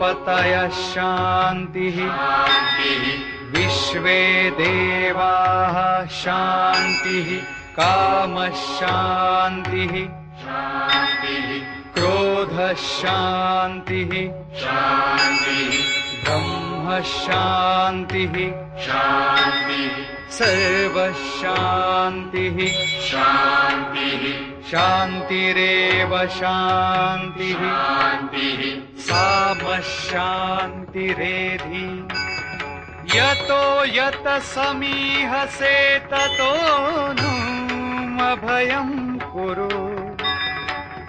वनस्पतयः शान्तिः। विश्वे देवाः शान्तिः कामः शान्तिः। क्रोधः शान्तिः। ब्रह्म शान्तिः। सर्वः शान्तिः। शान्तिरेव शान्तिः कामशान्तिरेधि। यतो यत समीहसे ततो नुमभयं कुरु।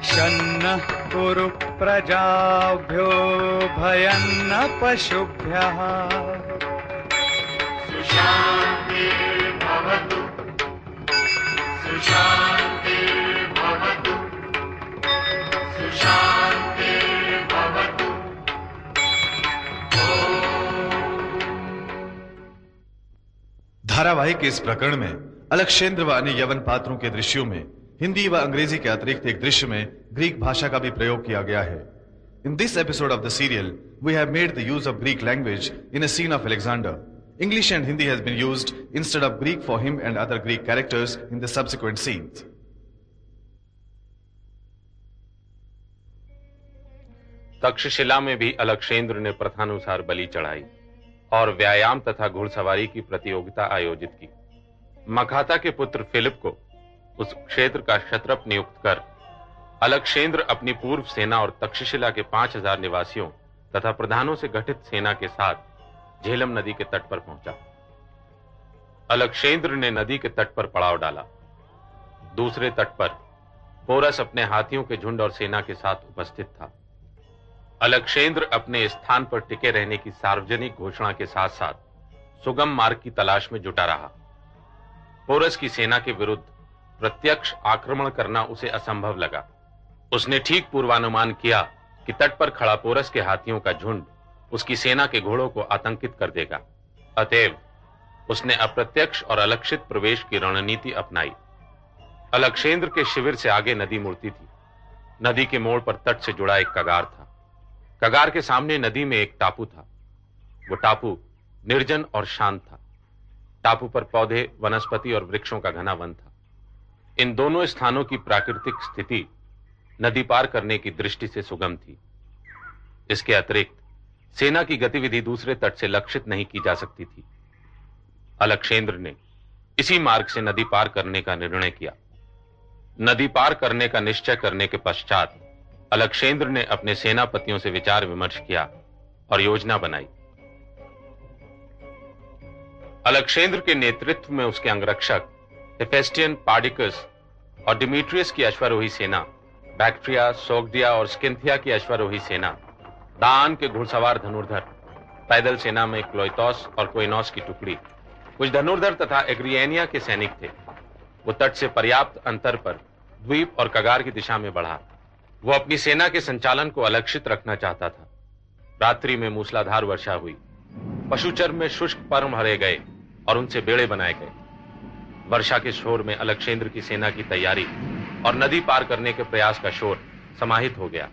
शन्नः कुरु प्रजाभ्यो भयन्न पशुभ्यः। सुशान्ति भवतु। सुशान्ति धारावाहिक इस प्रकरण में, अलक्षेंद्र व अन्य यवन पात्रों के दृश्यों में, हिंदी व अंग्रेज़ी के अतिरिक्त एक दृश्य में ग्रीक भाषा का भी प्रयोग किया गया है in this episode of the serial we have made the use of Greek language in a scene of Alexander. English and Hindi has been used instead of Greek for him and other Greek characters in the subsequent scenes. Takshashila में भी अलक्षेंद्र ने प्रथानुसार बलि चढ़ाई और व्यायाम तथा घुड़सवारी की प्रतियोगिता आयोजित की। मखाता के पुत्र फिलिप को उस क्षेत्र का क्षत्रप नियुक्त कर, अलक्षेंद्र अपनी पूर्व सेना और तक्षशिला के पाँच हज़ार निवासियों तथा प्रधानों से गठित सेना के साथ झेलम नदी के तट पर पहुँचा। अलक्षेंद्र ने नदी के तट पर पड़ाव डाला। दूसरे तट पर पोरस अपने हाथियों के झुंड और सेना के साथ उपस्थित था। अलक्षेंद्र अपने स्थान पर टिके रहने की सार्वजनिक घोषणा के साथ साथ सुगम मार्ग की तलाश में जुटा रहा। पोरस की सेना के विरुद्ध प्रत्यक्ष आक्रमण करना उसे असंभव लगा। उसने ठीक पूर्वानुमान किया कि तट पर खड़ा पोरस के हाथियों का झुंड उसकी सेना के घोड़ों को आतंकित कर देगा। अतएव उसने अप्रत्यक्ष और अलक्षित प्रवेश की रणनीति अपनाई। अलक्षेंद्र के शिविर से आगे नदी मुड़ती थी। नदी के मोड़ पर तट से जुड़ा एक कगार था। कगार के सामने नदी में एक टापू था। वो टापू निर्जन और शांत था। टापू पर पौधे, वनस्पति और वृक्षों का घना वन था। इन दोनों स्थानों की प्राकृतिक स्थिति नदी पार करने की दृष्टि से सुगम थी। इसके अतिरिक्त सेना की गतिविधि दूसरे तट से लक्षित नहीं की जा सकती थी। अलक्षेंद्र ने इसी मार्ग से नदी पार करने का निर्णय किया। नदी पार करने का निश्चय करने के पश्चात अलक्षेंद्र ने अपने सेनापतियों से विचार विमर्श किया और योजना बनाई। अलक्षेंद्र के नेतृत्व में उसके अंगरक्षक हेफेस्टियन पार्डिकस और डिमिट्रियस की अश्वारोही सेना बैक्ट्रिया सोगडिया और स्किंथिया की अश्वरोही सेना, दान के घुड़सवार धनुर्धर, पैदल सेना में क्लोइतोस और कोइनोस की टुकड़ी, कुछ धनुर्धर तथा एग्रियनिया के सैनिक थे। वो तट से पर्याप्त अंतर पर द्वीप और कगार की दिशा में बढ़ा। वो अपनी सेना के संचालन को अलक्षित रखना चाहता था। रात्रि में मूसलाधार वर्षा हुई। पशुचर में शुष्क पर्म हरे गए और उनसे बेड़े बनाए गए। वर्षा के शोर में अलक्षेंद्र की सेना की तैयारी और नदी पार करने के प्रयास का शोर समाहित हो गया।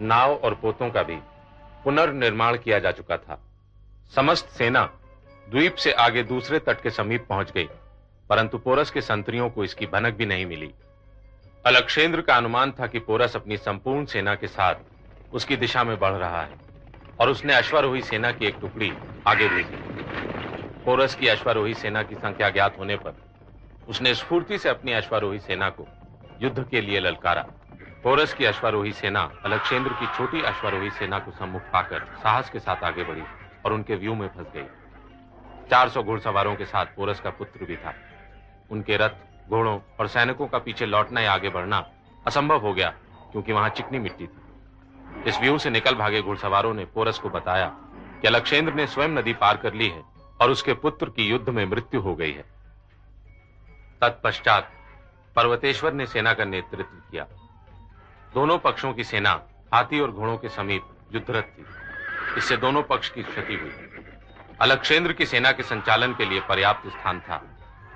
नाव और पोतों का भी पुनर्निर्माण किया जा चुका था। समस्त सेना द्वीप से आगे दूसरे तट के समीप पहुँच गई, परंतु पोरस के संतरियों को इसकी भनक भी नहीं मिली। अलक्षेंद्र का अनुमान था कि पोरस अपनी संपूर्ण सेना के साथ उसकी दिशा में बढ़ रहा है, और उसने अश्वारोही सेना की एक टुकड़ी आगे भेजी पोरस की अश्वारोही सेना की संख्या ज्ञात होने पर उसने स्फूर्ति से अपनी अश्वारोही सेना को युद्ध के लिए ललकारा। पोरस की अश्वारोही सेना अलक्षेंद्र की छोटी अश्वारोही सेना को सम्मुख पाकर साहस के साथ आगे बढ़ी और उनके व्यू में फंस गई। 400 घुड़सवारों के साथ पोरस का पुत्र भी था। उनके रथ घोड़ों और सैनिकों का पीछे लौटना या आगे बढ़ना असंभव हो गया, क्योंकि वहाँ चिकनी मिट्टी थी। इस व्यू से निकल भागे घुड़सवारों ने पोरस को बताया कि अलक्षेंद्र ने स्वयं नदी पार कर ली है और उसके पुत्र की युद्ध में मृत्यु हो गई है। तत्पश्चात पर्वतेश्वर ने सेना का नेतृत्व किया। दोनों पक्षों की सेना हाथी और घोड़ों के समीप युद्धरत थी। इससे दोनों पक्ष की क्षति हुई। अलक्षेंद्र की सेना के संचालन के लिए पर्याप्त स्थान था।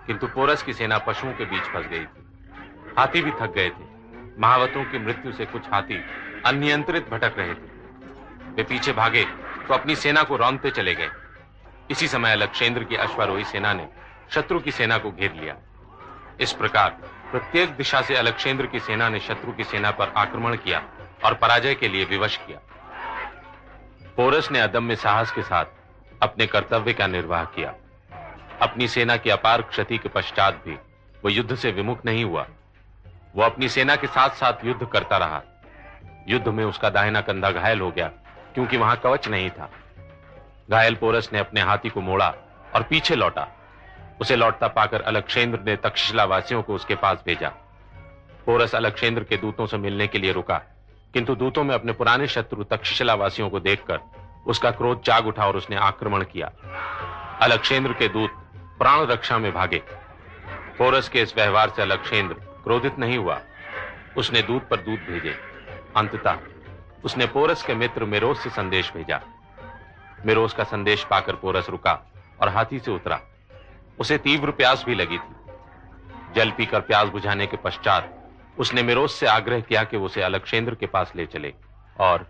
किंतु पोरस की सेना पशुओं के बीच फंस गई थी। हाथी भी थक गए थे। महावतों की मृत्यु से कुछ हाथी अनियंत्रित भटक रहे थे। वे पीछे भागे तो अपनी सेना को रौंदते चले गए। इसी समय अलक्षेंद्र की अश्वारोही सेना ने शत्रु की सेना को घेर लिया। इस प्रकार प्रत्येक दिशा से अलक्षेंद्र की सेना ने शत्रु की सेना पर आक्रमण किया और पराजय के लिए विवश किया। पोरस ने अदम्य साहस के साथ अपने कर्तव्य का निर्वाह किया। अपनी सेना की अपार क्षति के पश्चात भी वो युद्ध से विमुख नहीं हुआ। वो अपनी सेना के साथ साथ युद्ध करता रहा। युद्ध में उसका दाहिना कंधा घायल हो गया, क्योंकि वहाँ कवच नहीं था। घायल पोरस ने अपने हाथी को मोड़ा और पीछे लौटा। उसे लौटता पाकर अलक्षेंद्र ने तक्षशिला वासियों को उसके पास भेजा। पोरस अलक्षेंद्र के दूतों से मिलने के लिए रुका, किंतु दूतों में अपने पुराने शत्रु तक्षशिला वासियों को देखकर उसका क्रोध जाग उठा और उसने आक्रमण किया। अलक्षेंद्र के दूत प्राण रक्षा में भागे। पोरस के इस व्यवहार से अलक्षेंद्र क्रोधित नहीं हुआ। उसने दूत पर दूत भेजे। अंततः उसने पोरस के मित्र मेरोस से संदेश भेजा। मेरोस का संदेश पाकर पोरस रुका और हाथी से उतरा। उसे तीव्र प्यास भी लगी थी। जल पीकर प्यास बुझाने के पश्चात उसने मेरोस से आग्रह किया कि उसे अलक्षेंद्र के पास ले चले और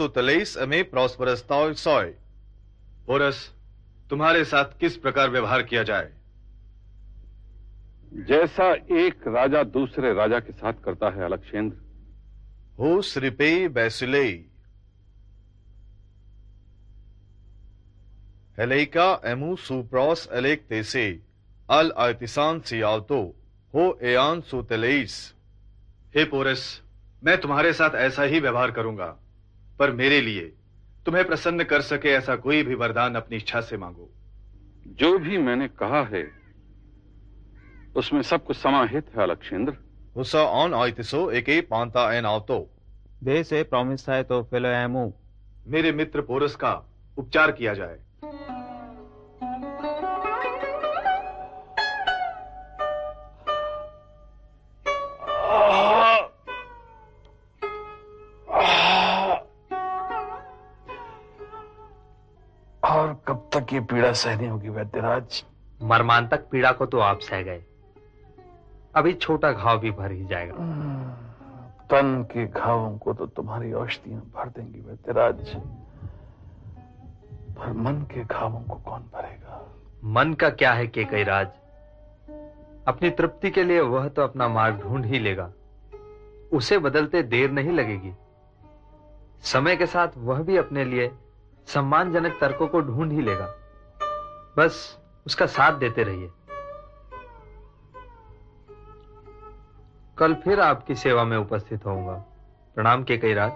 Ame prosperous tau soy. Porus तुम्हारे साथ किस प्रकार व्यवहार किया जाए? जैसा एक राजा दूसरे राजा के साथ करता है अलक्षेंद्र। हो श्रीपे बैसिले। हेलेका एमु सुप्रॉस एलेक तेसे अल आयतिसान सियावतो हो एयान सुतलेइस हे पोरस मैं तुम्हारे साथ ऐसा ही व्यवहार करूँगा। पर मेरे लिए तुम्हें प्रसन्न कर सके ऐसा कोई भी वरदान अपनी इच्छा से मांगो। जो भी मैंने कहा है उसमें सब कुछ समाहित है अलक्षेंद्र। हुसा ऑन आयतिसो एके पांता एन आवतो। दे से प्रॉमिस है तो फिलो एमू मेरे मित्र पोरस का उपचार किया जाए। ये पीड़ा सहनी होगी वैद्यराज। मरमान तक पीड़ा को तो आप सह गए। अभी छोटा घाव भी भर ही जाएगा। तन के घावों को तो तुम्हारी औषधियाँ भर देंगी वैद्यराज। पर मन के घावों को कौन भरेगा? मन का क्या है के कई राज अपनी तृप्ति के लिए वह तो अपना मार्ग ढूंढ ही लेगा। उसे बदलते देर नहीं लगेगी। समय के साथ वह भी अपने लिए सम्मानजनक तर्कों को ढूंढ ही लेगा। बस उसका साथ देते रहिए। कल फिर आपकी सेवा में उपस्थित होऊँगा। प्रणाम के कई राज।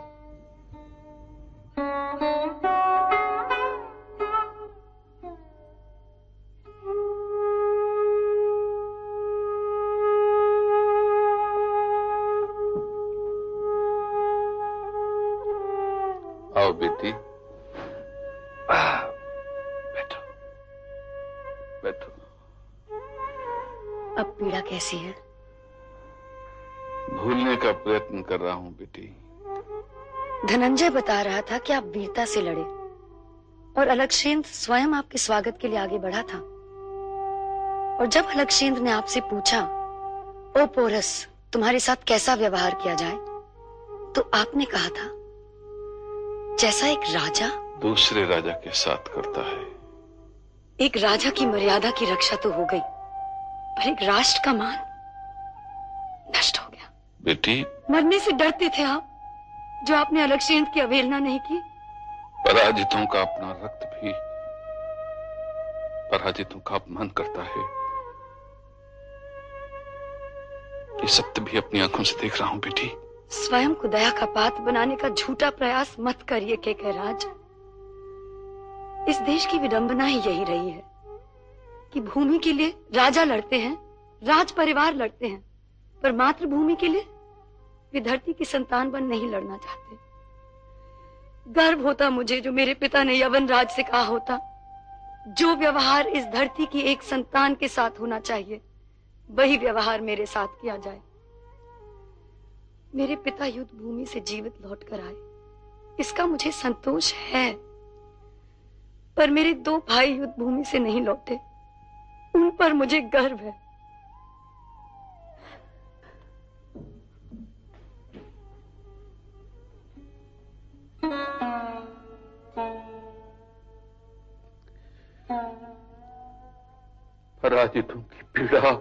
बेटी। धनंजय बता रहा था कि आप वीरता से लड़े और अलक्षेंद्र स्वयं आपके स्वागत के लिए आगे बढ़ा था। और जब अलक्षेंद्र ने आपसे पूछा ओ पोरस तुम्हारे साथ कैसा व्यवहार किया जाए? तो आपने कहा था जैसा एक राजा दूसरे राजा के साथ करता है। एक राजा की मर्यादा की रक्षा तो हो गई पर एक राष्ट्र का मान नष्ट हो बेटी। मरने से डरते थे आप जो आपने अलक्षेंद्र की अवहेलना नहीं की? पराजितों का अपना रक्त भी पराजितों का अपमान करता है। ये सत्य भी अपनी आँखों से देख रहा हूँ बेटी। स्वयं को दया का पात्र बनाने का झूठा प्रयास मत करिए के के राज। इस देश की विडंबना ही यही रही है कि भूमि के लिए राजा लड़ते हैं राज परिवार लड़ते हैं पर मातृभूमि के लिए वे धरती की संतान बन नहीं लड़ना चाहते। गर्व होता मुझे जो मेरे पिता ने यवन राज से कहा होता, जो व्यवहार इस धरती की एक संतान के साथ होना चाहिए, वही व्यवहार मेरे साथ किया जाए। मेरे पिता युद्ध भूमि से जीवित लौट कर आए। इसका मुझे संतोष है। पर मेरे दो भाई युद्ध भूमि से नहीं लौटे। उन पर मुझे गर्व है। पराजितों की पीड़ा।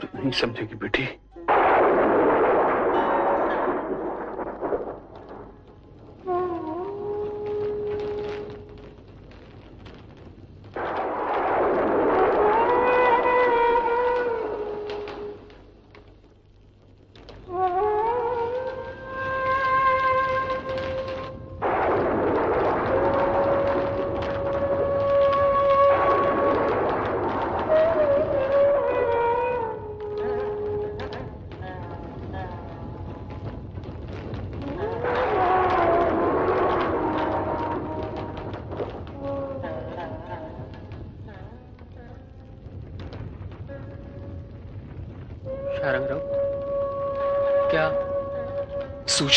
तू नहीं समझेगी बेटी।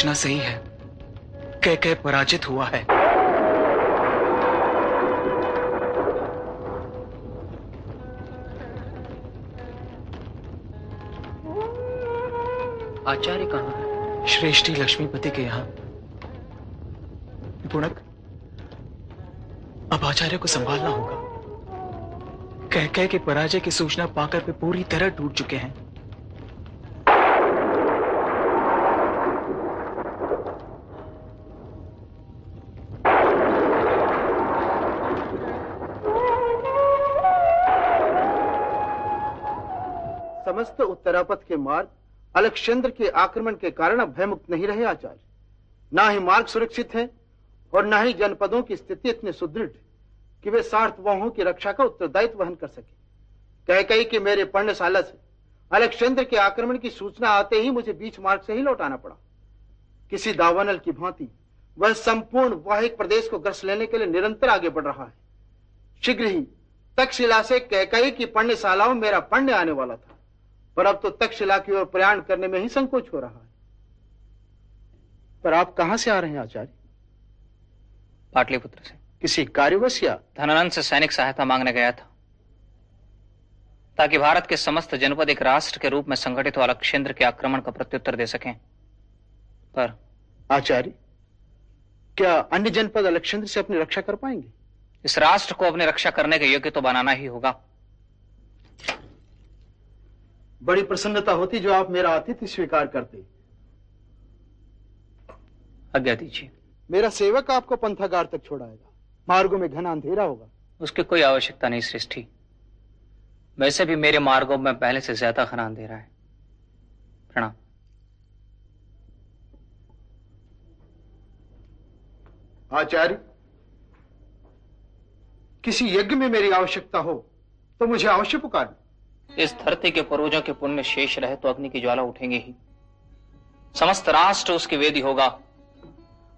सूचना सही है कह कह पराजित हुआ है। आचार्य कहाँ है? श्रेष्ठी लक्ष्मीपति के यहाँ। पुणक अब आचार्य को संभालना होगा। कह कह के पराजय की सूचना पाकर वे पूरी तरह टूट चुके हैं। समस्त के मार्ग, अलक्षेंद्र के आक्रमण के कारण भयमुक्त नहीं रहे आचार्य। ना ही मार्ग सुरक्षित है और ना ही जनपदों की स्थिति इतनी सुदृढ़ कि वे सार्थवाहों की रक्षा का उत्तरदायित्व वहन कर सके। कह कही कि मेरे पर्णशाला से अलक्षेंद्र के आक्रमण की सूचना आते ही मुझे बीच मार्ग से ही लौटाना पड़ा। किसी दावानल की भांति वह संपूर्ण वाहिक प्रदेश को ग्रस लेने के लिए निरंतर आगे बढ़ रहा है। शीघ्र ही तक्षशिला से कहकई की पर्णशालाओं मेरा पण्य आने वाला था। पर अब तो तक्षशिला की ओर प्रयाण करने में ही संकोच हो रहा है। पर आप कहाँ से आ रहे हैं आचार्य? पाटलिपुत्र से। किसी कार्यवश या? धनानंद से सैनिक सहायता मांगने गया था। ताकि भारत के समस्त जनपद एक राष्ट्र के रूप में संगठित हो अलक्षेंद्र के आक्रमण का प्रत्युत्तर दे सकें। पर आचार्य क्या अन्य जनपद अलक्षेंद्र से अपनी रक्षा कर पाएँगे? इस राष्ट्र को अपनी रक्षा करने के योग्य तो बनाना ही होगा। बड़ी प्रसन्नता होती जो आप मेरा आतिथ्य स्वीकार करते। आज्ञा दीजिए। मेरा सेवक आपको पंथागार तक छोड़ाएगा। मार्गों में घना अंधेरा होगा। उसकी कोई आवश्यकता नहीं सृष्टि वैसे भी मेरे मार्गों में पहले से ज़्यादा घना अंधेरा है। प्रणाम। आचार्य किसी यज्ञ में मेरी आवश्यकता हो तो मुझे अवश्य पुकार इस धरती के पूर्वजों के पुण्य शेष रहे तो अग्नि की ज्वाला उठेंगे ही। समस्त राष्ट्र उसकी वेदी होगा।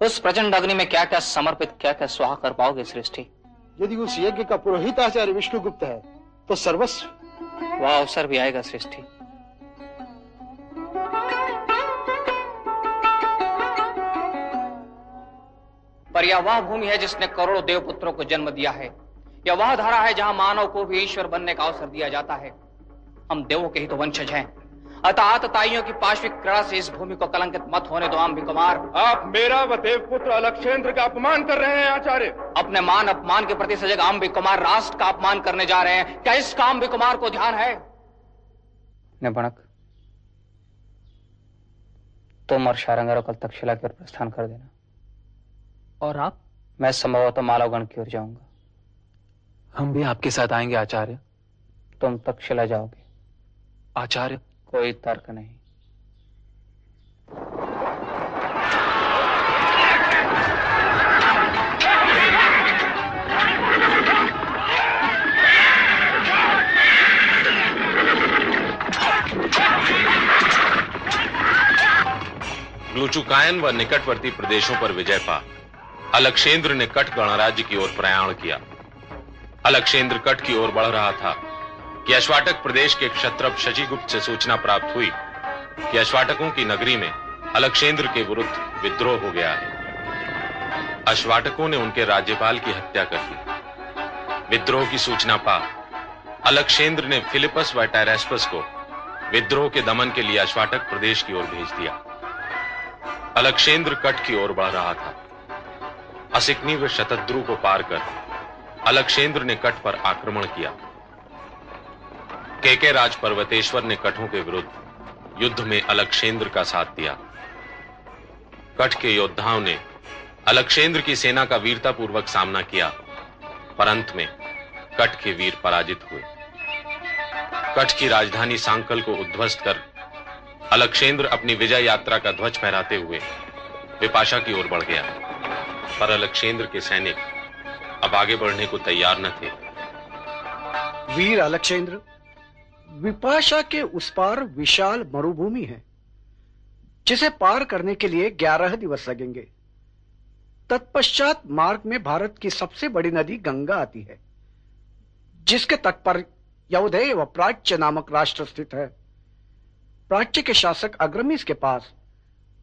उस प्रचंड अग्नि में क्या क्या समर्पित क्या क्या स्वाहा कर पाओगे सृष्टि यदि उस यज्ञ का पुरोहित आचार्य विष्णुगुप्त है तो सर्वस्व। वह अवसर भी आएगा सृष्टि पर यह वह भूमि है जिसने करोड़ों देवपुत्रों को जन्म दिया है। यह वह धारा है जहाँ मानव को भी ईश्वर बनने का अवसर दिया जाता है। हम देवों के ही तो वंशज हैं। अतः आतताइयों की पाश्विक क्रीड़ा से इस भूमि को कलंकित मत होने दो आम्बी कुमार। आप मेरा व देवपुत्र अलक्षेंद्र का अपमान कर रहे हैं आचार्य। अपने मान अपमान के प्रति सजग आम्बी कुमार राष्ट्र का अपमान करने जा रहे हैं। क्या इस आम्बी कुमार को ध्यान है? निबणक तुम और शारंगारो कल तक्षशिला की ओर प्रस्थान कर देना। और आप? मैं संभवतः मालवगण की ओर जाऊँगा। हम भी आपके साथ आएँगे आचार्य। तुम तक्षशिला जाओगे। आचार्य। कोई तर्क नहीं। लुचुकायन व निकटवर्ती प्रदेशों पर विजय पा। अलक्षेंद्र ने कट गणराज्य की ओर प्रयाण किया। अलक्षेंद्र कट की ओर बढ़ रहा था। कि अश्वाटक प्रदेश के क्षत्रप शशिगुप्त से सूचना प्राप्त हुई कि अश्वाटकों की नगरी में अलक्षेंद्र के विरुद्ध विद्रोह हो गया है। अश्वाटकों ने उनके राज्यपाल की हत्या कर दी। विद्रोह की सूचना पा, अलक्षेंद्र ने फिलिपस व टेरेस्पस को विद्रोह के दमन के लिए अश्वाटक प्रदेश की ओर भेज दिया। अलक्षेंद्र कट की ओर बढ़ रहा था। असिकनी व शतद्रु को पार कर अलक्षेंद्र ने कट पर आक्रमण किया। केके राज पर्वतेश्वर ने कठों के विरुद्ध युद्ध में अलक्षेंद्र का साथ दिया। कठ के योद्धाओं ने अलक्षेंद्र की सेना का वीरतापूर्वक सामना किया, पर अंत में कठ के वीर पराजित हुए। कठ की राजधानी सांकल को उद्ध्वस्त कर अलक्षेंद्र अपनी विजय यात्रा का ध्वज फहराते हुए विपाशा की ओर बढ़ गया। पर अलक्षेंद्र के सैनिक अब आगे बढ़ने को तैयार न थे। वीर अलक्षेंद्र विपाशा के उस पार विशाल मरुभूमि है, जिसे पार करने के लिए ग्यारह दिवस लगेंगे। तत्पश्चात मार्ग में भारत की सबसे बड़ी नदी गंगा आती है, जिसके तट पर यौधेय व प्राच्य नामक राष्ट्र स्थित है। प्राच्य के शासक अग्रमीस के पास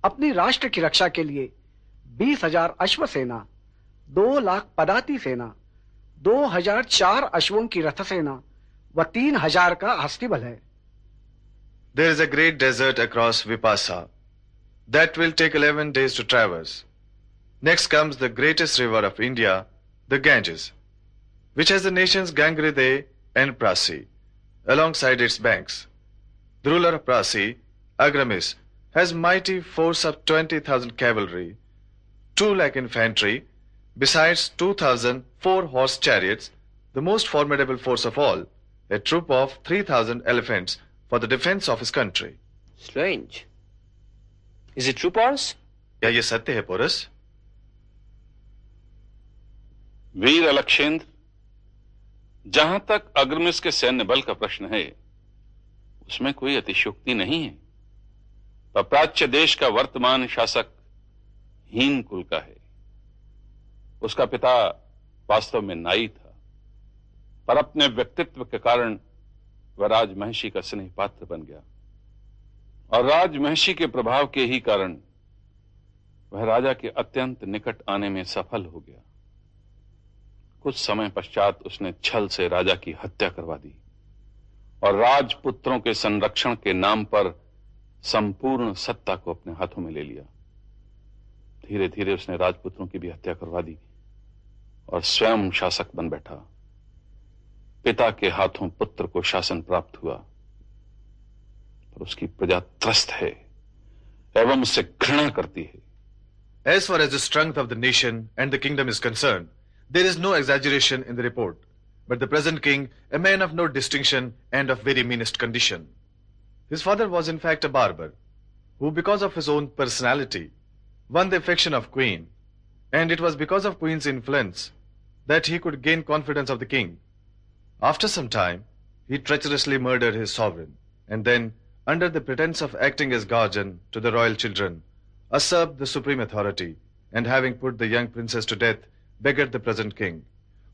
अपनी राष्ट्र की रक्षा के लिए बीस हज़ार अश्व सेना, दो लाख पदाती सेना, दो हज़ार चार अश्वों की रथ सेना व तीन हज़ार का हॉस्टिबल है। There is a great desert across Vipasa that will take eleven days to travels next comes the greatest river of India the Ganges which has the nation gang and Prasii alongside its bank the ruler of Prasii Agrammes has mighty force of twenty thousand cavalry two lakh infantry besides two thousand four horse chariots the most formidable force of all a troop of 3,000 elephants for the defense of his country. Strange. Is it true, Porus? क्या ये सत्य है porous वीर अलक्षेंद्र जहाँ तक अग्रमिस के सैन्य बल का प्रश्न है उसमें कोई अतिशोक्ति नहीं है पर प्राच्य देश का वर्तमान शासक हीन कुल का है उसका पिता वास्तव में नाई था पर अपने व्यक्तित्व के कारण वह राजमहर्षि का स्नेह पात्र बन गया। और राजमहर्षि के प्रभाव के ही कारण वह राजा के अत्यंत निकट आने में सफल हो गया। कुछ समय पश्चात उसने छल से राजा की हत्या करवा दी और राजपुत्रों के संरक्षण के नाम पर संपूर्ण सत्ता को अपने हाथों में ले लिया। धीरे धीरे उसने राजपुत्रों की भी हत्या करवा दी और स्वयं शासक बन बैठा। पिता के हाथों पुत्र को शासन प्राप्त हुआ। पर उसकी प्रजा त्रस्त है, एवं उससे घृणा करती है। As far as the strength of the nation and the kingdom is concern there is no exaggeration in the report but the present king a man of no distinction and of very meanest condition his father was in fact a barber who because of his own personality won the affection of queen and it was because of queen influence that he could gain confidence of the king After some time, he treacherously murdered his sovereign, and then, under the pretense of acting as guardian to the royal children, usurped the supreme authority, and having put the young princess to death, beggared the present king,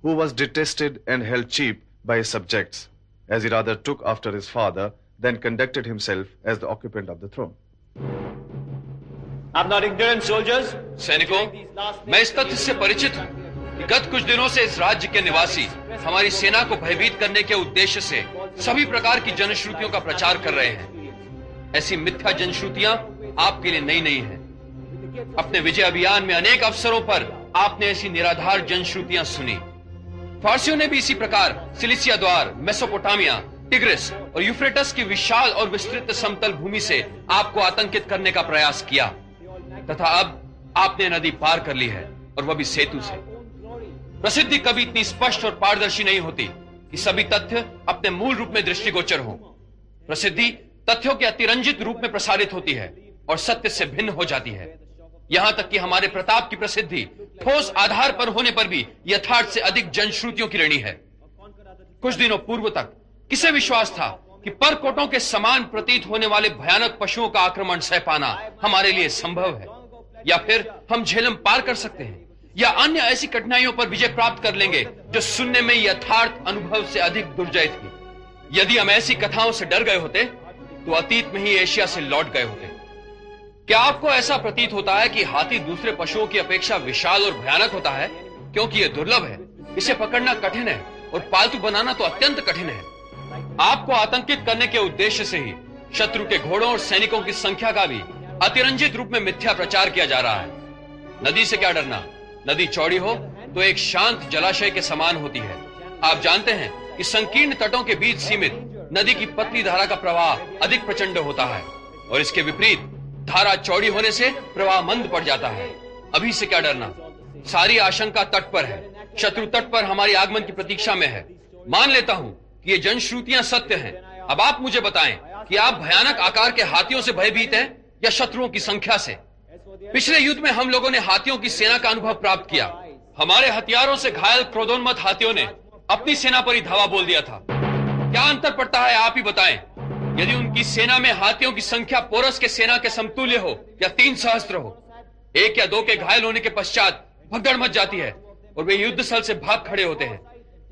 who was detested and held cheap by his subjects. as he rather took after his father than conducted himself as the occupant of the throne. I'm not ignorant, soldiers. सैनिकों मैं इस तथ्य से परिचित हूँ कि गत कुछ दिनों से इस राज्य के निवासी हमारी सेना को भयभीत करने के उद्देश्य से सभी प्रकार की जनश्रुतियों का प्रचार कर रहे हैं। ऐसी मिथ्या जनश्रुतियाँ आपके लिए नई नहीं है। अपने विजय अभियान में अनेक अवसरों पर आपने ऐसी निराधार जनश्रुतियाँ सुनी। फारसियों ने भी इसी प्रकार सिलिसिया द्वार, मेसोपोटामिया, टिग्रिस और यूफ्रेटस की विशाल और विस्तृत समतल भूमि से आपको आतंकित करने का प्रयास किया। तथा अब आपने नदी पार कर ली है और वह भी सेतु से। प्रसिद्धि कभी इतनी स्पष्ट और पारदर्शी नहीं होती कि सभी तथ्य अपने मूल रूप में दृष्टिगोचर हो। प्रसिद्धि तथ्यों के अतिरंजित रूप में प्रसारित होती है और सत्य से भिन्न हो जाती है। यहाँ तक कि हमारे प्रताप की प्रसिद्धि ठोस आधार पर होने पर भी यथार्थ से अधिक जनश्रुतियों की ऋणी है। कुछ दिनों पूर्व तक किसे विश्वास था कि परकोटों के समान प्रतीत होने वाले भयानक पशुओं का आक्रमण सह पाना हमारे लिए संभव है या फिर हम झेलम पार कर सकते हैं? या अन्य ऐसी कठिनाइयों पर विजय प्राप्त कर लेंगे जो सुनने में यथार्थ अनुभव से अधिक दुर्जय थी। यदि हम ऐसी कथाओं से डर गए होते तो अतीत में ही एशिया से लौट गए होते। क्या आपको ऐसा प्रतीत होता है कि हाथी दूसरे पशुओं की अपेक्षा विशाल और भयानक होता है? क्योंकि यह दुर्लभ है। इसे पकड़ना कठिन है और पालतू बनाना तो अत्यंत कठिन है। आपको आतंकित करने के उद्देश्य से ही शत्रु के घोड़ों और सैनिकों की संख्या का भी अतिरंजित रूप में मिथ्या प्रचार किया जा रहा है। नदी से क्या डरना? नदी चौड़ी हो तो एक शांत जलाशय के समान होती है। आप जानते हैं कि संकीर्ण तटों के बीच सीमित नदी की पतली धारा का प्रवाह अधिक प्रचंड होता है, और इसके विपरीत धारा चौड़ी होने से प्रवाह मंद पड़ जाता है। अभी से क्या डरना? सारी आशंका तट पर है। शत्रु तट पर हमारी आगमन की प्रतीक्षा में है। मान लेता हूँ कि ये जनश्रुतियाँ सत्य हैं। अब आप मुझे बताएँ कि आप भयानक आकार के हाथियों से भयभीत हैं या शत्रुओं की संख्या से? पिछले युद्ध में हम लोगों ने हाथियों की सेना का अनुभव प्राप्त किया। हमारे हथियारों से घायल क्रोधोन्मत हाथियों ने अपनी सेना पर ही धावा बोल दिया था। क्या अंतर पड़ता है, आप ही बताएँ। यदि उनकी सेना में हाथियों की संख्या पोरस के सेना के समतुल्य हो या तीन सहस्त्र हो, एक या दो के घायल होने के पश्चात भगदड़ मच जाती है और वे युद्ध स्थल से भाग खड़े होते हैं।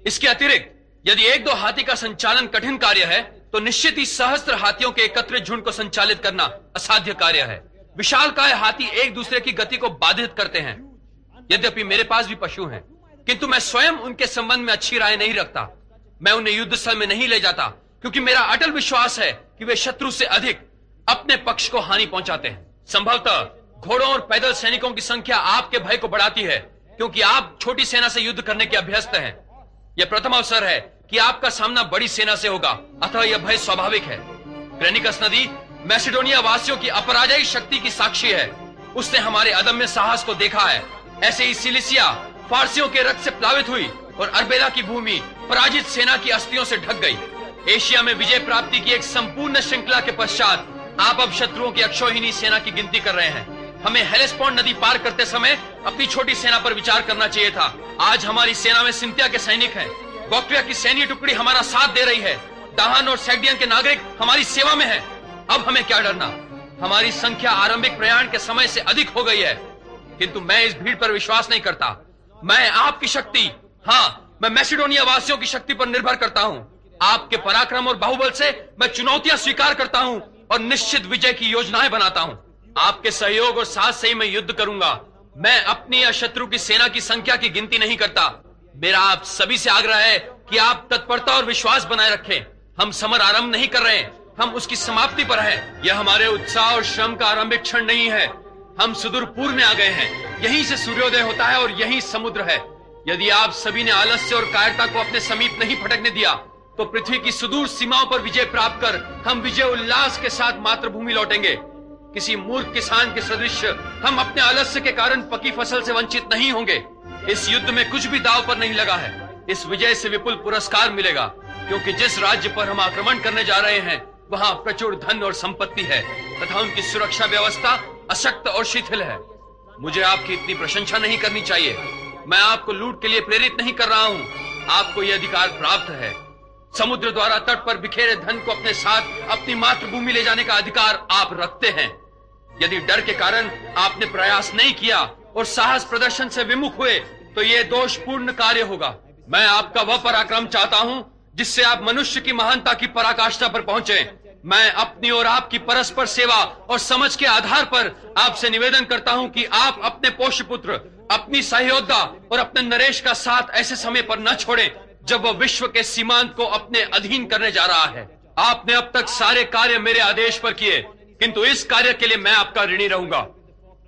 इसके अतिरिक्त, यदि एक दो हाथी का संचालन कठिन कार्य है तो निश्चित ही सहस्त्र हाथियों के एकत्रित झुंड को संचालित करना असाध्य कार्य है। विशालकाय हाथी एक दूसरे की गति को बाधित करते हैं। यद्यपि मेरे पास भी पशु हैं, किंतु मैं स्वयं उनके संबंध में अच्छी राय नहीं रखता। मैं उन्हें युद्ध स्थल में नहीं ले जाता, क्योंकि मेरा अटल विश्वास है कि वे शत्रु से अधिक अपने पक्ष को हानि पहुंचाते हैं। संभवतः घोड़ों और पैदल सैनिकों की संख्या आपके भय को बढ़ाती है, क्योंकि आप छोटी सेना से युद्ध करने के अभ्यस्त हैं। यह प्रथम अवसर है कि आपका सामना बड़ी सेना से होगा, अतः यह भय स्वाभाविक है। ग्रेनिकस नदी मैसिडोनिया वासियों की अपराजयी शक्ति की साक्षी है। उसने हमारे अदम्य साहस को देखा है। ऐसे ही सिलिसिया फारसियों के रक्त से प्लावित हुई और अरबेला की भूमि पराजित सेना की अस्थियों से ढक गई। एशिया में विजय प्राप्ति की एक संपूर्ण श्रृंखला के पश्चात आप अब शत्रुओं की अक्षोहिणी सेना की गिनती कर रहे हैं। हमें हेलेस्पॉन्ड नदी पार करते समय अपनी छोटी सेना पर विचार करना चाहिए था। आज हमारी सेना में सिंथिया के सैनिक हैं। बॉक्ट्रिया की सैन्य टुकड़ी हमारा साथ दे रही है। दाहन और सैगडियन के नागरिक हमारी सेवा में है। अब हमें क्या डरना? हमारी संख्या आरंभिक प्रयाण के समय से अधिक हो गई है। किंतु मैं इस भीड़ पर विश्वास नहीं करता। मैं आपकी शक्ति हाँ मैं मैसिडोनिया वासियों की शक्ति पर निर्भर करता हूँ। आपके पराक्रम और बाहुबल से मैं चुनौतियाँ स्वीकार करता हूँ और निश्चित विजय की योजनाएँ बनाता हूँ। आपके सहयोग और साथ से ही मैं युद्ध करूँगा। मैं अपनी या शत्रु की सेना की संख्या की गिनती नहीं करता। मेरा आप सभी से आग्रह है कि आप तत्परता और विश्वास बनाए रखें। हम समर आरंभ नहीं कर रहे हैं। हम उसकी समाप्ति पर है। यह हमारे उत्साह और श्रम का आरंभिक क्षण नहीं है। हम सुदूर पूर्व में आ गए हैं। यहीं से सूर्योदय होता है और यहीं समुद्र है। यदि आप सभी ने आलस्य और कायरता को अपने समीप नहीं फटकने दिया तो पृथ्वी की सुदूर सीमाओं पर विजय प्राप्त कर हम विजय उल्लास के साथ मातृभूमि लौटेंगे। किसी मूर्ख किसान के सदृश हम अपने आलस्य के कारण पकी फ़सल से वंचित नहीं होंगे। इस युद्ध में कुछ भी दाव पर नहीं लगा है। इस विजय से विपुल पुरस्कार मिलेगा, क्योंकि जिस राज्य पर हम आक्रमण करने जा रहे हैं वहाँ प्रचुर धन और संपत्ति है, तथा उनकी सुरक्षा व्यवस्था अशक्त और शिथिल है। मुझे आपकी इतनी प्रशंसा नहीं करनी चाहिए। मैं आपको लूट के लिए प्रेरित नहीं कर रहा हूँ। आपको यह अधिकार प्राप्त है। समुद्र द्वारा तट पर बिखेरे धन को अपने साथ, अपनी मातृभूमि ले जाने का अधिकार आप रखते हैं। यदि डर के कारण आपने प्रयास नहीं किया और साहस प्रदर्शन से विमुख हुए तो ये दोषपूर्ण कार्य होगा। मैं आपका वह पराक्रम चाहता हूँ जिससे आप मनुष्य की महानता की पराकाष्ठा पर पहुँचे। मैं अपनी और आपकी परस्पर सेवा और समझ के आधार पर आपसे निवेदन करता हूँ कि आप अपने पोष्य पुत्र अपनी सहयोद्धा और अपने नरेश का साथ ऐसे समय पर न छोड़ें, जब वह विश्व के सीमांत को अपने अधीन करने जा रहा है। आपने अब तक सारे कार्य मेरे आदेश पर किए, किंतु इस कार्य के लिए मैं आपका ऋणी रहूँगा।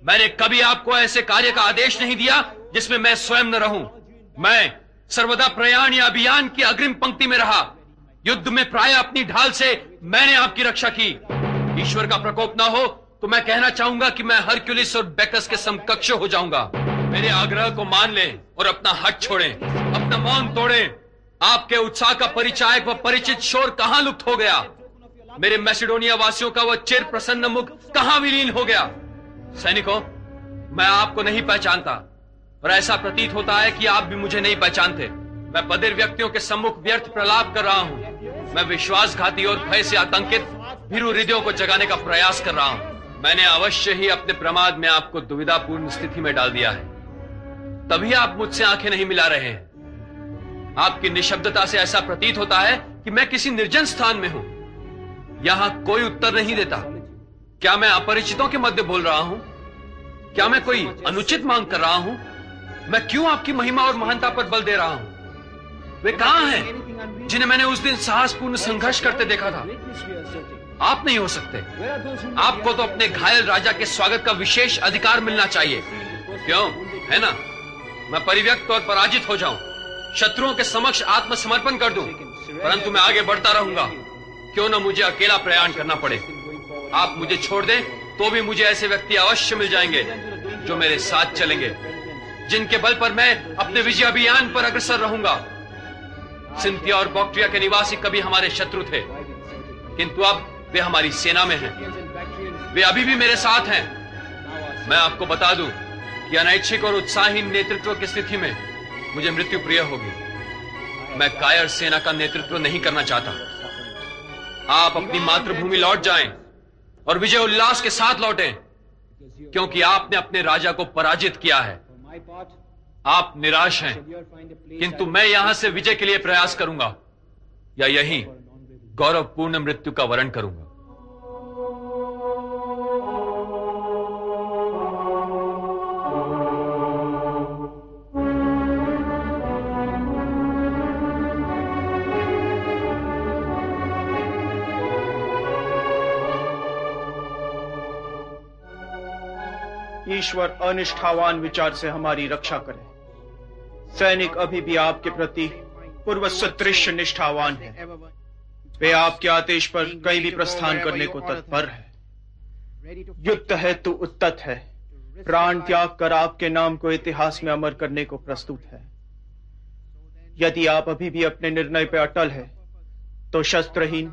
मैंने कभी आपको ऐसे कार्य का आदेश नहीं दिया जिसमें मैं स्वयं न रहूँ। मैं सर्वदा प्रयाण या अभियान की अग्रिम पंक्ति में रहा। युद्ध में प्राय अपनी ढाल से मैंने आपकी रक्षा की। ईश्वर का प्रकोप ना हो तो मैं कहना चाहूँगा कि मैं हरक्यूलिस और बेकस के समकक्ष हो जाऊँगा। मेरे आग्रह को मान लें और अपना हट छोड़ें, अपना मौन तोड़ें। आपके उत्साह का परिचायक व परिचित शोर कहाँ लुप्त हो गया? मेरे मैसिडोनिया वासियों का वह चिर प्रसन्न मुख कहाँ विलीन हो गया? सैनिकों, मैं आपको नहीं पहचानता। और ऐसा प्रतीत होता है कि आप भी मुझे नहीं पहचानते। मैं बदिर व्यक्तियों के सम्मुख व्यर्थ प्रलाप कर रहा हूँ। मैं विश्वासघाती और भय से आतंकित, भीरु हृदयों को जगाने का प्रयास कर रहा हूँ। मैंने अवश्य ही अपने प्रमाद में आपको दुविधापूर्ण स्थिति में डाल दिया है। तभी आप मुझसे आँखें नहीं मिला रहे हैं। आपकी निशब्दता से ऐसा प्रतीत होता है कि मैं किसी निर्जन स्थान में हूँ। यहाँ कोई उत्तर नहीं देता। क्या मैं अपरिचितों के मध्य बोल रहा हूँ? क्या मैं कोई अनुचित मांग कर रहा हूँ? मैं क्यों आपकी महिमा और महानता पर बल दे रहा हूँ? वे कहाँ हैं जिन्हें मैंने उस दिन साहसपूर्ण संघर्ष करते देखा था? आप नहीं हो सकते। आपको तो अपने घायल राजा के स्वागत का विशेष अधिकार मिलना चाहिए। क्यों? है ना? मैं परिव्यक्त और पराजित हो जाऊँ। शत्रुओं के समक्ष आत्मसमर्पण कर दूँ। परंतु मैं आगे बढ़ता रहूँगा। क्यों ना मुझे अकेला प्रयाण करना पड़े? आप मुझे छोड़ दें तो भी मुझे ऐसे व्यक्ति अवश्य मिल जाएँगे जो मेरे साथ चलेंगे। जिनके बल पर मैं अपने विजय अभियान पर अग्रसर रहूँगा। सिंथिया और बॉक्ट्रिया के निवासी कभी हमारे शत्रु थे, किंतु अब वे हमारी सेना में हैं। वे अभी भी मेरे साथ हैं। मैं आपको बता दूँ कि अनैच्छिक और उत्साहहीन नेतृत्व की स्थिति में मुझे मृत्यु प्रिय होगी। मैं कायर सेना का नेतृत्व नहीं करना चाहता। आप अपनी मातृभूमि लौट जाएँ और विजय उल्लास के साथ लौटें, क्योंकि आपने अपने राजा को पराजित किया है। आप निराश हैं। किंतु मैं यहाँ से विजय के लिए प्रयास करूँगा। या यहीं गौरवपूर्ण मृत्यु का वरण करूँगा। ईश्वर अनिष्ठावान विचार से हमारी रक्षा करे। सैनिक अभी भी आपके प्रति पूर्व सदृश निष्ठावान है। वे आपके आदेश पर कहीं भी प्रस्थान करने को तत्पर है। युक्त है तो उत्तत है। प्राण त्याग कर आपके नाम को इतिहास में अमर करने को प्रस्तुत है। यदि आप अभी भी अपने निर्णय पर अटल है तो शस्त्रहीन,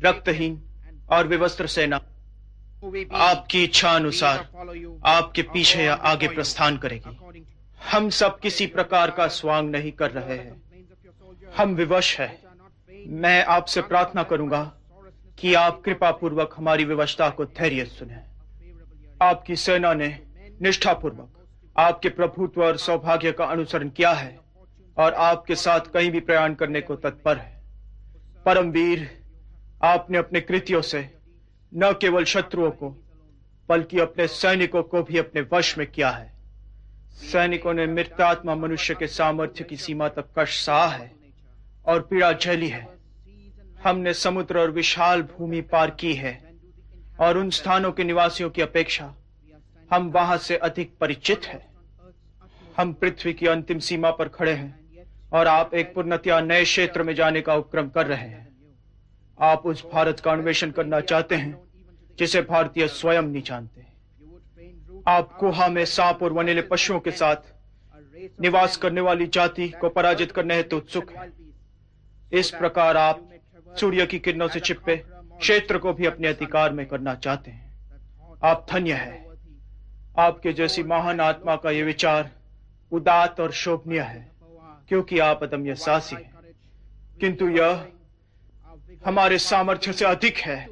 रक्तहीन और विवस्त्र सेना आपकी इच्छा अनुसार आपके पीछे या आगे प्रस्थान करेगी। हम सब किसी प्रकार का स्वांग नहीं कर रहे हैं। हम विवश है। मैं आपसे प्रार्थना करूँगा कि आप कृपा पूर्वक हमारी व्यवस्था को धैर्य सुने। आपकी सेना ने निष्ठा पूर्वक आपके प्रभुत्व और सौभाग्य का अनुसरण किया है और आपके साथ कहीं भी प्रयाण करने को तत्पर है। परमवीर, आपने अपने कृतियों से न केवल शत्रुओं को, बल्कि अपने सैनिकों को भी अपने वश में किया है। सैनिकों ने मृतात्मा मनुष्य के सामर्थ्य की सीमा तक कष्ट सहा है और पीड़ा झेली है। हमने समुद्र और विशाल भूमि पार की है और उन स्थानों के निवासियों की अपेक्षा हम वहाँ से अधिक परिचित हैं। हम पृथ्वी की अंतिम सीमा पर खड़े हैं और आप एक पूर्णतया नए क्षेत्र में जाने का उपक्रम कर रहे हैं। आप उस भारत का अन्वेषण करना चाहते हैं, जिसे भारतीय स्वयं नहीं जानते। आप गुहा में सांप और वनीले पशुओं के साथ निवास करने वाली जाति को पराजित करने हेतु उत्सुक हैं। इस प्रकार आप सूर्य की किरणों से छिपे क्षेत्र को भी अपने अधिकार में करना चाहते हैं। आप धन्य है। आपके जैसी महान आत्मा का यह विचार उदात और शोभनीय है, क्योंकि आप अदम्य साहसी हैं। किंतु यह हमारे सामर्थ्य से अधिक है,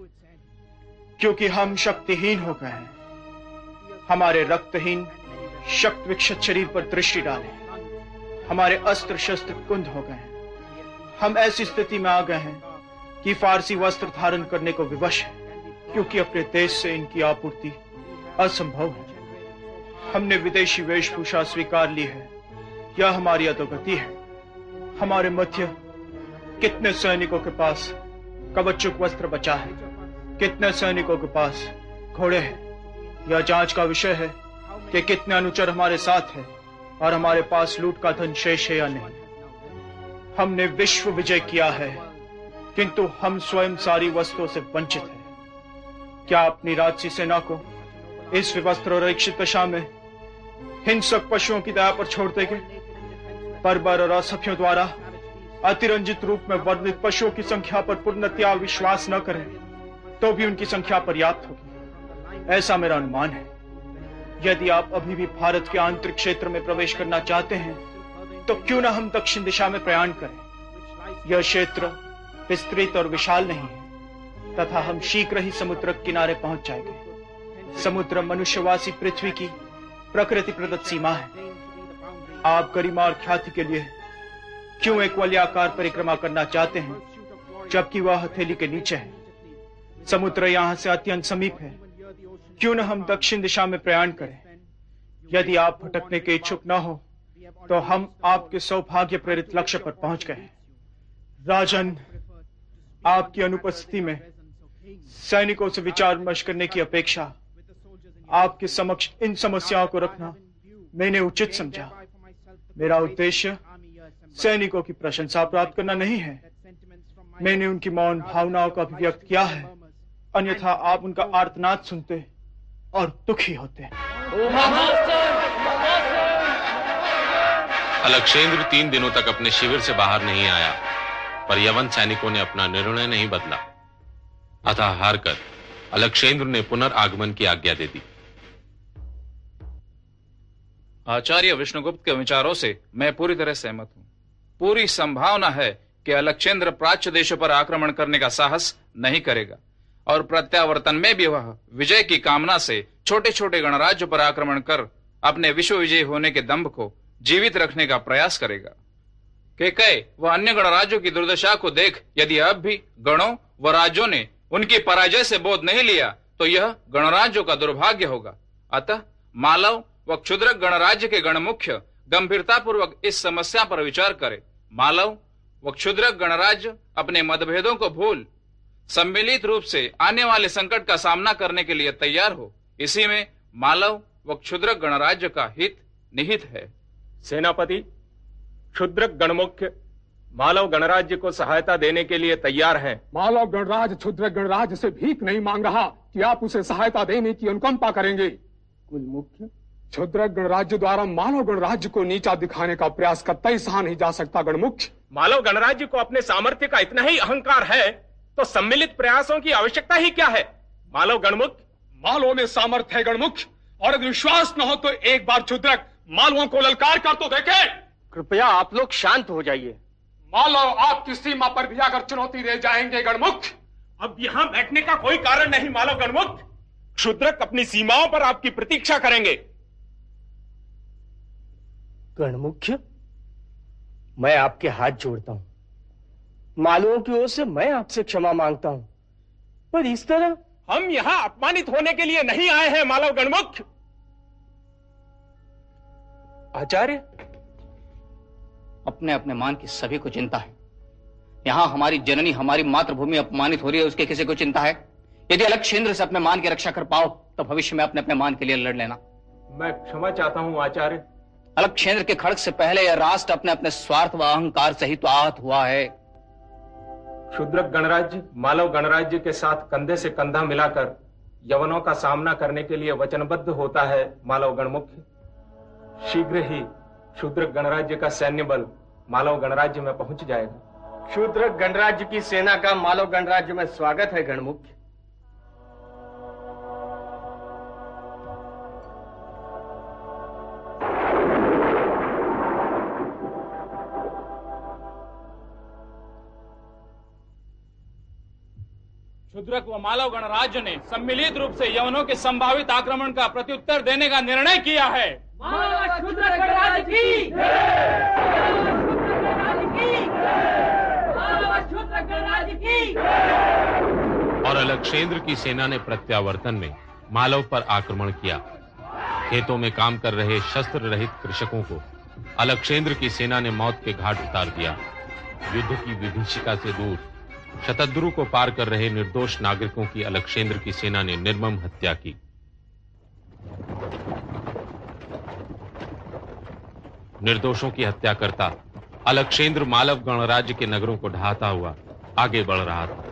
क्योंकि हम शक्तिहीन हो गए हैं। हमारे रक्तहीन शक्त विक्षत शरीर पर दृष्टि डालें। हमारे अस्त्र शस्त्र कुंद हो गए हैं। हम ऐसी स्थिति में आ गए हैं कि फारसी वस्त्र धारण करने को विवश है, क्योंकि अपने देश से इनकी आपूर्ति असंभव है। हमने विदेशी वेशभूषा स्वीकार ली है। यह हमारी अधोगति है। हमारे मध्य कितने सैनिकों के पास कवचुक वस्त्र बचा है? कितने सैनिकों के पास घोड़े हैं? यह जाँच का विषय है कि कितने अनुचर हमारे साथ हैं और हमारे पास लूट का धन शेष है या नहीं। हमने विश्व विजय किया है, किंतु हम स्वयं सारी वस्तुओं से वंचित हैं। क्या अपनी राजसी सेना को इस विवस्त्र और रक्षित दशा में हिंसक पशुओं की दया पर छोड़ देंगे बर्बर और असभ्यों द्वारा अतिरंजित रूप में वर्णित पशुओं की संख्या पर पूर्णतया विश्वास न करें तो भी उनकी संख्या पर्याप्त होगी। ऐसा मेरा अनुमान है। यदि आप अभी भी भारत के आंतरिक क्षेत्र में प्रवेश करना चाहते हैं तो क्यों ना हम दक्षिण दिशा में प्रयाण करें? यह क्षेत्र विस्तृत और विशाल नहीं है, तथा हम शीघ्र ही समुद्र किनारे पहुँच जाएँगे। समुद्र मनुष्यवासी पृथ्वी की प्रकृति प्रदत्त सीमा है। आप गरिमा और ख्याति के लिए क्यों एक वलयाकार परिक्रमा करना चाहते हैं, जबकि वह हथेली के नीचे है? समुद्र यहाँ से अत्यंत समीप है। क्यों न हम दक्षिण दिशा में प्रयाण करें? यदि आप भटकने के इच्छुक न हो तो हम आपके सौभाग्य प्रेरित लक्ष्य पर पहुँच गए राजन, आपकी अनुपस्थिति में सैनिकों से विचार विमर्श करने की अपेक्षा आपके समक्ष इन समस्याओं को रखना मैंने उचित समझा। मेरा उद्देश्य सैनिकों की प्रशंसा प्राप्त करना नहीं है। मैंने उनकी मौन भावनाओं का अभिव्यक्त किया है। अन्यथा आप उनका आर्तनाद सुनते और दुखी होते। अलक्षेंद्र तीन दिनों तक अपने शिविर से बाहर नहीं आया पर यवन सैनिकों ने अपना निर्णय नहीं बदला। अतः हार कर अलक्षेंद्र ने पुनर्आगमन की आज्ञा दे दी। आचार्य विष्णुगुप्त के विचारों से मैं पूरी तरह सहमत हूँ। पूरी संभावना है कि अलक्षेंद्र प्राच्य देशों पर आक्रमण करने का साहस नहीं करेगा। और प्रत्यावर्तन में भी वह विजय की कामना से छोटे छोटे गणराज्यों पर आक्रमण कर अपने विश्व विजय होने के दंभ को जीवित रखने का प्रयास करेगा। के कहे, वह अन्य गणराज्यों की दुर्दशा को देख यदि अब भी गणों व राज्यों ने उनकी पराजय से बोध नहीं लिया तो यह गणराज्यों का दुर्भाग्य होगा। अतः मालव व क्षुद्र गणराज्य के गणमुख्य गंभीरता पूर्वक इस समस्या पर विचार करे। मालव व क्षुद्र गणराज्य अपने मतभेदों को भूल सम्मिलित रूप से आने वाले संकट का सामना करने के लिए तैयार हो। इसी में मालव व क्षुद्र गणराज्य का हित निहित है। सेनापति क्षुद्र गणमुख्य मालव गणराज्य को सहायता देने के लिए तैयार हैं। मालव गणराज क्षुद्र गणराज्य से भीख नहीं मांग रहा कि आप उसे सहायता देने की अनुकंपा करेंगे। कुल मुख्य क्षुद्र गणराज्य द्वारा मानव गणराज्य को नीचा दिखाने का प्रयास कतई सहा नहीं जा सकता गणमुख्य। मालव गणराज्य को अपने सामर्थ्य का इतना ही अहंकार है तो सम्मिलित प्रयासों की आवश्यकता ही क्या है? मालव गणमुख्य मालवों में सामर्थ्य है गणमुख्य। और यदि विश्वास न हो तो एक बार क्षुद्रक मालवों को ललकार कर तो देखे। कृपया आप लोग शांत हो जाइए। मालव आपकी सीमा पर भी आकर चुनौती दे जाएँगे गणमुख्य। अब यहाँ बैठने का कोई कारण नहीं मालव गणमुख्य। क्षुद्रक अपनी सीमाओं पर आपकी प्रतीक्षा करेंगे। गणमुख्य मैं आपके हाथ जोड़ता हूँ। मालवों की ओर से मैं आपसे क्षमा माँगता हूँ। पर इस तरह हम यहाँ अपमानित होने के लिए नहीं आए हैं मालव गणमुख्य आचार्य? अपने अपने मान की सभी को चिंता है। यहाँ हमारी जननी हमारी मातृभूमि अपमानित हो रही है उसके किसी को चिंता है? यदि अलग क्षेत्र से अपने मान की रक्षा कर पाओ तो भविष्य में अपने अपने मान के लिए लड़ लेना। मैं क्षमा चाहता हूँ आचार्य। अलग क्षेत्र के खड़क से पहले यह राष्ट्र अपने अपने स्वार्थ व अहंकार से ही तो आहत हुआ है। क्षुद्र गणराज्य मालव गणराज्य के साथ कंधे से कंधा मिलाकर यवनों का सामना करने के लिए वचनबद्ध होता है मालव गणमुख्य। शीघ्र ही क्षुद्र गणराज्य का सैन्य बल मालव गणराज्य में पहुँच जाएगा। क्षुद्र गणराज्य की सेना का मालव गणराज्य में स्वागत है गणमुख्य। क्षुद्रक व मालव गणराज्य ने सम्मिलित रूप से यवनों के संभावित आक्रमण का प्रत्युत्तर देने का निर्णय किया है। और अलक्षेंद्र की सेना ने प्रत्यावर्तन में मालव पर आक्रमण किया। खेतों में काम कर रहे शस्त्र रहित कृषकों को अलक्षेंद्र की सेना ने मौत के घाट उतार दिया। युद्ध की विभीषिका से दूर शतद्रु को पार कर रहे निर्दोष नागरिकों की अलक्षेंद्र की सेना ने निर्मम हत्या की। निर्दोषों की हत्या करता अलक्षेंद्र मालव गणराज्य के नगरों को ढहाता हुआ आगे बढ़ रहा था।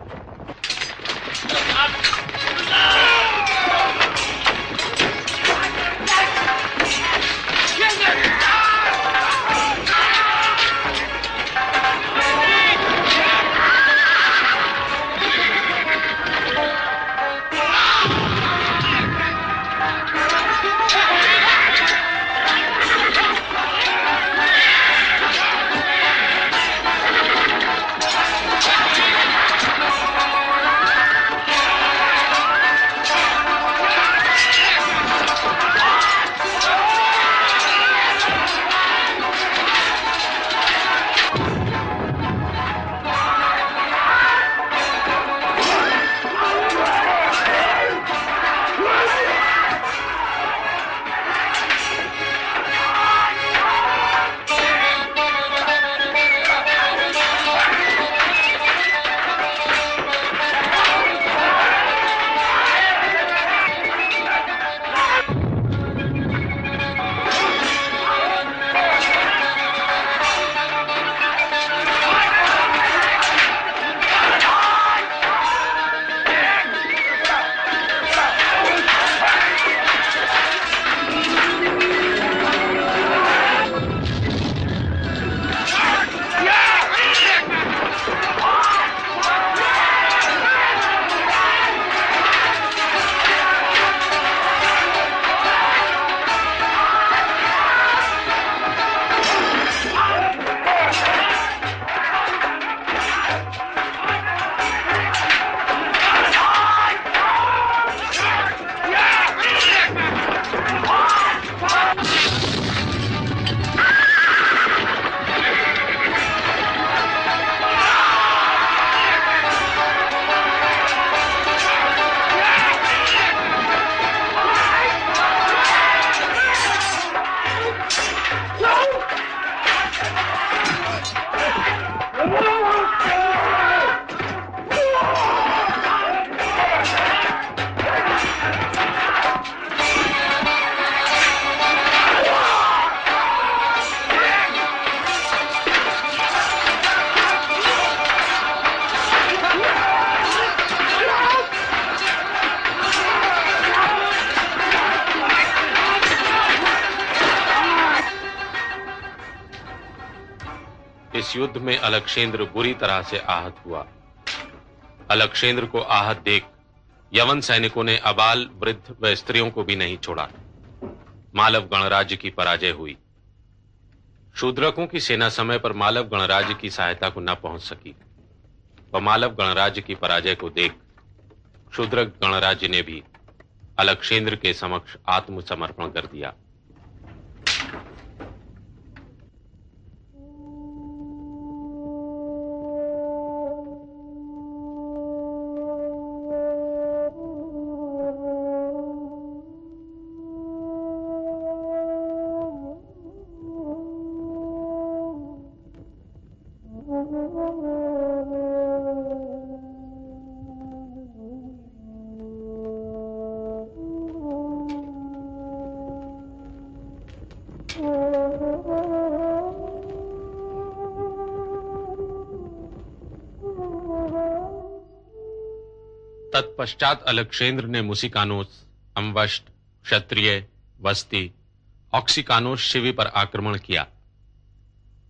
में अलक्षेंद्र बुरी तरह से आहत हुआ। अलक्षेंद्र को आहत देख यवन सैनिकों ने अबाल वृद्ध व स्त्रियों को भी नहीं छोड़ा। मालव गणराज्य की पराजय हुई। शूद्रकों की सेना समय पर मालव गणराज्य की सहायता को न पहुँच सकी। व मालव गणराज्य की पराजय को देख शूद्रक गणराज्य ने भी अलक्षेंद्र के समक्ष आत्मसमर्पण कर दिया। तत्पश्चात अलक्षेंद्र ने मुसिकानोस अम्वष्ट क्षत्रिय, वस्ती ऑक्सिकानोस शिवी पर आक्रमण किया।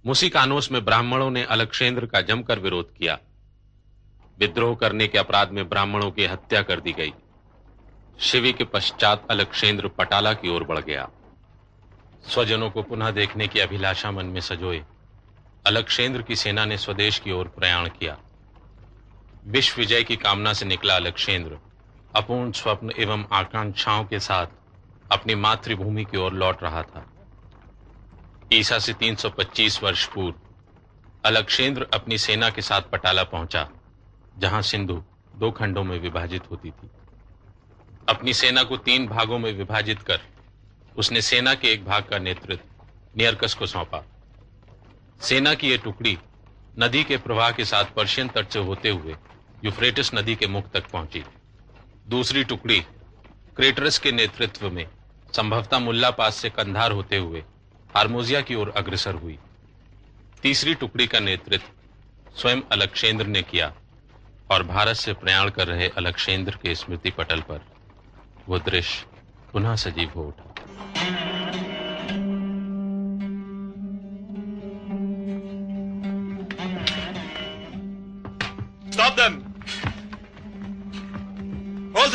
मुसिकानोस में ब्राह्मणों ने अलक्षेंद्र का जमकर विरोध किया। विद्रोह करने के अपराध में ब्राह्मणों की हत्या कर दी गई। शिवी के पश्चात अलक्षेंद्र पटाला की ओर बढ़ गया। स्वजनों को पुनः देखने की अभिलाषा मन में सजोए। अलक्षेंद्र की सेना ने स्वदेश की ओर प्रयाण किया। विश्व विजय की कामना से निकला अलक्षेंद्र, अपूर्ण स्वप्न एवं आकांक्षाओं के साथ अपनी मातृभूमि की ओर लौट रहा था। ईसा से 325 वर्ष पूर्व, अलक्षेंद्र अपनी सेना के साथ पटाला पहुँचा, जहाँ सिंधु दो खंडों में विभाजित होती थी। अपनी सेना को तीन भागों में विभाजित कर, उसने सेना के एक भाग का नेतृत्व नियरकस को सौंपा। सेना की यह टुकड़ी नदी के प्रवाह के साथ पर्शियन तट से होते हुए यूफ्रेटिस नदी के मुख तक पहुँची। दूसरी टुकड़ी क्रेटरस के नेतृत्व में संभवतः मुल्ला पास से कंधार होते हुए हारमोजिया की ओर अग्रसर हुई। तीसरी टुकड़ी का नेतृत्व स्वयं अलक्षेंद्र ने किया और भारत से प्रयाण कर रहे अलक्षेंद्र के स्मृति पटल पर वो दृश्य पुनः सजीव हो उठा।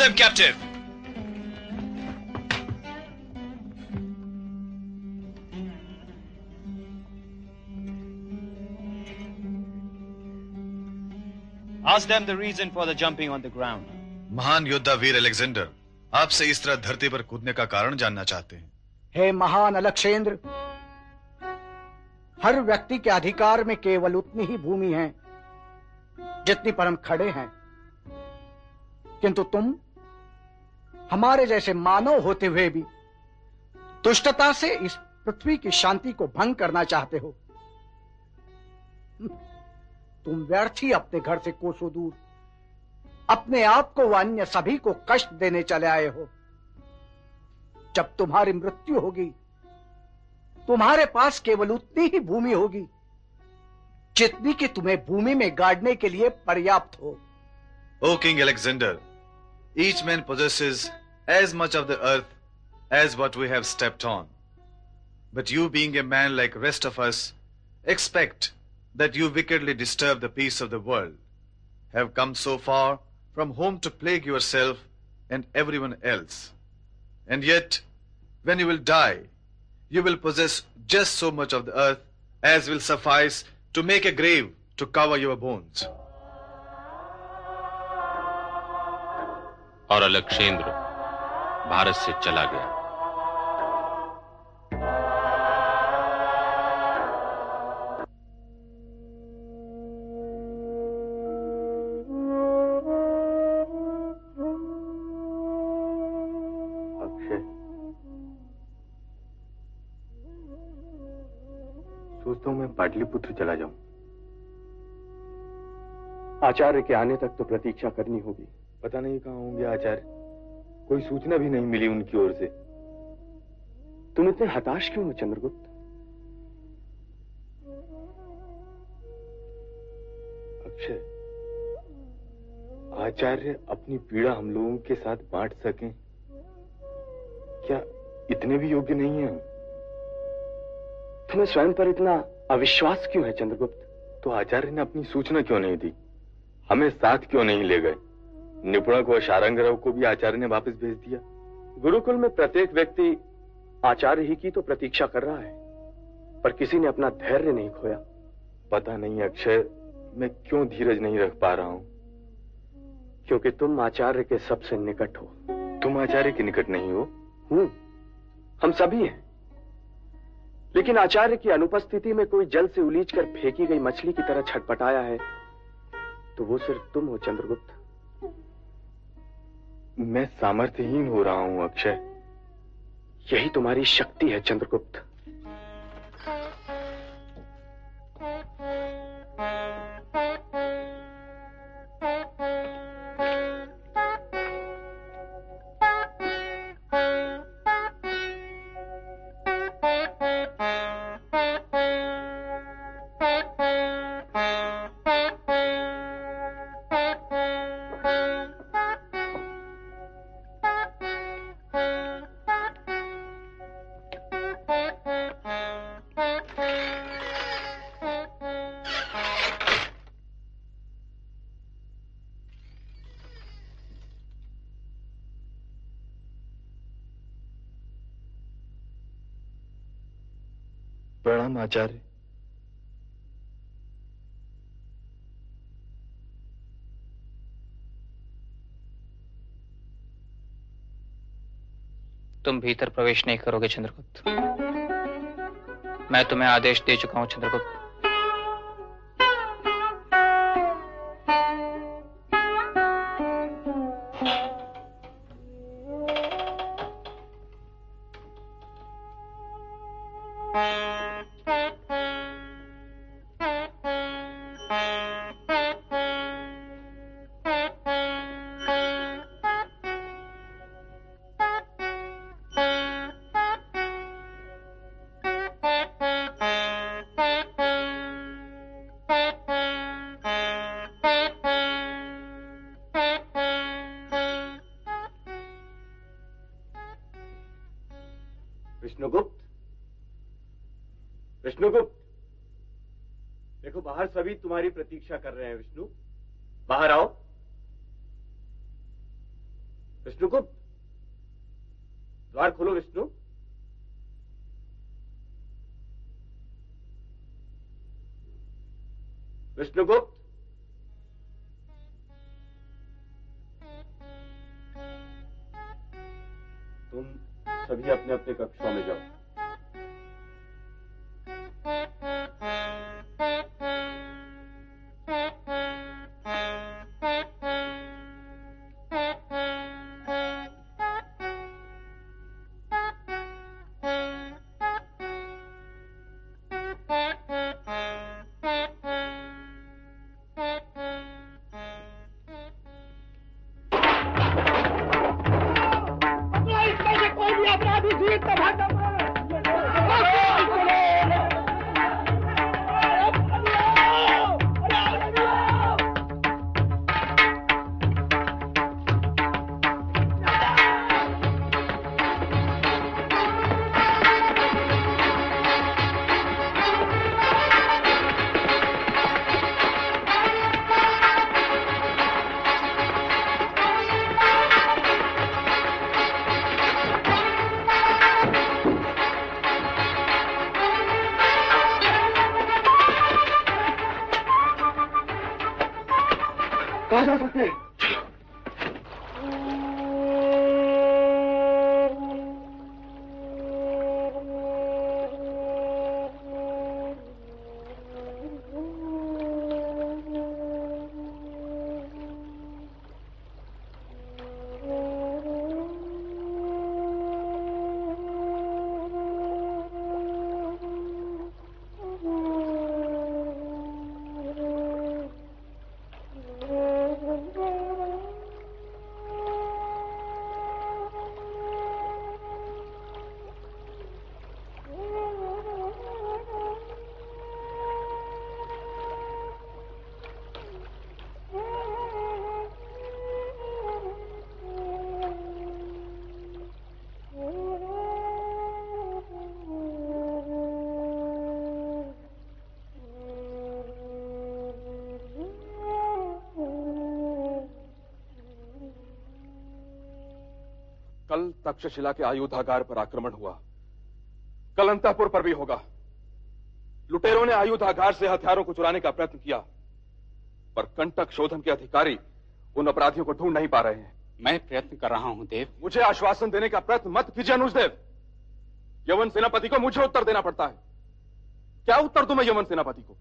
Them captive! Ask them the reason for the jumping on the ground. महान योद्धा वीर अलेक्जेंडर आपसे इस तरह धरती पर कूदने का कारण जानना चाहते हैं हे महान अलक्षेंद्र हर व्यक्ति के अधिकार में केवल उतनी ही भूमि है जितनी पर हम खड़े हैं किंतु तुम हमारे जैसे मानव होते हुए भी दुष्टता से इस पृथ्वी की शांति को भंग करना चाहते हो। तुम व्यर्थ ही अपने घर से कोसों दूर अपने आप को व अन्य सभी को कष्ट देने चले आए हो। जब तुम्हारी मृत्यु होगी तुम्हारे पास केवल उतनी ही भूमि होगी जितनी कि तुम्हें भूमि में गाड़ने के लिए पर्याप्त हो। O king Alexander, each man possesses as much of the earth as what we have stepped on. But you, being a man like rest of us, expect that you wickedly disturb the peace of the world, have come so far from home to plague yourself and everyone else. And yet, when you will die, you will possess just so much of the earth as will suffice to make a grave to cover your bones. और अलक्षेंद्र भारत से चला गया। सोचता हूँ मैं चला जाऊँ। आचार्य के आने तक तो प्रतीक्षा करनी होगी। पता नहीं कहाँ होंगे आचार्य। कोई सूचना भी नहीं मिली उनकी ओर से। तुम इतने हताश क्यों हो, चंद्रगुप्त? अक्षय, आचार्य अपनी पीड़ा हम लोगों के साथ बांट सकें। क्या इतने भी योग्य नहीं है हम? तुम्हें स्वयं पर इतना अविश्वास क्यों है, चंद्रगुप्त? तो आचार्य ने अपनी सूचना क्यों नहीं दी? हमें साथ क्यों नहीं ले गए? निपुणक व शारंगरव को भी आचार्य ने वापस भेज दिया। गुरुकुल में प्रत्येक व्यक्ति आचार्य ही की तो प्रतीक्षा कर रहा है, पर किसी ने अपना धैर्य नहीं खोया। पता नहीं अक्षय, मैं क्यों धीरज नहीं रख पा रहा हूँ? क्योंकि तुम आचार्य के सबसे निकट हो। तुम आचार्य के निकट नहीं हो? हूँ, हम सभी हैं। लेकिन आचार्य की अनुपस्थिति में कोई जल से उलीझ कर फेंकी गई मछली की तरह छटपटाया है तो वो सिर्फ़ तुम हो, चंद्रगुप्त। मैं सामर्थ्यहीन हो रहा हूँ अक्षय। यही तुम्हारी शक्ति है चंद्रगुप्त। आचार्य तुम भीतर प्रवेश नहीं करोगे चंद्रगुप्त। मैं तुम्हें आदेश दे चुका हूँ चंद्रगुप्त। प्रतीक्षा कर रहे हैं तक्षशिला के आयुधागार पर आक्रमण हुआ। कल अंतपुर पर भी होगा। लुटेरों ने आयुधागार से हथियारों को चुराने का प्रयत्न किया पर कंटक शोधन के अधिकारी उन अपराधियों को ढूंढ नहीं पा रहे हैं। मैं प्रयत्न कर रहा हूँ देव। मुझे आश्वासन देने का प्रयत्न मत कीजिए अनुजदेव। यवन सेनापति को मुझे उत्तर देना पड़ता है। क्या उत्तर दूँ मैं यवन सेनापति को?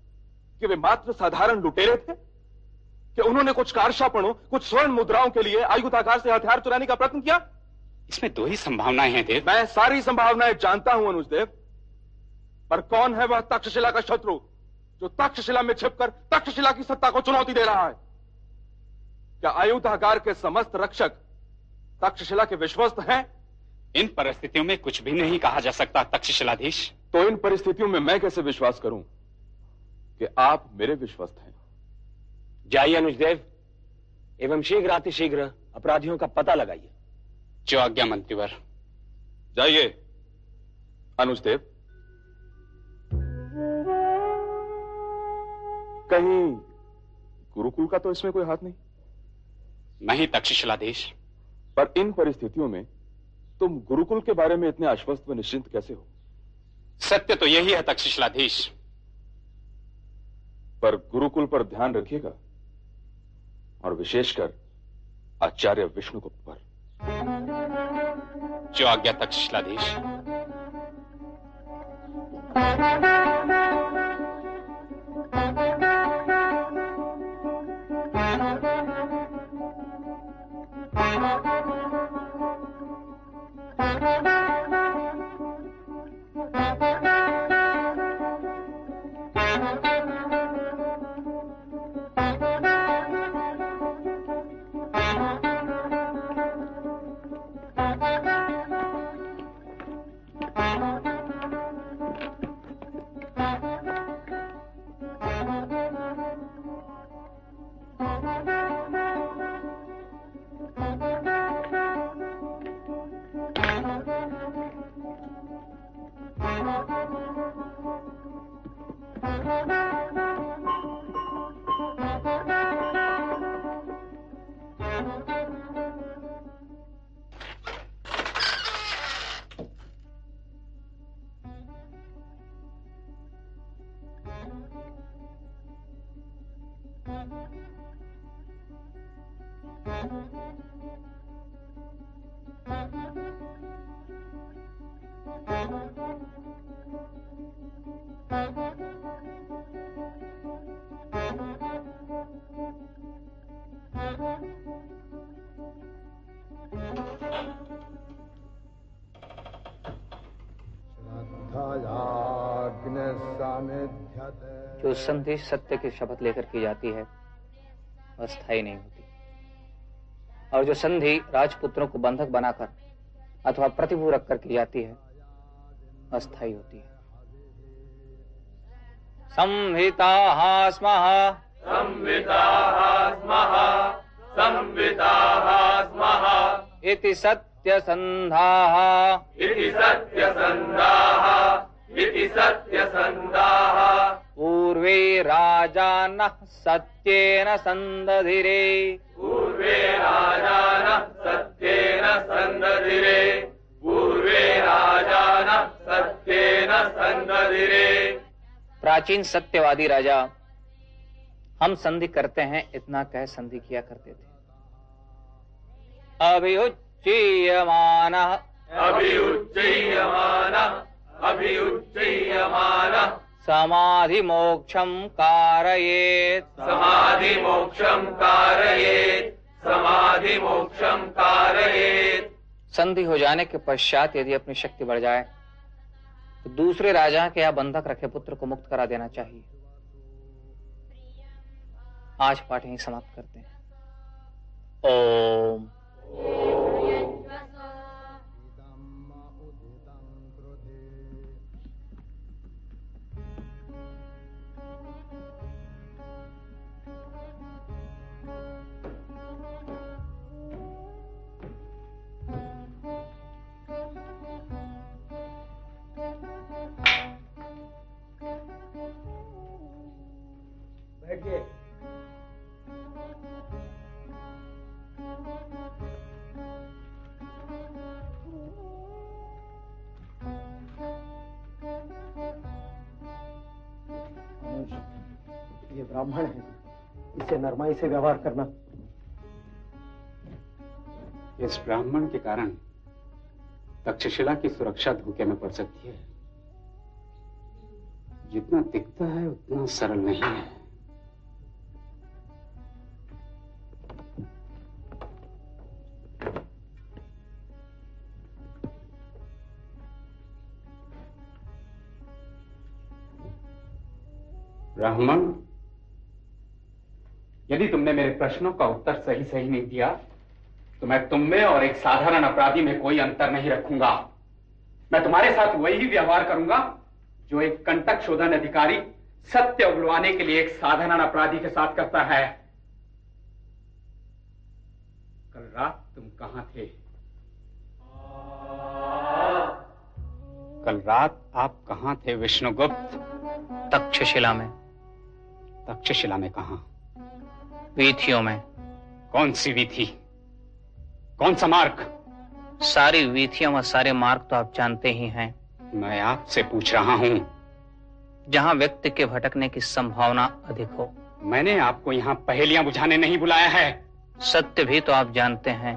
कि वे मात्र साधारण लुटेरे थे? कि उन्होंने कुछ कारशापणों कुछ स्वर्ण मुद्राओं के लिए आयुधागार से हथियार चुराने का प्रयत्न किया? इसमें दो ही संभावनाएँ हैं देव। मैं सारी संभावनाएँ जानता हूँ अनुजदेव पर कौन है वह तक्षशिला का शत्रु जो तक्षशिला में छिपकर तक्षशिला की सत्ता को चुनौती दे रहा है? क्या आयुधागार के समस्त रक्षक तक्षशिला के विश्वस्त हैं? इन परिस्थितियों में कुछ भी नहीं कहा जा सकता तक्षशिलाधीश। तो इन परिस्थितियों में मैं कैसे विश्वास करूँ कि आप मेरे विश्वस्त हैं? जाइए अनुजदेव एवं शीघ्र अतिशीघ्र अपराधियों का पता लगाइए। जो आज्ञा मंत्रीवर जाइए। अनुजदेव कहीं गुरुकुल का तो इसमें कोई हाथ नहीं? नहीं तक्षशिलाधीश पर इन परिस्थितियों में तुम गुरुकुल के बारे में इतने आश्वस्त व निश्चिंत कैसे हो? सत्य तो यही है तक्षशिलाधीश पर गुरुकुल पर ध्यान रखिएगा और विशेषकर आचार्य विष्णुगुप्त पर। जो आज्ञा तक शिलादेश जो संधि सत्य की शपथ लेकर की जाती है, वह स्थायी नहीं होती। और जो संधि राजपुत्रों को बंधक बनाकर अथवा प्रतिभू रखकर की जाती है अस्थायी होती है। संहिता स्मः। संविदाः स्मः। संविदाः स्मः। इति सत्यसन्धाः। इति सत्यसन्धाः। इति सत्यसन्धाः। पूर्वे राजानः सत्येन सन्दधिरे। पूर्वे राजानः सत्येन सन्दधिरे। पूर्वे राजानः सत्येन सन्दधिरे। प्राचीन सत्यवादी राजा संधि करते हैं इतना कह संधि किया करते थे। अभियुच्यमानः अभियुच्यमानः अभियुच्यमानः समाधि मोक्षम कारयेत। समाधि मोक्षम कारयेत। समाधि मोक्षम कारयेत। संधि हो जाने के पश्चात यदि अपनी शक्ति बढ़ जाए तो दूसरे राजा के या बंधक रखे पुत्र को मुक्त करा देना चाहिए। आज पाठ यहीं समाप्त करते हैं। ओम। ये ब्राह्मण है इससे नरमाई से व्यवहार करना। इस ब्राह्मण के कारण तक्षशिला की सुरक्षा धोखे में पड़ सकती है। जितना दिखता है, उतना सरल नहीं है। ब्राह्मण यदि तुमने मेरे प्रश्नों का उत्तर सही सही नहीं दिया तो मैं तुम में और एक साधारण अपराधी में कोई अंतर नहीं रखूँगा। मैं तुम्हारे साथ वही व्यवहार करूँगा जो एक कंटक शोधन अधिकारी सत्य उगलवाने के लिए एक साधारण अपराधी के साथ करता है। कल रात तुम कहाँ थे? कल रात आप कहाँ थे विष्णुगुप्त? तक्षशिला में। तक्षशिला में कहा? वीथियों में। कौन सी विधि? कौन सा मार्ग? सारी विधियों और सारे मार्ग तो आप जानते ही हैं। मैं आपसे पूछ रहा हूँ। जहाँ व्यक्ति के भटकने की संभावना अधिक हो। मैंने आपको यहाँ पहेलियाँ बुझाने नहीं बुलाया है। सत्य भी तो आप जानते हैं।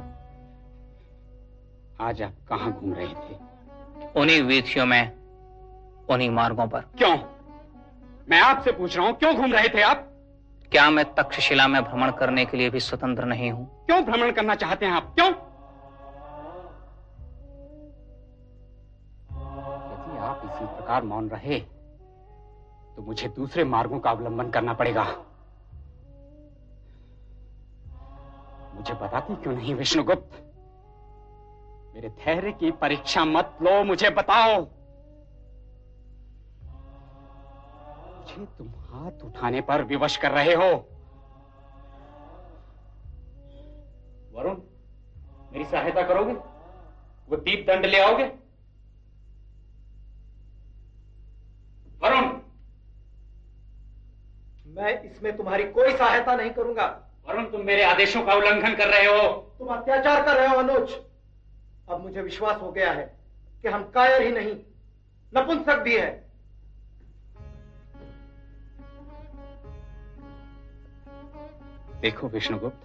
आज आप कहाँ घूम रहे थे? उन्हीं वीथियों में उन्हीं मार्गों पर। क्यों? मैं आपसे पूछ रहा हूँ क्यों घूम रहे थे आप? क्या मैं तक्षशिला में भ्रमण करने के लिए भी स्वतंत्र नहीं हूँ? क्यों भ्रमण करना चाहते हैं आप? क्यों? यदि आप इसी प्रकार मौन रहे तो मुझे दूसरे मार्गों का अवलंबन करना पड़ेगा। मुझे बताती क्यों नहीं, विष्णुगुप्त? मेरे धैर्य की परीक्षा मत लो, मुझे बताओ। मुझे तुम हाथ उठाने पर विवश कर रहे हो। वरुण मेरी सहायता करोगे? वो दीप दंड ले आओगे? वरुण! मैं इसमें तुम्हारी कोई सहायता नहीं करूँगा। वरुण तुम मेरे आदेशों का उल्लंघन कर रहे हो। तुम अत्याचार कर रहे हो अनुज। अब मुझे विश्वास हो गया है कि हम कायर ही नहीं नपुंसक भी है। देखो विष्णुगुप्त,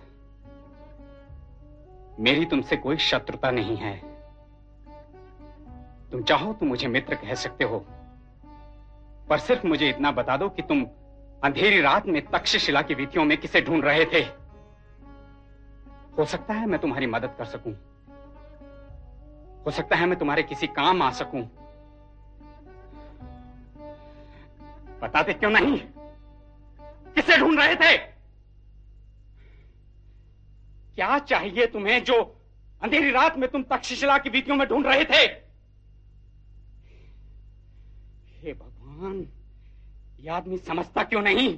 मेरी तुमसे कोई शत्रुता नहीं है। तुम चाहो तो मुझे मित्र कह सकते हो, पर सिर्फ़ मुझे इतना बता दो कि तुम अंधेरी रात में तक्षशिला की वीथियों में किसे ढूंढ रहे थे। हो सकता है मैं तुम्हारी मदद कर सकूँ। हो सकता है मैं तुम्हारे किसी काम आ सकूँ। बताते क्यों नहीं? किसे ढूंढ रहे थे? क्या चाहिए तुम्हें जो अंधेरी रात में तुम तक्षशिला की वीतियों में ढूंढ रहे थे? हे भगवान यह आदमी समझता क्यों नहीं?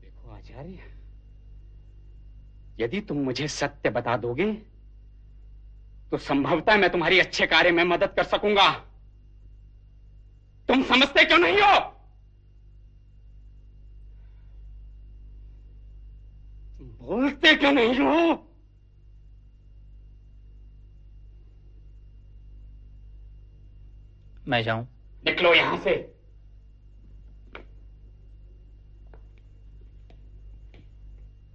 देखो आचार्य, यदि तुम मुझे सत्य बता दोगे तो संभवतः मैं तुम्हारी अच्छे कार्य में मदद कर सकूँगा। तुम समझते क्यों नहीं हो? बोलते क्यों नहीं हो? मैं जाऊँ। निकलो यहाँ से।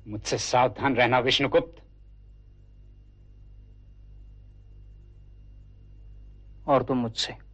मुझसे सावधान रहना विष्णुगुप्त। और तुम मुझसे।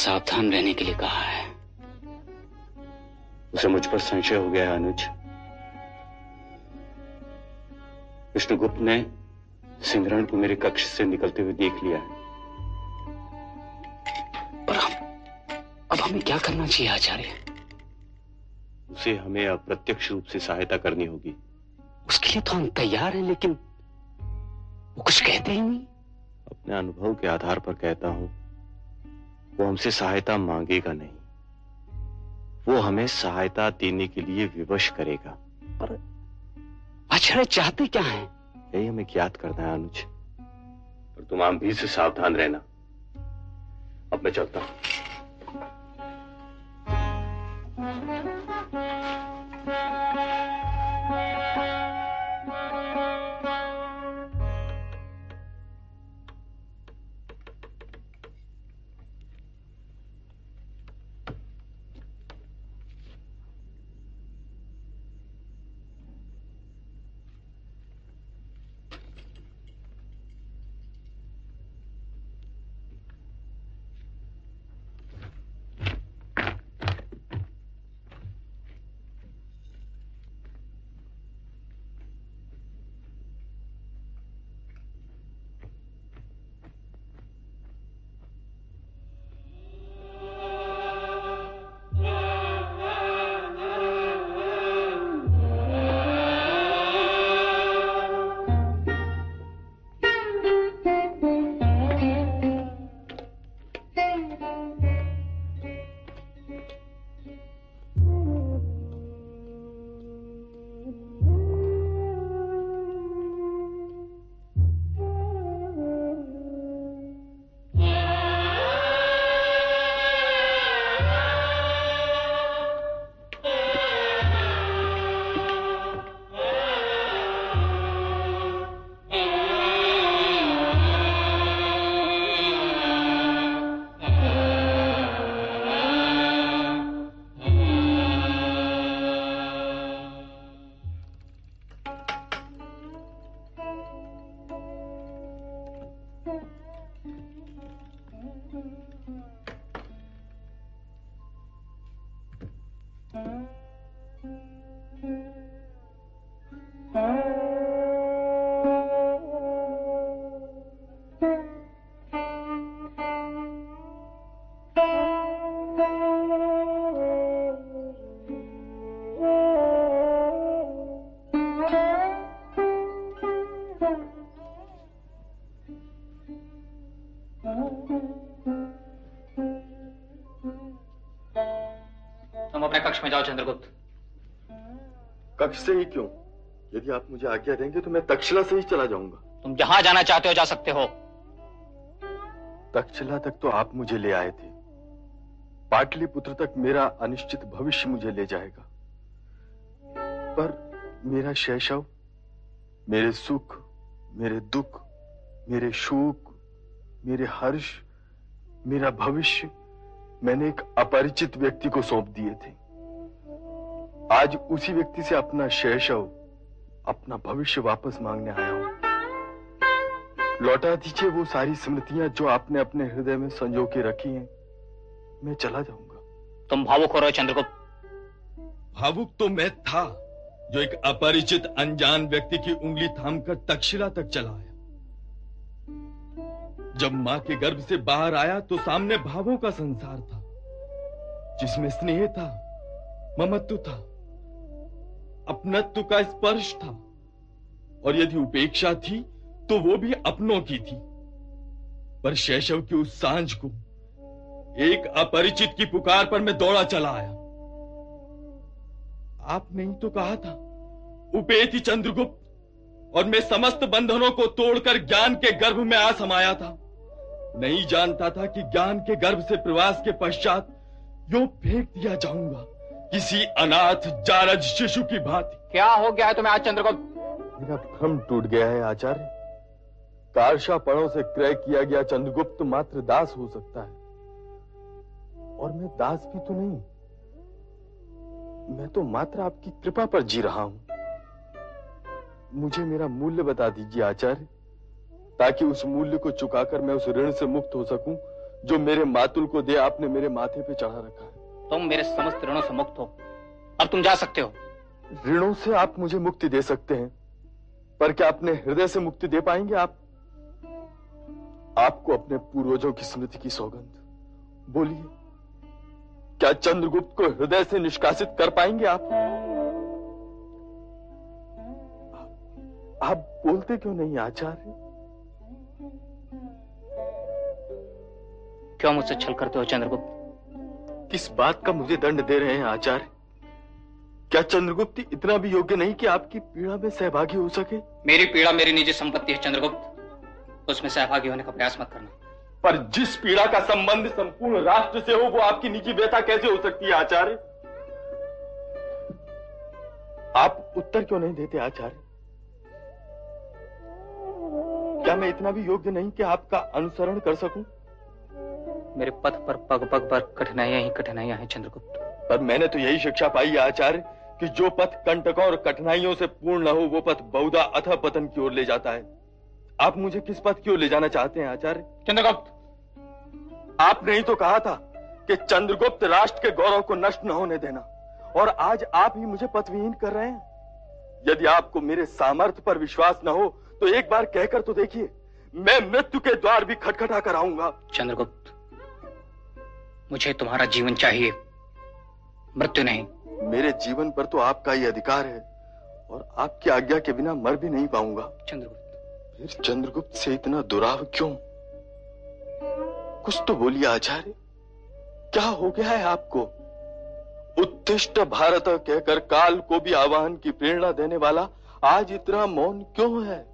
सावधान रहने के लिए कहा है। उसे मुझ पर संशय हो गया है अनुज। विष्णुगुप्त ने सिंगरण को मेरे कक्ष से निकलते हुए देख लिया है। अब हमें क्या करना चाहिए आचार्य? उसे हमें अप्रत्यक्ष रूप से सहायता करनी होगी। उसके लिए तो हम तैयार हैं लेकिन वो कुछ कहते ही नहीं। अपने अनुभव के आधार पर कहता हूँ। वो हमसे सहायता मांगेगा नहीं। वो हमें सहायता देने के लिए विवश करेगा। पर अच्छा चाहते क्या है? यही हमें ज्ञात करना है अनुज। पर तुम आम भी से सावधान रहना। अब मैं चलता हूँ। में जाओ चंद्रगुप्त। कक्ष से ही क्यों? यदि आप मुझे आज्ञा देंगे तो मैं तक्षशिला से ही चला जाऊँगा। तुम जहाँ जाना चाहते हो जा सकते हो। तक्षशिला तक तो आप मुझे ले आए थे। पाटलिपुत्र तक मेरा अनिश्चित भविष्य मुझे ले जाएगा। पर मेरा शैशव मेरे सुख मेरे दुख मेरे शोक मेरे हर्ष मेरा भविष्य मैंने एक अपरिचित व्यक्ति को सौंप दिए थे। आज उसी व्यक्ति से अपना शैशव अपना भविष्य वापस मांगने आया हूँ। लौटा दीजिए वो सारी स्मृतियाँ जो आपने अपने हृदय में संजो के रखी हैं। मैं चला जाऊँगा। तुम भावुक हो रहे हो चंद्रगुप्त भावुक तो मैं था जो एक अपरिचित अनजान व्यक्ति की उंगली थामकर तक्षशिला तक चला आया। जब माँ के गर्भ से बाहर आया तो सामने भावों का संसार था जिसमें स्नेह था ममत्व था। अपनत्व का स्पर्श था। और यदि उपेक्षा थी तो वो भी अपनों की थी। पर शैशव की उस साँझ को एक अपरिचित की पुकार पर मैं दौड़ा चला आया। आपने ही तो कहा था, उपेति चंद्रगुप्त और मैं समस्त बंधनों को तोड़कर ज्ञान के गर्भ में आ समाया था। नहीं जानता था कि ज्ञान के गर्भ से प्रवास के पश्चात यो फेंक दिया जाऊँगा। किसी अनाथ जारज शिशु की भांति। क्या हो गया है तुम्हें आज चंद्रगुप्त मेरा भ्रम टूट गया है आचार्य। कारशा पणों से क्रय किया गया चंद्रगुप्त मात्र दास हो सकता है। और मैं दास भी तो नहीं। मैं तो मात्र आपकी कृपा पर जी रहा हूँ। मुझे मेरा मूल्य बता दीजिए आचार्य ताकि उस मूल्य को चुकाकर मैं उस ऋण से मुक्त हो सकूँ जो मेरे मातुल को दे आपने मेरे माथे पे चढ़ा रखा है। तुम मेरे समस्त ऋणों से मुक्त हो। अब तुम जा सकते हो। ऋणों से आप मुझे मुक्ति दे सकते हैं पर क्या अपने हृदय से मुक्ति दे पाएँगे आप? आपको अपने पूर्वजों की स्मृति की सौगंध। बोलिए क्या चंद्रगुप्त को हृदय से निष्कासित कर पाएँगे आप? आप बोलते क्यों नहीं आचार्य? क्यों मुझसे छल करते हो चंद्रगुप्त? किस बात का मुझे दंड दे रहे हैं आचार्य? क्या चंद्रगुप्त इतना भी योग्य नहीं कि आपकी पीड़ा में सहभागी हो सके? मेरी पीड़ा मेरी निजी संपत्ति है चंद्रगुप्त। उसमें सहभागी होने का प्रयास मत करना। पर जिस पीड़ा का संबंध संपूर्ण राष्ट्र से हो वो आपकी निजी व्यथा कैसे हो सकती है आचार्य? आप उत्तर क्यों नहीं देते आचार्य? क्या मैं इतना भी योग्य नहीं कि आपका अनुसरण कर सकूँ? मेरे पथ पर पग पग पर कठिनाइयाँ ही कठिनाइयाँ हैं चंद्रगुप्त। पर मैंने तो यही शिक्षा पाई है आचार्य कि जो पथ कंटकों और कठिनाइयों से पूर्ण न हो वो पथ बहुधा अथ पतन की ओर ले जाता है। आप मुझे किस पथ की ओर ले जाना चाहते हैं आचार्य? चंद्रगुप्त! आपने ही तो कहा था कि चंद्रगुप्त राष्ट्र के गौरव को नष्ट न होने देना और आज आप ही मुझे पथविहीन कर रहे हैं। यदि आपको मेरे सामर्थ्य पर विश्वास न हो तो एक बार कहकर तो देखिए मैं मृत्यु के द्वार भी खटखटा कर आऊँगा। चंद्रगुप्त मुझे तुम्हारा जीवन चाहिए। मृत्यु नहीं। मेरे जीवन पर तो आपका ही अधिकार है और आपकी आज्ञा के बिना मर भी नहीं पाऊँगा। चंद्रगुप्त। फिर चंद्रगुप्त से इतना दुराव क्यों? कुछ तो बोलिए आचार्य। क्या हो गया है आपको? उत्तिष्ट भारत कहकर काल को भी आह्वान की प्रेरणा देने वाला आज इतना मौन क्यों है?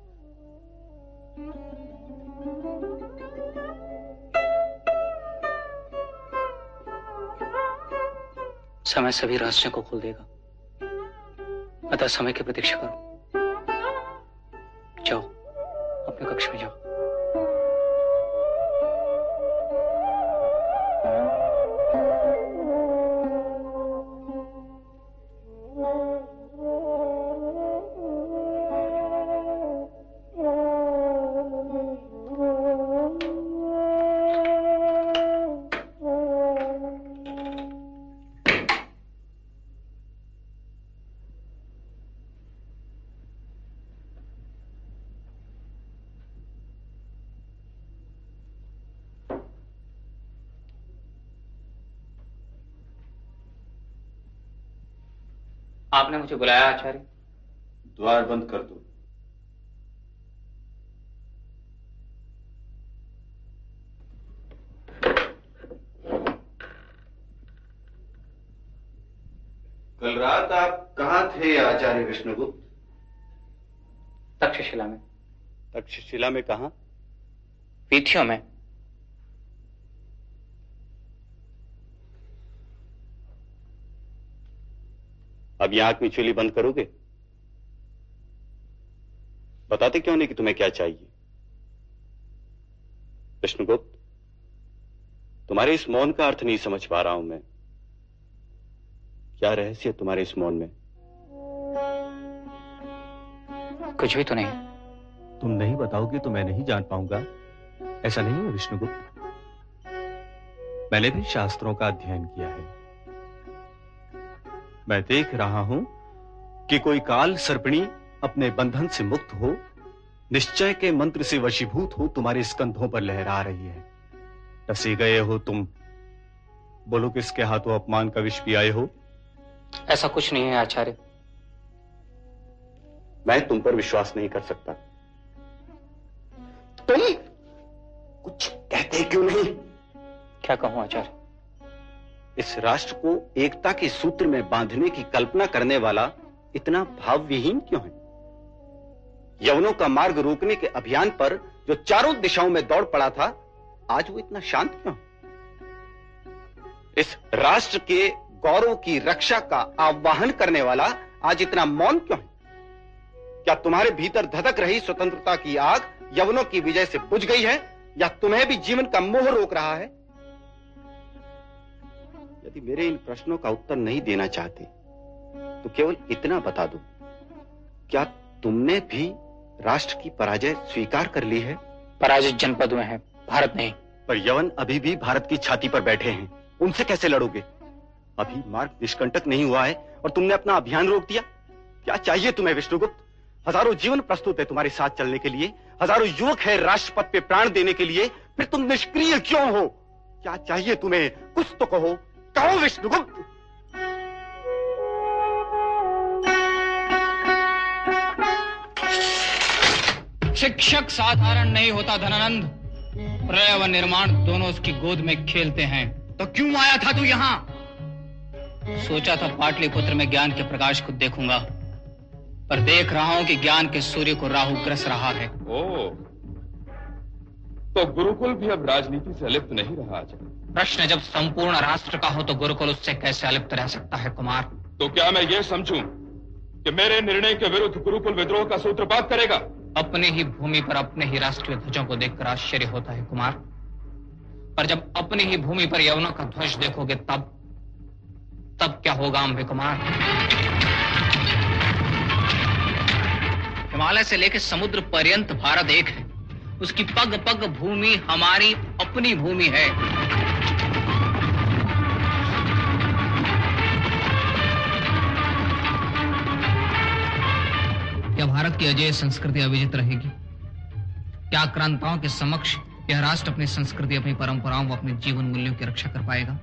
समय सभी रहस्यों को खोल देगा। अतः समय की प्रतीक्षा करो। जाओ, अपने कक्ष में जाओ। मुझे बुलाया आचार्य। द्वार बंद कर दो। कल रात आप कहाँ थे आचार्य विष्णुगुप्त? तक्षशिला में। तक्षशिला में कहा? पीठियों में। अब यहाँ आँख मिचुली बंद करोगे? बताते क्यों नहीं कि तुम्हें क्या चाहिए? विष्णुगुप्त तुम्हारे इस मौन का अर्थ नहीं समझ पा रहा हूँ मैं। क्या रहस्य है तुम्हारे इस मौन में? कुछ भी तो नहीं। तुम नहीं बताओगे तो मैं नहीं जान पाऊँगा। ऐसा नहीं है विष्णुगुप्त? मैंने भी शास्त्रों का अध्ययन किया है। मैं देख रहा हूँ कि कोई काल सर्पणी अपने बंधन से मुक्त हो निश्चय के मंत्र से वशीभूत हो तुम्हारे स्कंधों पर लहरा रही है। डसे गए हो तुम। बोलो किसके हाथों अपमान का विष पियाए हो? ऐसा कुछ नहीं है आचार्य। मैं तुम पर विश्वास नहीं कर सकता। तुम? कुछ कहते क्यों नहीं? क्या कहूँ आचार्य? इस राष्ट्र को एकता के सूत्र में बांधने की कल्पना करने वाला इतना भावविहीन क्यों है? यवनों का मार्ग रोकने के अभियान पर जो चारों दिशाओं में दौड़ पड़ा था, आज वो इतना शांत क्यों इस राष्ट्र के गौरव की रक्षा का आह्वान करने वाला आज इतना मौन क्यों है? क्या तुम्हारे भीतर धधक रही स्वतंत्रता की आग यवनों की विजय से बुझ गई है? या तुम्हें भी जीवन का मोह रोक रहा है? यदि मेरे इन प्रश्नों का उत्तर नहीं देना चाहते तो केवल इतना बता दो क्या तुमने भी राष्ट्र की पराजय स्वीकार कर ली है? पराजित जनपद में है भारत नहीं। पर यवन अभी भी भारत की छाती पर बैठे हैं उनसे कैसे लड़ोगे? अभी मार्ग निष्कंटक नहीं हुआ है और तुमने अपना अभियान रोक दिया। क्या चाहिए तुम्हें विष्णुगुप्त? हज़ारों जीवन प्रस्तुत है तुम्हारे साथ चलने के लिए हज़ारों युवक है राष्ट्रपति पे प्राण देने के लिए फिर तुम निष्क्रिय क्यों हो? क्या चाहिए तुम्हें? कुछ तो कहो। कहो विष्णुगुप्त शिक्षक साधारण नहीं होता धनानंद। प्रलय व निर्माण दोनों उसकी गोद में खेलते हैं। तो क्यों आया था तू यहाँ? सोचा था पाटलिपुत्र में ज्ञान के प्रकाश को देखूँगा। पर देख रहा हूँ कि ज्ञान के सूर्य को राहु ग्रस रहा है। ओ, तो गुरुकुल भी अब राजनीति से अलिप्त नहीं रहा आचार्य। प्रश्न जब संपूर्ण राष्ट्र का हो तो गुरुकुल उससे कैसे अलिप्त रह सकता है कुमार? तो क्या मैं ये समझूं कि मेरे निर्णय के विरुद्ध गुरुकुल विद्रोह का सूत्रपात करेगा? अपने ही भूमि पर अपने ही राष्ट्रीय ध्वजों को देखकर आश्चर्य होता है कुमार। पर जब अपनी ही भूमि पर यवनों का ध्वज देखोगे तब तब क्या होगा अम्बे कुमार? हिमालय से लेकर समुद्र पर्यंत भारत एक है। उसकी पग पग भूमि हमारी अपनी भूमि है। क्या भारत की अजय संस्कृति अविजित रहेगी। क्या आक्रांताओं के समक्ष यह राष्ट्र अपनी संस्कृति अपनी परंपराओं व अपने जीवन मूल्यों की रक्षा कर पाएगा?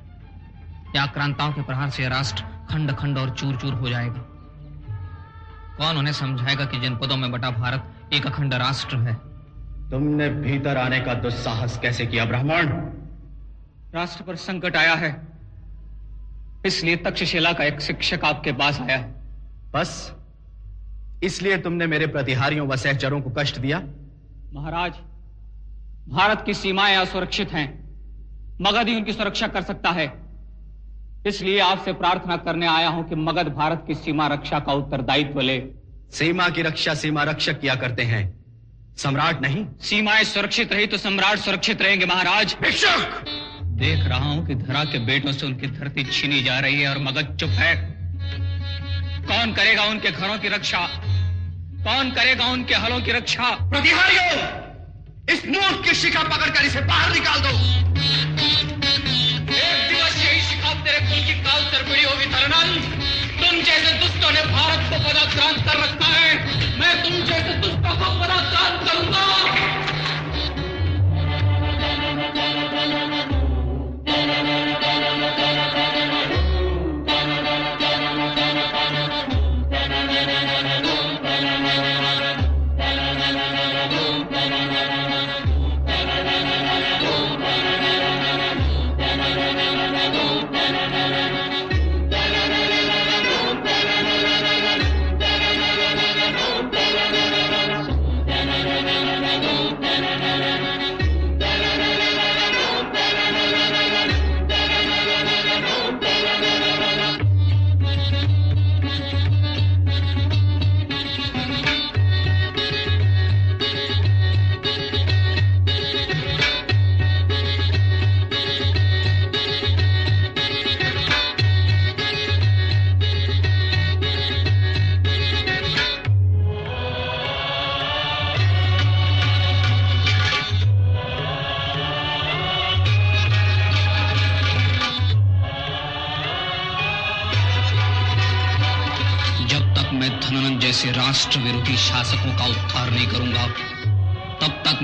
या आक्रांताओं के प्रहार से यह राष्ट्र खंड खंड और चूर चूर हो जाएगा? कौन उन्हें समझाएगा कि जनपदों में बटा भारत एक अखंड राष्ट्र है? तुमने भीतर आने का दुस्साहस कैसे किया ब्राह्मण? राष्ट्र पर संकट आया है। इसलिए तक्षशिला का एक शिक्षक आपके पास आया है। बस इसलिए तुमने मेरे प्रतिहारियों व सहचरों को कष्ट दिया। महाराज भारत की सीमाएँ असुरक्षित हैं मगध ही उनकी सुरक्षा कर सकता है। इसलिए आपसे प्रार्थना करने आया हूँ कि मगध भारत की सीमा रक्षा का उत्तरदायित्व ले। सीमा की रक्षा सीमा रक्षक किया करते हैं। सम्राट नहीं। सीमाएँ सुरक्षित रही तो सम्राट सुरक्षित रहेंगे महाराज। भिक्षुक! देख रहा हूँ कि धरा के बेटों से उनकी धरती छीनी जा रही है और मगध चुप है। कौन करेगा उनके घरों की रक्षा? कौन करेगा उनके हलों की रक्षा? प्रतिहारियों इस मूर्ख की शिखा पकड़कर इसे बाहर निकाल दो। एक दिवस यही शिखा तेरे कुल की काल तरपड़ी होगी धरनंद तुम जैसे दुष्टों ने भारत को पदाक्रांत कर रखा है, मैं तुम जैसे दुष्टों को पदाक्रांत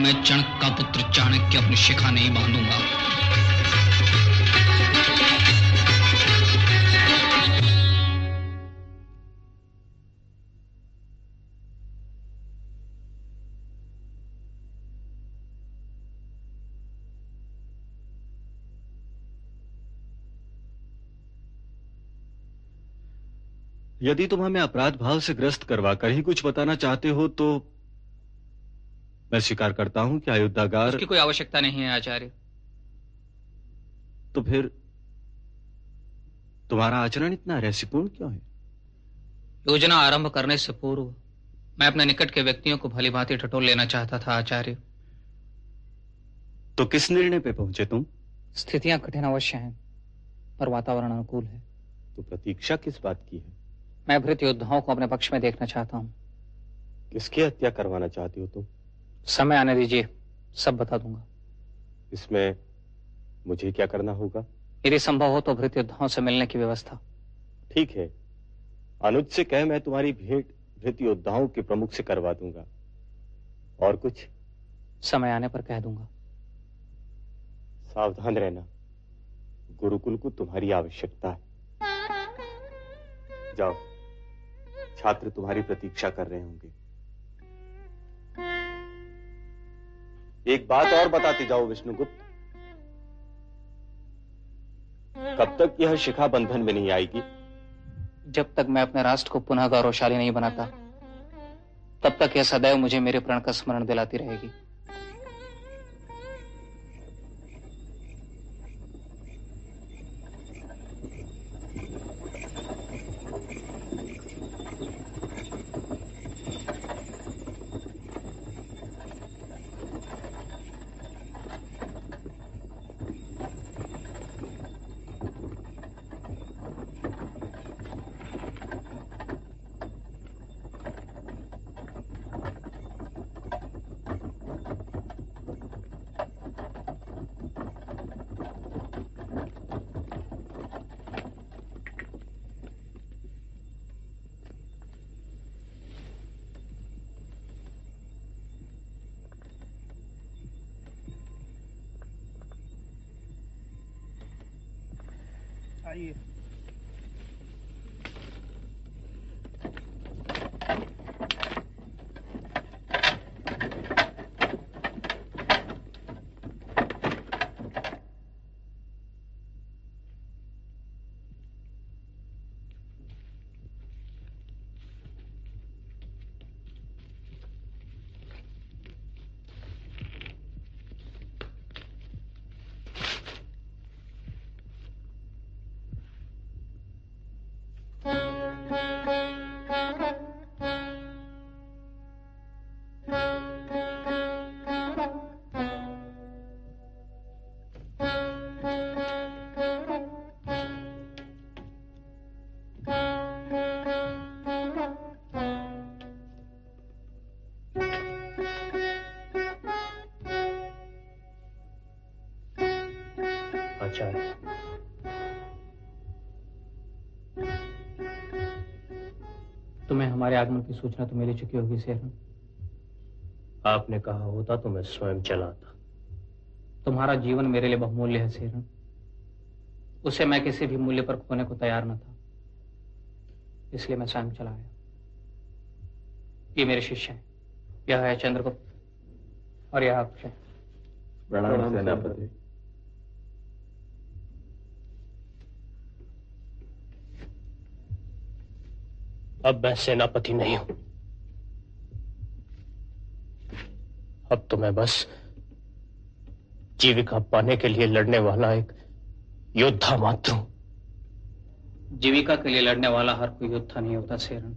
मैं चणक का पुत्र चाणक्य अपनी शिखा नहीं बांधूँगा। यदि तुम हमें अपराध भाव से ग्रस्त करवाकर ही कुछ बताना चाहते हो तो मैं स्वीकार करता हूँ कि अयोध्यागार उसकी कोई आवश्यकता नहीं है आचार्य। तो फिर तुम्हारा आचरण इतना रहस्यपूर्ण क्यों है? योजना आरंभ करने से पूर्व मैं अपने निकट के व्यक्तियों को भली भांति टटोल लेना चाहता था आचार्य। तो किस निर्णय पे पहुँचे तुम? स्थितियाँ कठिन अवश्य हैं पर वातावरण अनुकूल है। तो प्रतीक्षा किस बात की है? मैं भृत योद्धाओं को अपने पक्ष में देखना चाहता हूँ। किसकी हत्या करवाना चाहती हो तुम? समय आने दीजिए सब बता दूँगा। इसमें मुझे क्या करना होगा? यदि संभव हो तो भृत योद्धाओं से मिलने की व्यवस्था। ठीक है। अनुज से कह मैं तुम्हारी भेंट भृत योद्धाओं के प्रमुख से करवा दूँगा। और कुछ? समय आने पर कह दूँगा। सावधान रहना। गुरुकुल को तुम्हारी आवश्यकता है। जाओ। छात्र तुम्हारी प्रतीक्षा कर रहे होंगे। एक बात और बताती जाओ, विष्णुगुप्त। कब तक यह शिखा बंधन में नहीं आएगी? जब तक मैं अपने राष्ट्र को पुनः गौरवशाली नहीं बनाता, तब तक यह सदैव मुझे मेरे प्रण का स्मरण दिलाती रहेगी। हमारे आगमन की सूचना तो मिल चुकी होगी सेहरन आपने कहा होता तो मैं स्वयं चलाता तुम्हारा जीवन मेरे लिए बहुमूल्य है सेहरन उसे मैं किसी भी मूल्य पर खोने को तैयार न था। इसलिए मैं स्वयं चला आया। ये मेरे शिष्य हैं। यह है चंद्रगुप्त और यह अक्षय प्रणाम सेनापति। अब मैं सेनापति नहीं हूँ। अब तो मैं बस जीविका पाने के लिए लड़ने वाला एक योद्धा मात्र हूँ। जीविका के लिए लड़ने वाला हर कोई योद्धा नहीं होता सेरन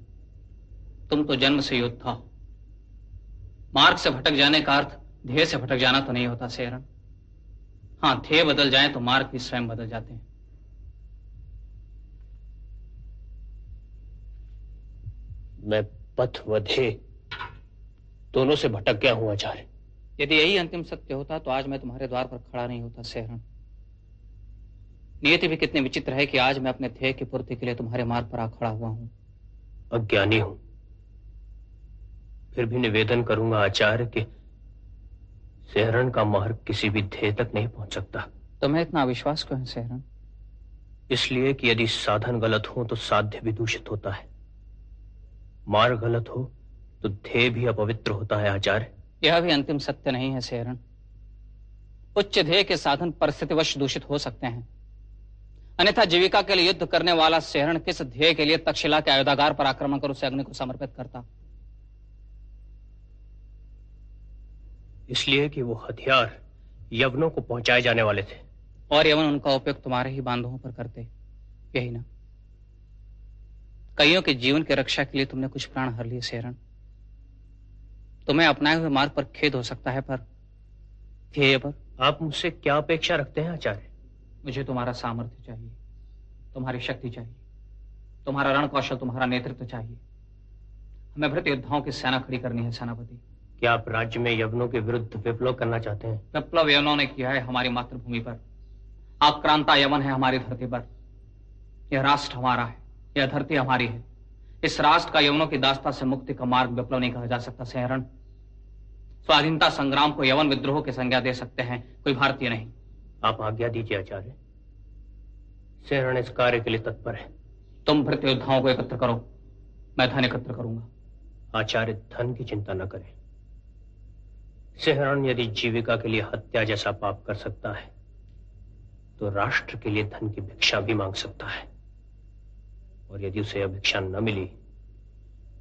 तुम तो जन्म से योद्धा हो। मार्ग से भटक जाने का अर्थ ध्येय से भटक जाना तो नहीं होता सेरन हाँ ध्येय बदल जाए तो मार्ग भी स्वयं बदल जाते हैं। मैं पथ व ध्येय दोनों से भटक गया हूँ आचार्य। यदि यही अंतिम सत्य होता तो आज मैं तुम्हारे द्वार पर खड़ा नहीं होता सेहरन नियति भी कितनी विचित्र है कि आज मैं अपने ध्येय की पूर्ति के लिए तुम्हारे मार्ग पर आ खड़ा हुआ हूँ। अज्ञानी हूँ। फिर भी निवेदन करूँगा आचार्य के सेहरण का मार्ग किसी भी ध्येय तक नहीं पहुँच सकता। तुम्हें इतना विश्वास क्यों है सेहरण? इसलिए कि यदि साधन गलत हो तो साध्य भी दूषित होता है। मार्ग गलत हो तो ध्येय भी अपवित्र होता है आचार्य। यह भी अंतिम सत्य नहीं है सेहरण उच्च ध्येय के साधन परिस्थितिवश दूषित हो सकते हैं। अन्यथा जीविका के लिए युद्ध करने वाला सेहरण किस ध्येय के लिए तक्षशिला के आयुधागार पर आक्रमण कर उसे अग्नि को समर्पित करता? इसलिए कि वो हथियार यवनों को पहुँचाए जाने वाले थे। और यवन उनका उपयोग तुम्हारे ही बांधवों पर करते। यही ना। कईयों के जीवन की रक्षा के लिए तुमने कुछ प्राण हर लिए सेहरण तुम्हें अपनाए हुए मार्ग पर खेद हो सकता है पर ध्येय पर। आप मुझसे क्या अपेक्षा रखते हैं आचार्य? मुझे तुम्हारा सामर्थ्य चाहिए तुम्हारी शक्ति चाहिए तुम्हारा रण कौशल तुम्हारा नेतृत्व चाहिए। हमें भृत योद्धाओं की सेना खड़ी करनी है सेनापति। क्या आप राज्य में यवनों के विरुद्ध विप्लव करना चाहते हैं? विप्लव यवनों ने किया है हमारी मातृभूमि पर। आक्रांता यवन है हमारी धरती पर। यह राष्ट्र हमारा है। यह धरती हमारी है। इस राष्ट्र का यवनों की दास्ता से मुक्ति का मार्ग विप्लव नहीं कहा जा सकता सहरण स्वाधीनता संग्राम को यवन विद्रोह की संज्ञा दे सकते हैं कोई भारतीय नहीं। आप आज्ञा दीजिए आचार्य। सेहरण इस कार्य के लिए तत्पर है। तुम भृत योद्धाओं को एकत्र करो मैं धन एकत्र करूँगा। आचार्य धन की चिंता न करें। सेहरण यदि जीविका के लिए हत्या जैसा पाप कर सकता है तो राष्ट्र के लिए धन की भिक्षा भी मांग सकता है। और यदि उसे अभिक्षा न मिली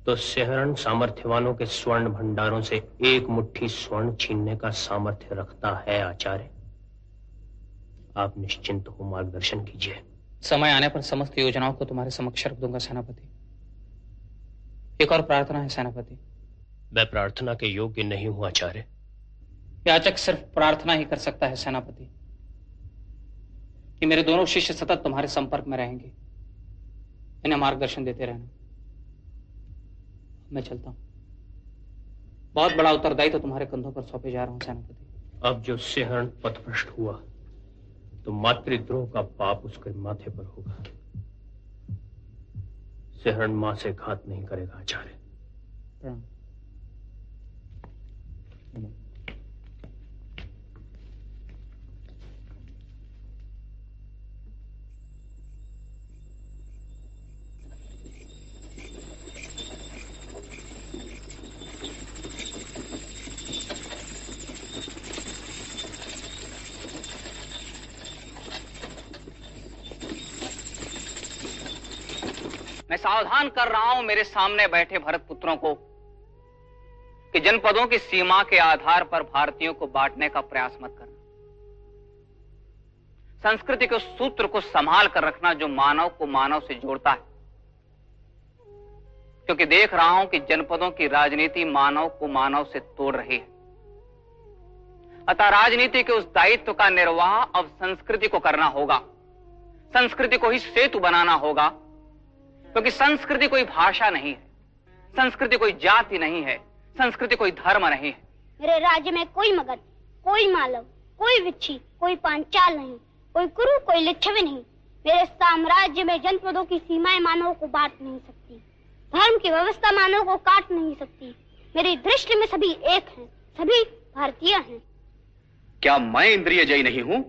तो सेहरण सामर्थ्यवानों के स्वर्ण भंडारों से एक मुट्ठी स्वर्ण छीनने का सामर्थ्य रखता है आचार्य। आप निश्चिंत हो मार्गदर्शन कीजिए। समय आने पर समस्त योजनाओं को तुम्हारे समक्ष रख दूँगा सेनापति। एक और प्रार्थना है सेनापति। मैं प्रार्थना के योग्य नहीं हूँ आचार्य। याचक सिर्फ़ प्रार्थना ही कर सकता है सेनापति कि मेरे दोनों शिष्य सतत तुम्हारे संपर्क में रहेंगे। इन्हें मार्गदर्शन देते रहना। मैं चलता हूँ। बहुत बड़ा उत्तरदायित्व तो तुम्हारे कंधों पर सौंपे जा रहा हूँ सेनापति। अब जो सिंहरण पथभ्रष्ट हुआ तो मातृद्रोह का पाप उसके माथे पर होगा। सिंहरण माँ से घात नहीं करेगा आचार्य। प्रणाम। सावधान कर रहा हूँ मेरे सामने बैठे भरत पुत्रों को, कि जनपदों की सीमा के आधार पर भारतीयों को बांटने का प्रयास मत करना। संस्कृति के सूत्र को संभाल कर रखना जो मानव को मानव से जोड़ता है। क्योंकि देख रहा हूँ कि जनपदों की राजनीति मानव को मानव से तोड़ रही है। अतः राजनीति के उस दायित्व का निर्वाह अब संस्कृति को करना होगा। संस्कृति को ही सेतु बनाना होगा। क्योंकि संस्कृति कोई भाषा नहीं है संस्कृति कोई जाति नहीं है संस्कृति कोई धर्म नहीं है। मेरे राज्य में कोई मगध कोई मालव कोई विच्छी कोई पांचाल नहीं कोई कुरु कोई लिच्छवी नहीं। मेरे साम्राज्य में जनपदों की सीमाएँ मानव को बांट नहीं सकती धर्म की व्यवस्था मानव को काट नहीं सकती। मेरी दृष्टि में सभी एक हैं सभी भारतीय हैं। क्या मैं इंद्रिय जय नहीं हूँ?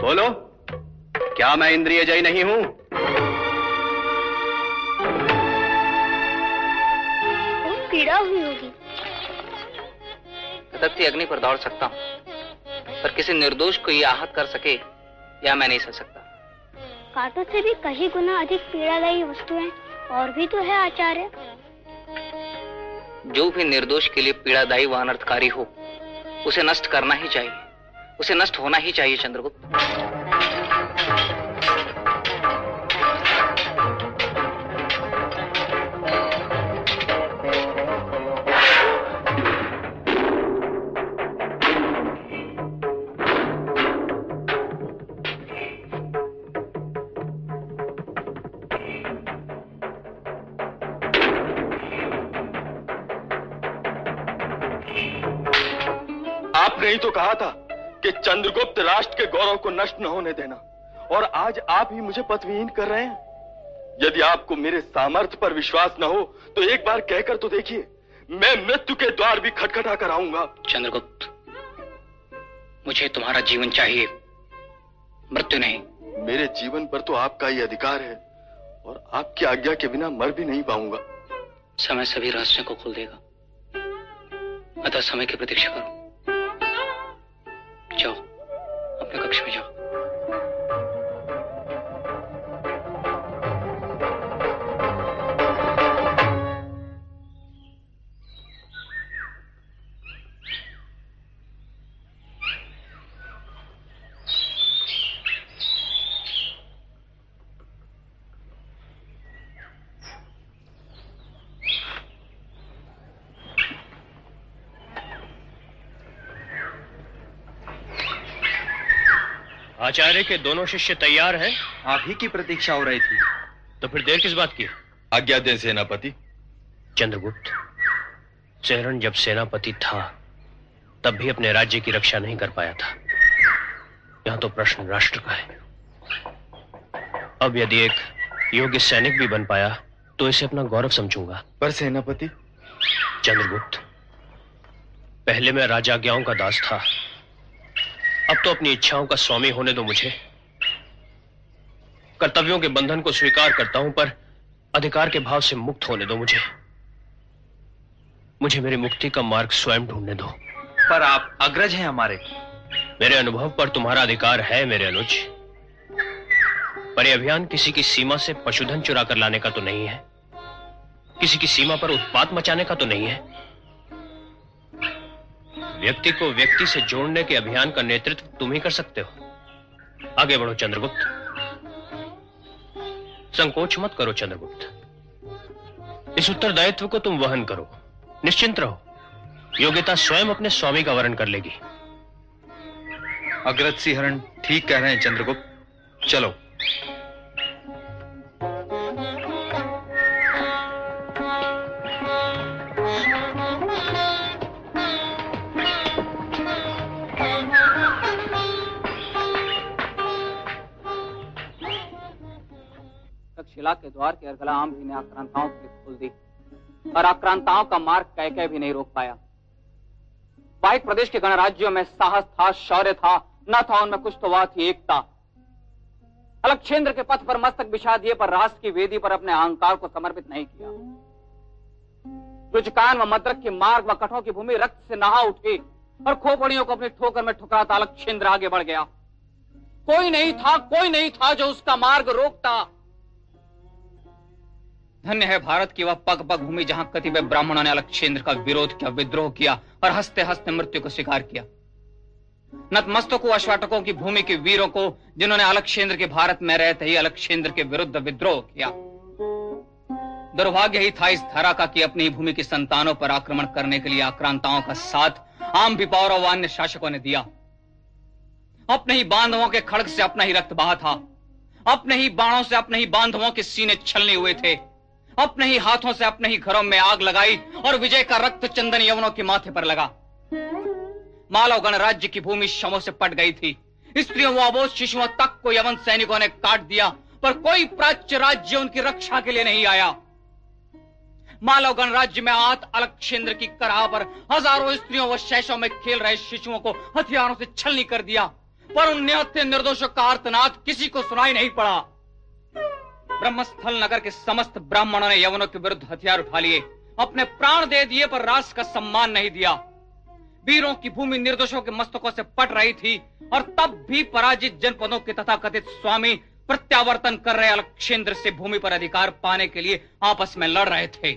बोलो। क्या मैं इंद्रिय जय नहीं हूँ? पीड़ा हुई होगी। अग्नि पर दौड़ सकता हूँ पर किसी निर्दोष को ये आहत कर सके या मैं नहीं सह सकता। कांटों से भी कहीं गुना अधिक पीड़ादायी वस्तुएँ और भी तो है आचार्य। जो भी निर्दोष के लिए पीड़ादायी व अनर्थकारी हो उसे नष्ट करना ही चाहिए। उसे नष्ट होना ही चाहिए चंद्रगुप्त। ही तो कहा था कि चंद्रगुप्त राष्ट्र के गौरव को नष्ट न होने देना। और आज आप ही मुझे पथविहीन कर रहे हैं। यदि आपको मेरे सामर्थ्य पर विश्वास न हो तो एक बार कहकर तो देखिए मैं मृत्यु के द्वार भी खटखटा कर आऊँगा। चंद्रगुप्त मुझे तुम्हारा जीवन चाहिए। मृत्यु नहीं। मेरे जीवन पर तो आपका ही अधिकार है और आपकी आज्ञा के बिना मर भी नहीं पाऊँगा। समय सभी रहस्यों को खोल देगा। अतः समय की प्रतीक्षा करो। जाओ। अपने कक्ष में जाओ। आचार्य के दोनों शिष्य तैयार हैं? आप ही की प्रतीक्षा हो रही थी। तो फिर देर किस बात की? आज्ञा दें सेनापति। चंद्रगुप्त सेहरण जब सेनापति था तब भी अपने राज्य की रक्षा नहीं कर पाया था। यहाँ तो प्रश्न राष्ट्र का है। अब यदि एक योग्य सैनिक भी बन पाया तो इसे अपना गौरव समझूँगा। पर सेनापति? चंद्रगुप्त पहले मैं राजाज्ञाओं का दास था। अब तो अपनी इच्छाओं का स्वामी होने दो मुझे। कर्तव्यों के बंधन को स्वीकार करता हूँ पर अधिकार के भाव से मुक्त होने दो मुझे। मुझे मेरी मुक्ति का मार्ग स्वयं ढूँढने दो। पर आप अग्रज हैं हमारे। मेरे अनुभव पर तुम्हारा अधिकार है मेरे अनुज। पर यह अभियान किसी की सीमा से पशुधन चुरा कर लाने का तो नहीं है। किसी की सीमा पर उत्पात मचाने का तो नहीं है। व्यक्ति को व्यक्ति से जोड़ने के अभियान का नेतृत्व तुम ही कर सकते हो। आगे बढ़ो, चंद्रगुप्त। संकोच मत करो, चंद्रगुप्त। इस उत्तरदायित्व को तुम वहन करो। निश्चिंत रहो। योग्यता स्वयं अपने स्वामी का वर्ण कर लेगी। अग्रज सिंहरण ठीक कह रहे हैं, चंद्रगुप्त। चलो। तक्षशिला के द्वार के अर्गला आम भी ने आक्रांताओं के खोल दी और आक्रांताओं का मार्ग कह कह भी नहीं रोक पाया। बाइक प्रदेश के गणराज्यों में साहस था, शौर्य था, न था उनमें कुछ तो थी एकता। अलक्षेंद्र के पथ पर मस्तक बिछा दिए, पर राष्ट्र की वेदी पर अपने अहंकार को समर्पित नहीं किया। रुचकान व मद्रक के मार्ग व कठों की भूमि रक्त से नहा उठी, और खोपड़ियों को अपनी ठोकर में ठुकरा ठुकराता अलक्षेंद्र आगे बढ़ गया। कोई नहीं था, कोई नहीं था जो उसका मार्ग रोकता। धन्य है भारत की वह पग पग भूमि जहाँ कतिपय ब्राह्मणों ने अलक्षेंद्र का विरोध किया, विद्रोह किया और हँसते हँसते मृत्यु को स्वीकार किया। नतमस्तकों अश्वाटकों की भूमि के वीरों को, जिन्होंने अलक्षेंद्र के भारत में रहते ही अलक्षेंद्र के विरुद्ध विद्रोह किया। दुर्भाग्य ही था इस धरा का कि अपनी भूमि की संतानों पर आक्रमण करने के लिए आक्रांताओं का साथ आम विपौर और अन्य शासकों ने दिया। अपने ही बांधवों के खड़ग से अपना ही रक्त बहा था। अपने ही बाणों से अपने ही बांधवों के सीने छलने हुए थे। अपने ही हाथों से अपने ही घरों में आग लगाई और विजय का रक्त चंदन यवनों के माथे पर लगा। मालव गणराज्य की भूमि शवों से पट गई थी। स्त्रियों व अबोध शिशुओं तक को यवन सैनिकों ने काट दिया, पर कोई प्राच्य राज्य उनकी रक्षा के लिए नहीं आया। मालव गणराज्य में आत अलग अलक्षेंद्र की कराह पर हज़ारों स्त्रियों व शैशों में खेल रहे शिशुओं को हथियारों से छलनी कर दिया, पर उन निहत्थे निर्दोषों का आर्तनाद किसी को सुनाई नहीं पड़ा। ब्रह्मस्थल नगर के समस्त ब्राह्मणों ने यवनों के विरुद्ध हथियार उठा लिए। अपने प्राण दे दिए, पर राष्ट्र का सम्मान नहीं दिया। वीरों की भूमि निर्दोषों के मस्तकों से पट रही थी, और तब भी पराजित जनपदों के तथा कथित स्वामी प्रत्यावर्तन कर रहे अलक्षेंद्र से भूमि पर अधिकार पाने के लिए आपस में लड़ रहे थे।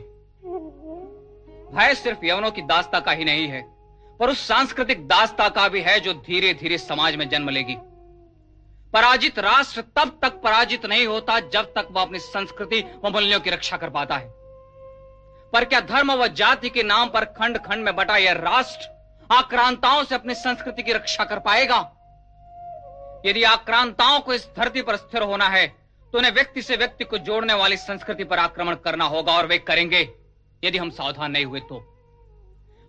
भय सिर्फ़ यवनों की दास्ता का ही नहीं है, पर उस सांस्कृतिक दास्ता का भी है जो धीरे धीरे समाज में जन्म लेगी। पराजित राष्ट्र तब तक पराजित नहीं होता जब तक वह अपनी संस्कृति व मूल्यों की रक्षा कर पाता है। पर क्या धर्म व जाति के नाम पर खंड खंड में बटा यह राष्ट्र आक्रांताओं से अपनी संस्कृति की रक्षा कर पाएगा? यदि आक्रांताओं को इस धरती पर स्थिर होना है तो उन्हें व्यक्ति से व्यक्ति को जोड़ने वाली संस्कृति पर आक्रमण करना होगा और वे करेंगे। यदि हम सावधान नहीं हुए तो।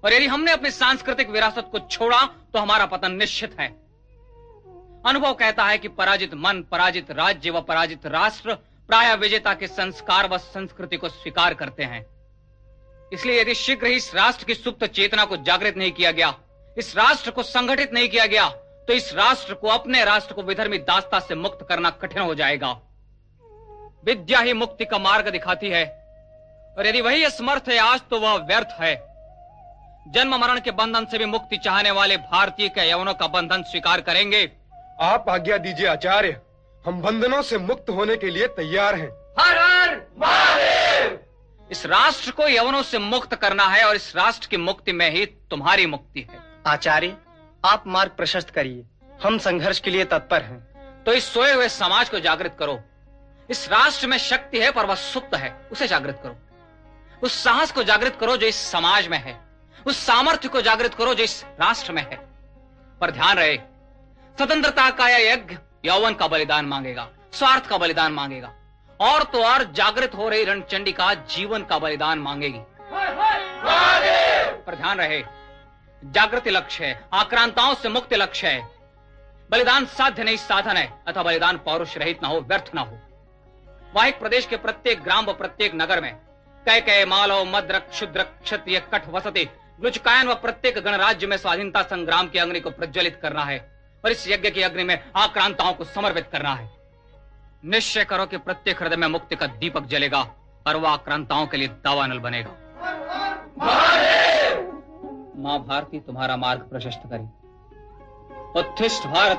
और यदि हमने अपनी सांस्कृतिक विरासत को छोड़ा तो हमारा पतन निश्चित है। अनुभव कहता है कि पराजित मन, पराजित राज्य व पराजित राष्ट्र प्राय विजेता के संस्कार व संस्कृति को स्वीकार करते हैं। इसलिए यदि शीघ्र ही इस राष्ट्र की सुप्त चेतना को जागृत नहीं किया गया, इस राष्ट्र को संगठित नहीं किया गया तो इस राष्ट्र को अपने राष्ट्र को विधर्मी दास्ता से मुक्त करना कठिन हो जाएगा। विद्या ही मुक्ति का मार्ग दिखाती है। और यदि वही असमर्थ है, आज तो वह व्यर्थ है। जन्म मरण के बंधन से भी मुक्ति चाहने वाले भारतीय के यवनों का बंधन स्वीकार करेंगे। आप आज्ञा दीजिए आचार्य हम बंधनों से मुक्त होने के लिए तैयार हैं। हर हर महादेव इस राष्ट्र को यवनों से मुक्त करना है और इस राष्ट्र की मुक्ति में ही तुम्हारी मुक्ति है। आचार्य आप मार्ग प्रशस्त करिए। हम संघर्ष के लिए तत्पर हैं। तो इस सोए हुए समाज को जागृत करो। इस राष्ट्र में शक्ति है पर वह सुप्त है उसे जागृत करो। उस साहस को जागृत करो जो इस समाज में है। उस सामर्थ्य को जागृत करो जो इस राष्ट्र में है। पर ध्यान रहे स्वतंत्रता का यह यज्ञ यौवन का बलिदान मांगेगा स्वार्थ का बलिदान मांगेगा और तो और जागृत हो रही रणचंडी का जीवन का बलिदान मांगेगी। पर ध्यान रहे जागृति लक्ष्य है आक्रांताओं से मुक्ति लक्ष्य है। बलिदान साध्य नहीं साधन है अथवा बलिदान पौरुष रहित ना हो व्यर्थ ना हो। वाहिक प्रदेश के प्रत्येक ग्राम व प्रत्येक नगर में कह कह मालव मद्रक क्षुद्र क्षत्रिय कठ वसते लुचकायन व प्रत्येक गणराज्य में स्वाधीनता संग्राम की अग्नि को प्रज्वलित करना है। और इस यज्ञ की अग्नि में आक्रांताओं को समर्पित करना है। निश्चय करो कि प्रत्येक हृदय में मुक्ति का दीपक जलेगा और वह आक्रांताओं के लिए दावानल बनेगा। माँ भारती तुम्हारा मार्ग प्रशस्त करें। उत्थिष्ट भारत।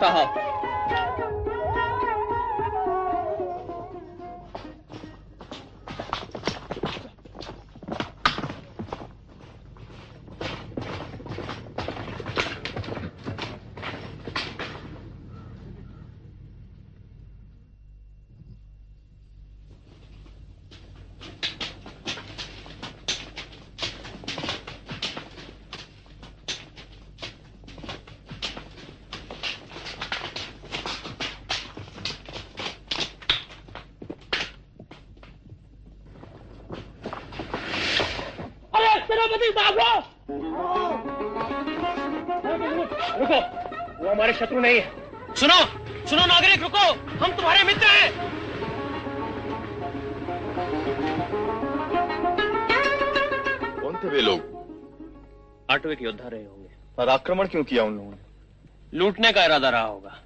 आक्रमण क्यों किया उन लोगों ने लूटने का इरादा रहा होगा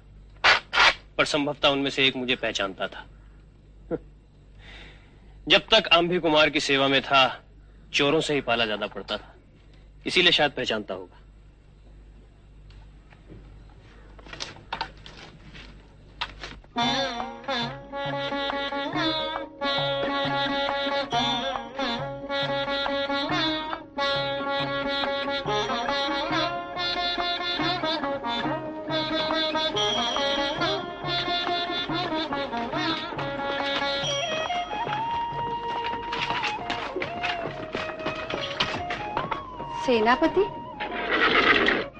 पर संभवतः उनमें से एक मुझे पहचानता था। जब तक आंभी कुमार की सेवा में था चोरों से ही पाला ज़्यादा पड़ता था। इसीलिए शायद पहचानता होगा। सेनापति?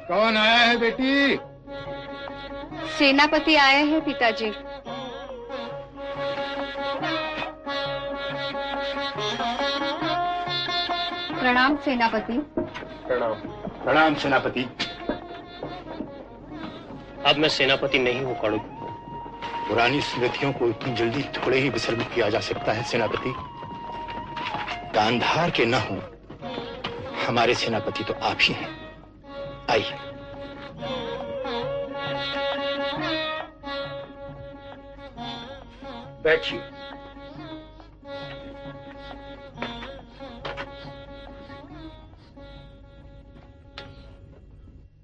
कौन आया है बेटी? सेनापति आए हैं पिताजी। प्रणाम सेनापति। प्रणाम। प्रणाम सेनापति। अब मैं सेनापति नहीं हूँ कड़ू पुरानी स्मृतियों को इतनी जल्दी थोड़े ही विसर्जित किया जा सकता है सेनापति। गांधार के न हो। हमारे सेनापति तो आप ही हैं। आइए। बैठिए।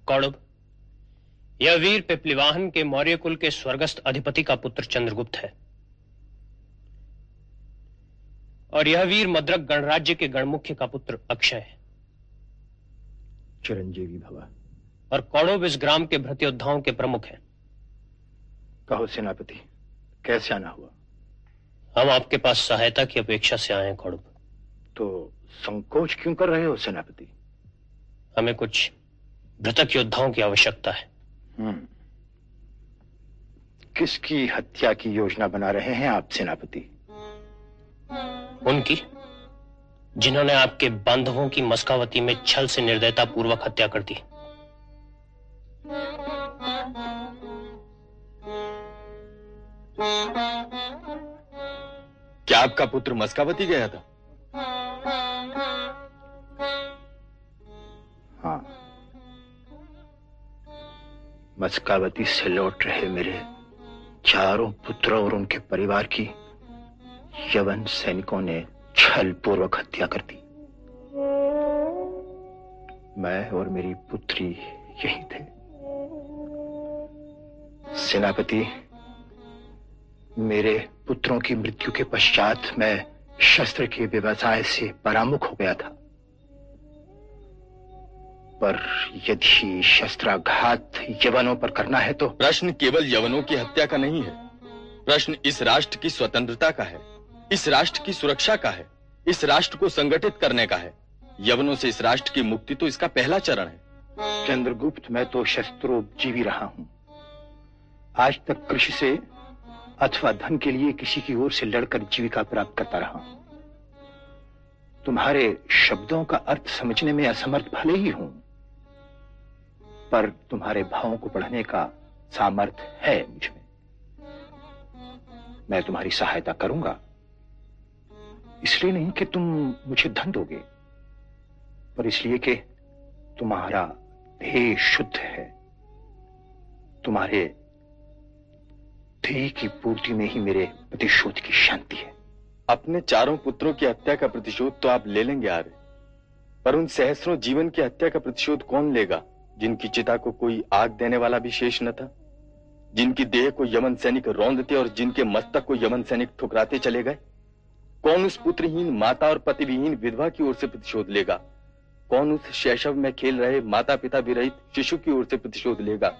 कौड़ब, यह वीर पिपलिवाहन के मौर्य कुल के स्वर्गस्थ अधिपति का पुत्र चंद्रगुप्त है। और यह वीर मद्रक गणराज्य के गणमुख्य का पुत्र अक्षय है। चिरंजीवी भवा। और कौड़ब इस ग्राम के भ्रत योद्धाओं के प्रमुख हैं। कहो सेनापति कैसे आना हुआ? हम आपके पास सहायता की अपेक्षा से आए हैं कौड़ब तो संकोच क्यों कर रहे हो सेनापति? हमें कुछ भ्रतक योद्धाओं की आवश्यकता है। हम्म। किसकी हत्या की योजना बना रहे हैं आप सेनापति? उनकी? जिन्होंने आपके बांधवों की मस्कावती में छल से निर्दयता पूर्वक हत्या कर दी। क्या आपका पुत्र मस्कावती गया था? हाँ। मस्कावती से लौट रहे मेरे चारों पुत्रों और उनके परिवार की यवन सैनिकों ने छल पूर्वक हत्या कर दी। मैं और मेरी पुत्री यही थे। सेनापति, मेरे पुत्रों की मृत्यु के पश्चात मैं शस्त्र के व्यवसाय से परामुख हो गया था। पर यदि शस्त्राघात यवनों पर करना है तो प्रश्न केवल यवनों की हत्या का नहीं है। प्रश्न इस राष्ट्र की स्वतंत्रता का है। इस राष्ट्र की सुरक्षा का है, इस राष्ट्र को संगठित करने का है। यवनों से इस राष्ट्र की मुक्ति तो इसका पहला चरण है। चंद्रगुप्त, मैं तो शस्त्रोपजीवी रहा हूँ। आज तक कृषि से अथवा धन के लिए किसी की ओर से लड़कर जीविका प्राप्त करता रहा हूँ। तुम्हारे शब्दों का अर्थ समझने में असमर्थ भले ही हूँ, पर तुम्हारे भावों को पढ़ने का सामर्थ्य है मुझमें मैं तुम्हारी सहायता करूँगा। इसलिए नहीं कि तुम मुझे धन दोगे, पर इसलिए कि तुम्हारा ध्येय शुद्ध है। तुम्हारे ध्येय की पूर्ति में ही मेरे प्रतिशोध की शांति है। अपने चारों पुत्रों की हत्या का प्रतिशोध तो आप ले लेंगे आर्य, पर उन सहस्रों जीवन की हत्या का प्रतिशोध कौन लेगा, जिनकी चिता को कोई आग देने वाला भी शेष न था, जिनकी देह को यमन सैनिक रौंदते और जिनके मस्तक को यमन सैनिक ठुकराते चले गए? कौन उस पुत्रहीन माता और पति पतिविहीन विधवा की ओर से प्रतिशोध लेगा? कौन उस शैशव में खेल रहे माता पिता भी विरहित शिशु की ओर से प्रतिशोध लेगा?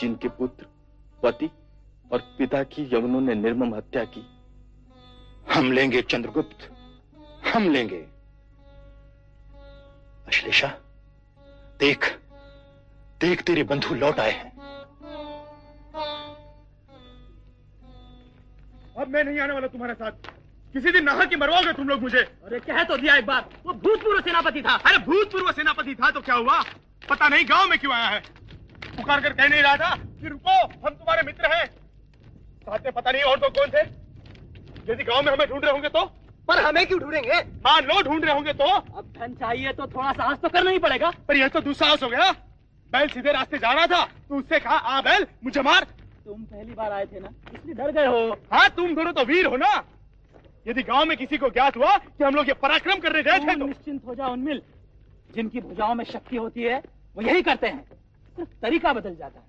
जिनके पुत्र पति और पिता की यवनों ने निर्मम हत्या की। हम लेंगे चंद्रगुप्त। हम लेंगे। अश्लेषा देख। देख तेरे बंधु लौट आए हैं। अब मैं नहीं आने वाला तुम्हारे साथ। किसी दिन नहा के मरवाओगे तुम लोग मुझे। अरे कह तो दिया एक बार वो भूतपूर्व सेनापति था। अरे भूतपूर्व सेनापति था तो क्या हुआ? पता नहीं गाँव में क्यों आया है। पुकार कर कह नहीं रहा था कि रुको हम तुम्हारे मित्र हैं। साथ में पता नहीं और तो कौन थे। यदि गाँव में हमें ढूंढ रहे होंगे तो? पर हमें क्यों ढूंढेंगे? मान लो ढूंढ रहे होंगे तो? अब धन चाहिए तो थोड़ा साहस तो करना ही पड़ेगा। पर यह तो दुस्साहस हो गया। बैल सीधे रास्ते जा रहा था। तो उससे कहा आ बैल मुझे मार। तुम पहली बार आए थे ना इसलिए डर गए हो। हाँ तुम दोनों तो वीर हो ना। यदि गाँव में किसी को ज्ञात हुआ कि हम लोग ये पराक्रम करने गए थे तो निश्चिंत हो जाओ उन्मिल। जिनकी भुजाओं में शक्ति होती है वो यही करते हैं। सिर्फ़ तरीका बदल जाता है।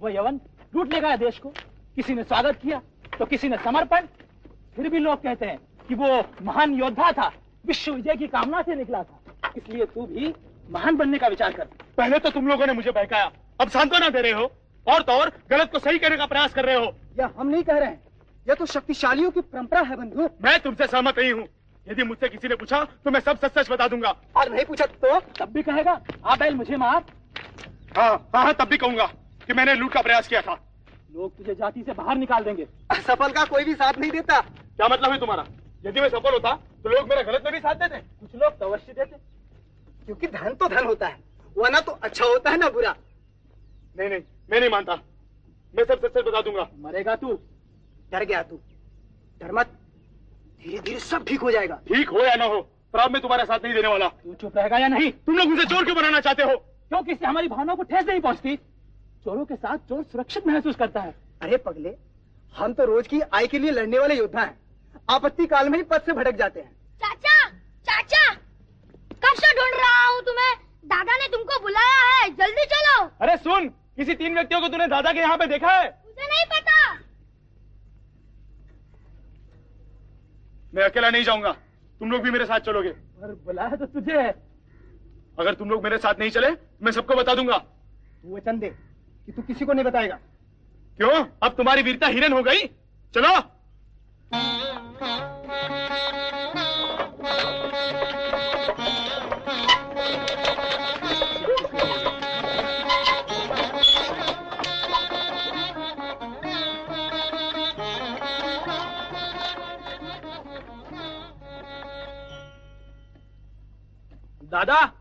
वो यवन लूट ले गया देश को। किसी ने स्वागत किया तो किसी ने समर्पण। फिर भी लोग कहते हैं कि वो महान योद्धा था विश्व विजय की कामना से निकला था। इसलिए तू भी महान बनने का विचार कर। पहले तो तुम लोगों ने मुझे बहकाया। अब सांत्वना दे रहे हो। और तो और गलत को सही करने का प्रयास कर रहे हो। या हम नहीं कह रहे हैं? यह तो शक्तिशालियों की परंपरा है बंधु। मैं तुमसे सहमत नहीं हूँ। यदि मुझसे किसी ने पूछा तो मैं सब सच सच बता दूँगा। और नहीं पूछा तो तब भी कहेगा आ बैल मुझे मार। हाँ हाँ हाँ तब भी कहूँगा कि मैंने लूट का प्रयास किया था। लोग तुझे जाति से बाहर निकाल देंगे। असफल का कोई भी साथ नहीं देता। क्या मतलब है तुम्हारा? यदि मैं सफल होता तो लोग मेरा गलत में भी साथ देते। कुछ लोग तो अवश्य देते। क्योंकि धन तो धन होता है। वह ना तो अच्छा होता है ना बुरा। नहीं नहीं मैं नहीं मानता। मैं सब सच सच बता दूँगा। मरेगा तू। डर गया तू। डर मत। धीरे धीरे सब ठीक हो जाएगा। ठीक हो या ना हो पर अब मैं तुम्हारा साथ नहीं देने वाला। तू चुप रहेगा या नहीं? तुम लोग मुझे चोर क्यों बनाना चाहते हो? क्योंकि इससे हमारी भावनाओं को ठेस नहीं पहुँचती? चोरों के साथ चोर सुरक्षित महसूस करता है। अरे पगले हम तो रोज की आय के लिए लड़ने वाले योद्धा हैं। आपत्ति काल में ही पद से भटक जाते हैं। चाचा चाचा कब से ढूंढ रहा हूँ तुम्हें? दादा ने तुमको बुलाया है जल्दी चलो। अरे सुन किसी तीन व्यक्तियों को तूने दादा के यहाँ पे देखा है? मुझे नहीं पता। मैं अकेला नहीं जाऊँगा। तुम लोग भी मेरे साथ चलोगे। पर बुलाया तो तुझे। है अगर तुम लोग मेरे साथ नहीं चले मैं सबको बता दूँगा। तू वचन दे कि तू किसी को नहीं बताएगा। क्यों? अब तुम्हारी वीरता हिरन हो गई। चलो। दादा?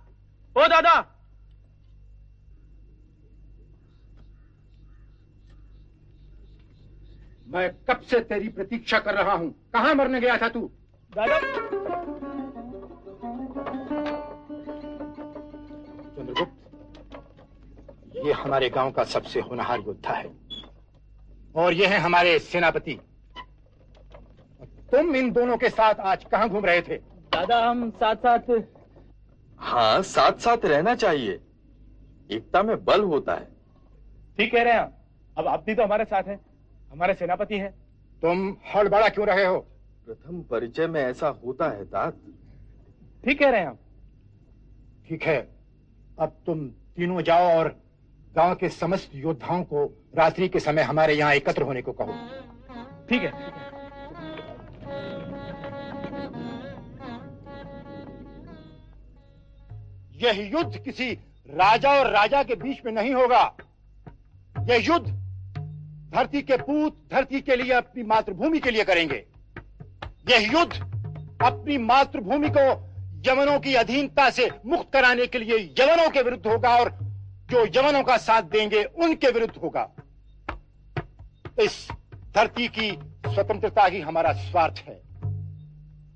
ओ दादा! मैं कब से तेरी प्रतीक्षा कर रहा हूँ? कहाँ मरने गया था तू? दादा? चंद्रगुप्त ये हमारे गाँव का सबसे होनहार योद्धा है। और ये है हमारे सेनापति। तुम इन दोनों के साथ आज कहाँ घूम रहे थे? दादा हम साथ साथ हाँ साथ साथ रहना चाहिए। एकता में बल होता है। ठीक कह रहे हैं आप। अब आप भी तो हमारे साथ हैं। हमारे सेनापति हैं। तुम हड़बड़ा क्यों रहे हो? प्रथम परिचय में ऐसा होता है तात ठीक कह रहे हैं आप। ठीक है। अब तुम तीनों जाओ और गाँव के समस्त योद्धाओं को रात्रि के समय हमारे यहाँ एकत्र होने को कहो। ठीक है। यह युद्ध किसी राजा और राजा के बीच में नहीं होगा। यह युद्ध धरती के पूत धरती के लिए अपनी मातृभूमि के लिए करेंगे। यह युद्ध अपनी मातृभूमि को यवनों की अधीनता से मुक्त कराने के लिए यवनों के विरुद्ध होगा और जो यवनों का साथ देंगे, उनके विरुद्ध होगा। इस धरती की स्वतंत्रता ही हमारा स्वार्थ है।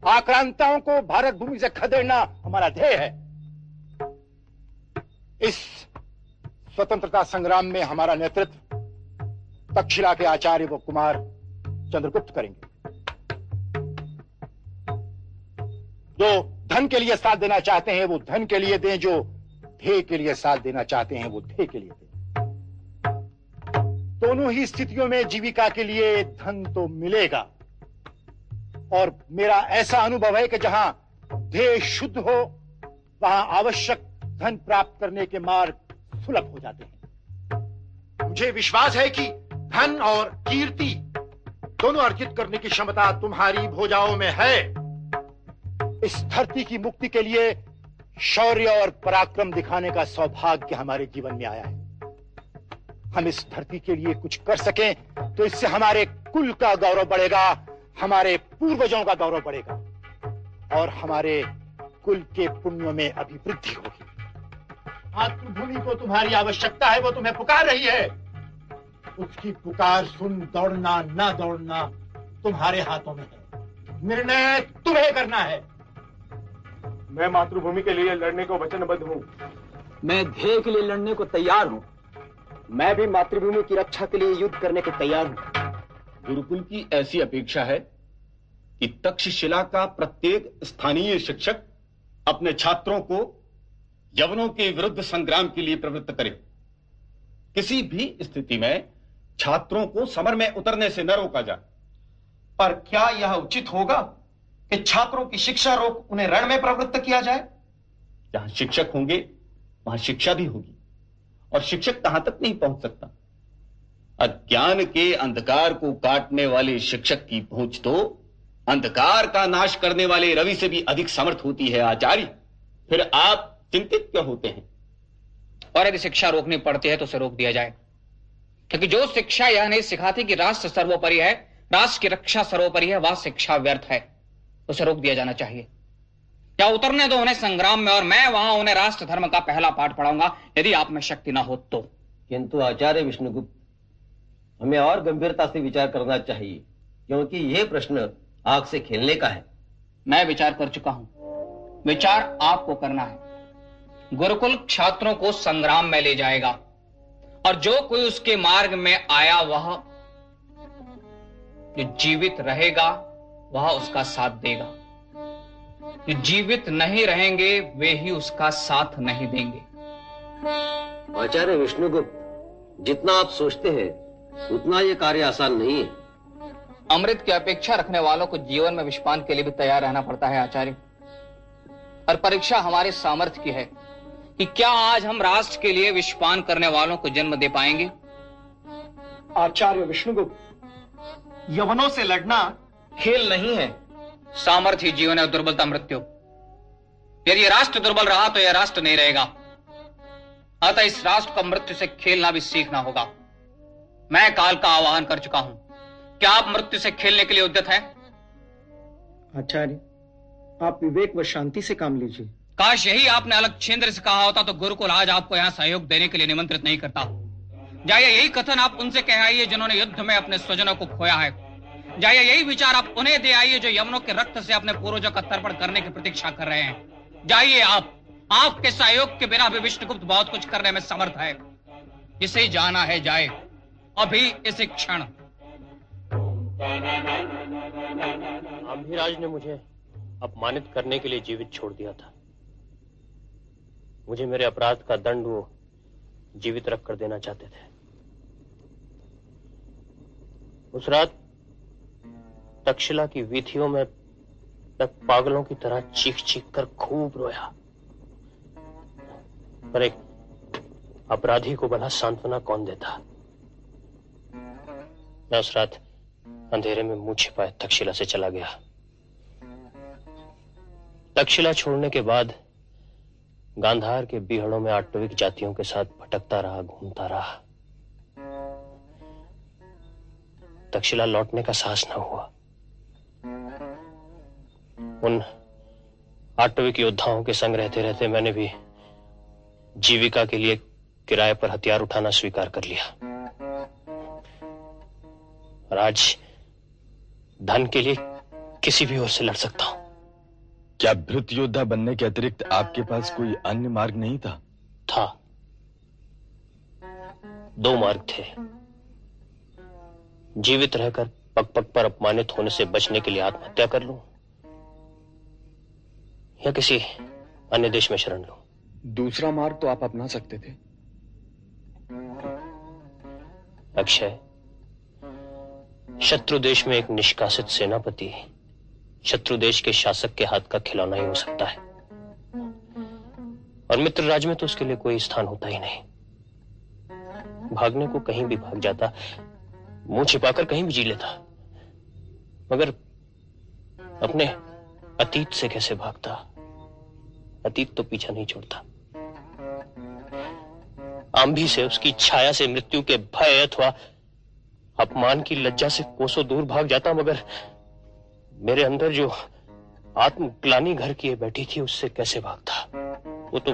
आक्रांताओं को भारत भूमि से खदेड़ना हमारा ध्येय है। इस स्वतंत्रता संग्राम में हमारा नेतृत्व तक्षशिला के आचार्य व कुमार चंद्रगुप्त करेंगे। जो धन के लिए साथ देना चाहते हैं, वो धन के लिए दें, जो ध्येय के लिए साथ देना चाहते हैं, वो ध्येय के लिए दें। दोनों ही स्थितियों में जीविका के लिए धन तो मिलेगा। और मेरा ऐसा अनुभव है कि जहाँ ध्येय शुद्ध हो, वहाँ आवश्यक धन प्राप्त करने के मार्ग सुलभ हो जाते हैं। मुझे विश्वास है कि धन और कीर्ति दोनों अर्जित करने की क्षमता तुम्हारी भोजाओं में है। इस धरती की मुक्ति के लिए शौर्य और पराक्रम दिखाने का सौभाग्य हमारे जीवन में आया है। हम इस धरती के लिए कुछ कर सकें तो इससे हमारे कुल का गौरव बढ़ेगा हमारे पूर्वजों का गौरव बढ़ेगा और हमारे कुल के पुण्यों में अभिवृद्धि होगी। मातृभूमि को तुम्हारी आवश्यकता है वो तुम्हें पुकार रही है। उसकी पुकार सुन दौड़ना ना दौड़ना तुम्हारे हाथों में है। निर्णय तुम्हें करना है। मैं मातृभूमि के लिए लड़ने को वचनबद्ध हूँ। मैं ध्येय के लिए लड़ने को तैयार हूँ। मैं भी मातृभूमि की रक्षा के लिए युद्ध करने को तैयार हूँ। गुरुकुल की ऐसी अपेक्षा है कि तक्षशिला का प्रत्येक स्थानीय शिक्षक अपने छात्रों को यवनों के विरुद्ध संग्राम के लिए प्रवृत्त करे। किसी भी स्थिति में छात्रों को समर में उतरने से न रोका जाए। पर क्या यह उचित होगा कि छात्रों की शिक्षा रोक उन्हें रण में प्रवृत्त किया जाए? जहाँ शिक्षक होंगे, वहाँ शिक्षा भी होगी, और शिक्षक कहाँ तक नहीं पहुँच सकता। अज्ञान के अंधकार को काटने वाले शिक्षक की पहुँच तो अंधकार का नाश करने वाले रवि से भी अधिक समर्थ होती है आचार्य। फिर आप चिंतित क्यों होते हैं? और यदि शिक्षा रोकनी पड़ती है तो उसे रोक दिया जाए। क्योंकि जो शिक्षा यह नहीं सिखाती कि राष्ट्र सर्वोपरि है राष्ट्र की रक्षा सर्वोपरि है वह शिक्षा व्यर्थ है। उसे रोक दिया जाना चाहिए। या उतरने दो उन्हें संग्राम में और मैं वहाँ उन्हें राष्ट्र धर्म का पहला पाठ पढ़ाऊँगा यदि आप में शक्ति ना हो तो। किंतु आचार्य विष्णुगुप्त हमें और गंभीरता से विचार करना चाहिए क्योंकि यह प्रश्न आग से खेलने का है। मैं विचार कर चुका हूँ। विचार आपको करना है। गुरुकुल छात्रों को संग्राम में ले जाएगा। और जो कोई उसके मार्ग में आया वह जो जीवित रहेगा वह उसका साथ देगा। जो जीवित नहीं रहेंगे वे ही उसका साथ नहीं देंगे। आचार्य विष्णुगुप्त जितना आप सोचते हैं उतना ये कार्य आसान नहीं है। अमृत की अपेक्षा रखने वालों को जीवन में विषपान के लिए भी तैयार रहना पड़ता है आचार्य। और परीक्षा हमारे सामर्थ्य की है। कि क्या आज हम राष्ट्र के लिए विश्वपान करने वालों को जन्म दे पाएँगे? आचार्य विष्णुगुप्त यवनों से लड़ना खेल नहीं है। सामर्थ्य जीवन है दुर्बलता मृत्यु। यदि राष्ट्र दुर्बल रहा तो यह राष्ट्र नहीं रहेगा। अतः इस राष्ट्र को मृत्यु से खेलना भी सीखना होगा। मैं काल का आवाहन कर चुका हूँ। क्या आप मृत्यु से खेलने के लिए उद्यत हैं? आचार्य आप विवेक व शांति से काम लीजिए। काश यही आपने अलग क्षेत्र से कहा होता तो गुरुकुल आज आपको यहाँ सहयोग देने के लिए निमंत्रित नहीं करता। जाइए, यही कथन आप उनसे कह आइए जिन्होंने युद्ध में अपने स्वजनों को खोया है। जाइए, यही विचार आप उन्हें दे आइए जो यमनों के रक्त से अपने पूर्वजों का तर्पण करने की प्रतीक्षा कर रहे हैं। जाइए आप, आपके सहयोग के बिना भी विष्णुगुप्त बहुत कुछ करने में समर्थ है। जिसे जाना है, जाए। अभी इस क्षण। अभिराज ने मुझे अपमानित करने के लिए जीवित छोड़ दिया था। मुझे मेरे अपराध का दंड वो जीवित रख कर देना चाहते थे। उस रात तक्षशिला की वीथियों में मैं पागलों की तरह चीख चीख कर खूब रोया। पर एक अपराधी को भला सांत्वना कौन देता? मैं उस रात अंधेरे में मुँह छिपाए तक्षशिला से चला गया। तक्षशिला छोड़ने के बाद गांधार के बिहड़ों में आटविक जातियों के साथ भटकता रहा, घूमता रहा। तक्षशिला लौटने का साहस न हुआ। उन आटविक योद्धाओं के संग रहते रहते मैंने भी जीविका के लिए किराए पर हथियार उठाना स्वीकार कर लिया। और आज धन के लिए किसी भी ओर से लड़ सकता हूँ। क्या भृत योद्धा बनने के अतिरिक्त आपके पास कोई अन्य मार्ग नहीं था? था। दो मार्ग थे। जीवित रहकर पग पग पर अपमानित होने से बचने के लिए आत्महत्या कर लूँ या किसी अन्य देश में शरण लूँ। दूसरा मार्ग तो आप अपना सकते थे। अक्षय शत्रु देश में एक निष्कासित सेनापति शत्रु देश के शासक के हाथ का खिलौना ही हो सकता है। और मित्र राज में तो उसके लिए कोई स्थान होता ही नहीं। भागने को कहीं भी भाग जाता, मुँह छिपाकर कहीं भी जी लेता। मगर अपने अतीत से कैसे भागता? अतीत तो पीछा नहीं छोड़ता। आंधी से उसकी छाया से मृत्यु के भय अथवा अपमान की लज्जा से कोसों दूर भाग जाता, मगर मेरे अंदर जो आत्मग्लानी घर किए बैठी थी उससे कैसे भागता वो तो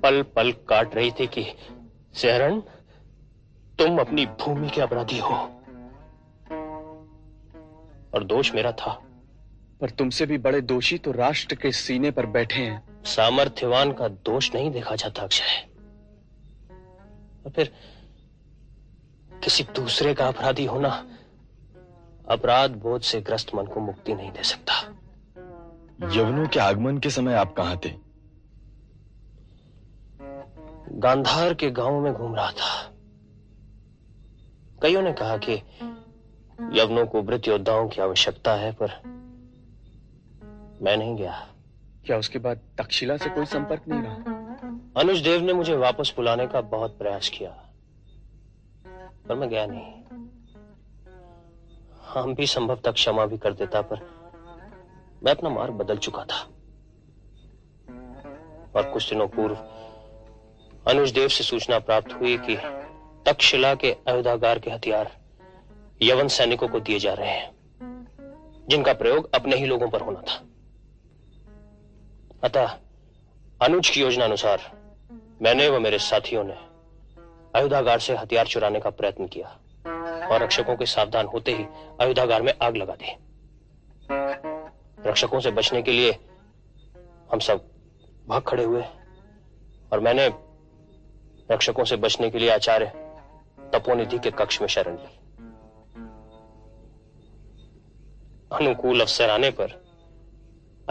पल पल काट रही थी कि सहरण तुम अपनी भूमि के अपराधी हो। और दोष मेरा था। पर तुमसे भी बड़े दोषी तो राष्ट्र के सीने पर बैठे हैं। सामर्थ्यवान का दोष नहीं देखा जाता अक्षय। और फिर किसी दूसरे का अपराधी होना अपराध बोझ से ग्रस्त मन को मुक्ति नहीं दे सकता। यवनों के आगमन के समय आप कहाँ थे? गांधार के गाँव में घूम रहा था। कईयों ने कहा कि यवनों को वृत योद्धाओं की आवश्यकता है पर मैं नहीं गया। क्या उसके बाद तक्षशिला से कोई संपर्क नहीं रहा? अनुज देव ने मुझे वापस बुलाने का बहुत प्रयास किया पर मैं गया नहीं। हम भी संभवतः क्षमा भी कर देता, पर मैं अपना मार्ग बदल चुका था। और कुछ दिनों पूर्व, अनुज देव से सूचना प्राप्त हुई कि तक्षशिला के अयोध्यागार के हथियार यवन सैनिकों को दिए जा रहे हैं, जिनका प्रयोग अपने ही लोगों पर होना था। अतः, अनुज की योजना अनुसार मैंने व मेरे साथियों ने अयोध्यागार से हथियार चुराने का प्रयत्न किया। और रक्षकों के सावधान होते ही अयोध्यागार में आग लगा दी। रक्षकों से बचने के लिए हम सब भाग खड़े हुए और मैंने रक्षकों से बचने के लिए आचार्य तपोनिधि के कक्ष में शरण ली। अनुकूल अवसर आने पर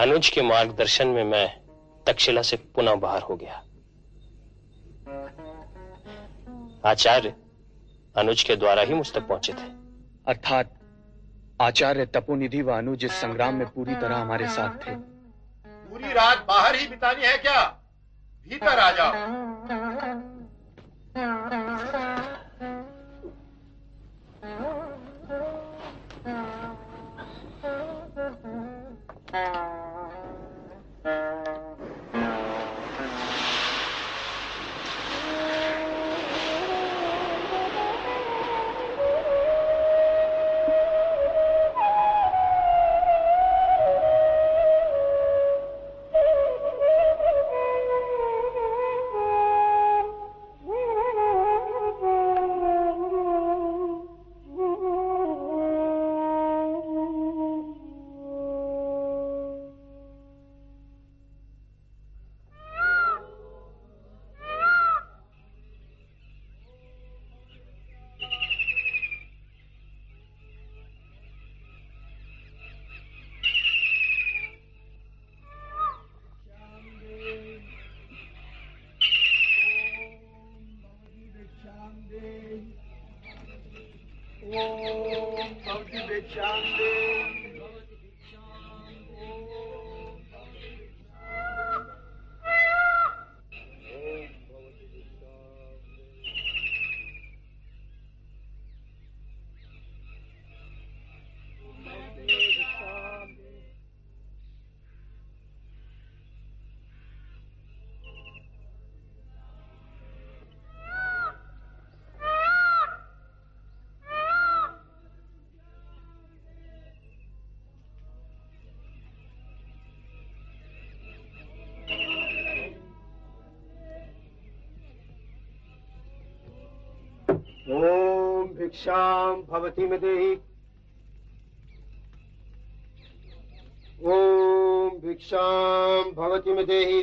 अनुज के मार्गदर्शन में मैं तक्षशिला से पुनः बाहर हो गया। आचार्य अनुज के द्वारा ही मुझ तक पहुँचे थे। अर्थात आचार्य तपोनिधि व अनुज इस संग्राम में पूरी तरह हमारे साथ थे। पूरी रात बाहर ही बितानी है क्या? भीतर आ जाओ। भिक्षाम भवती में देहि ओम भिक्षाम भवती में देहि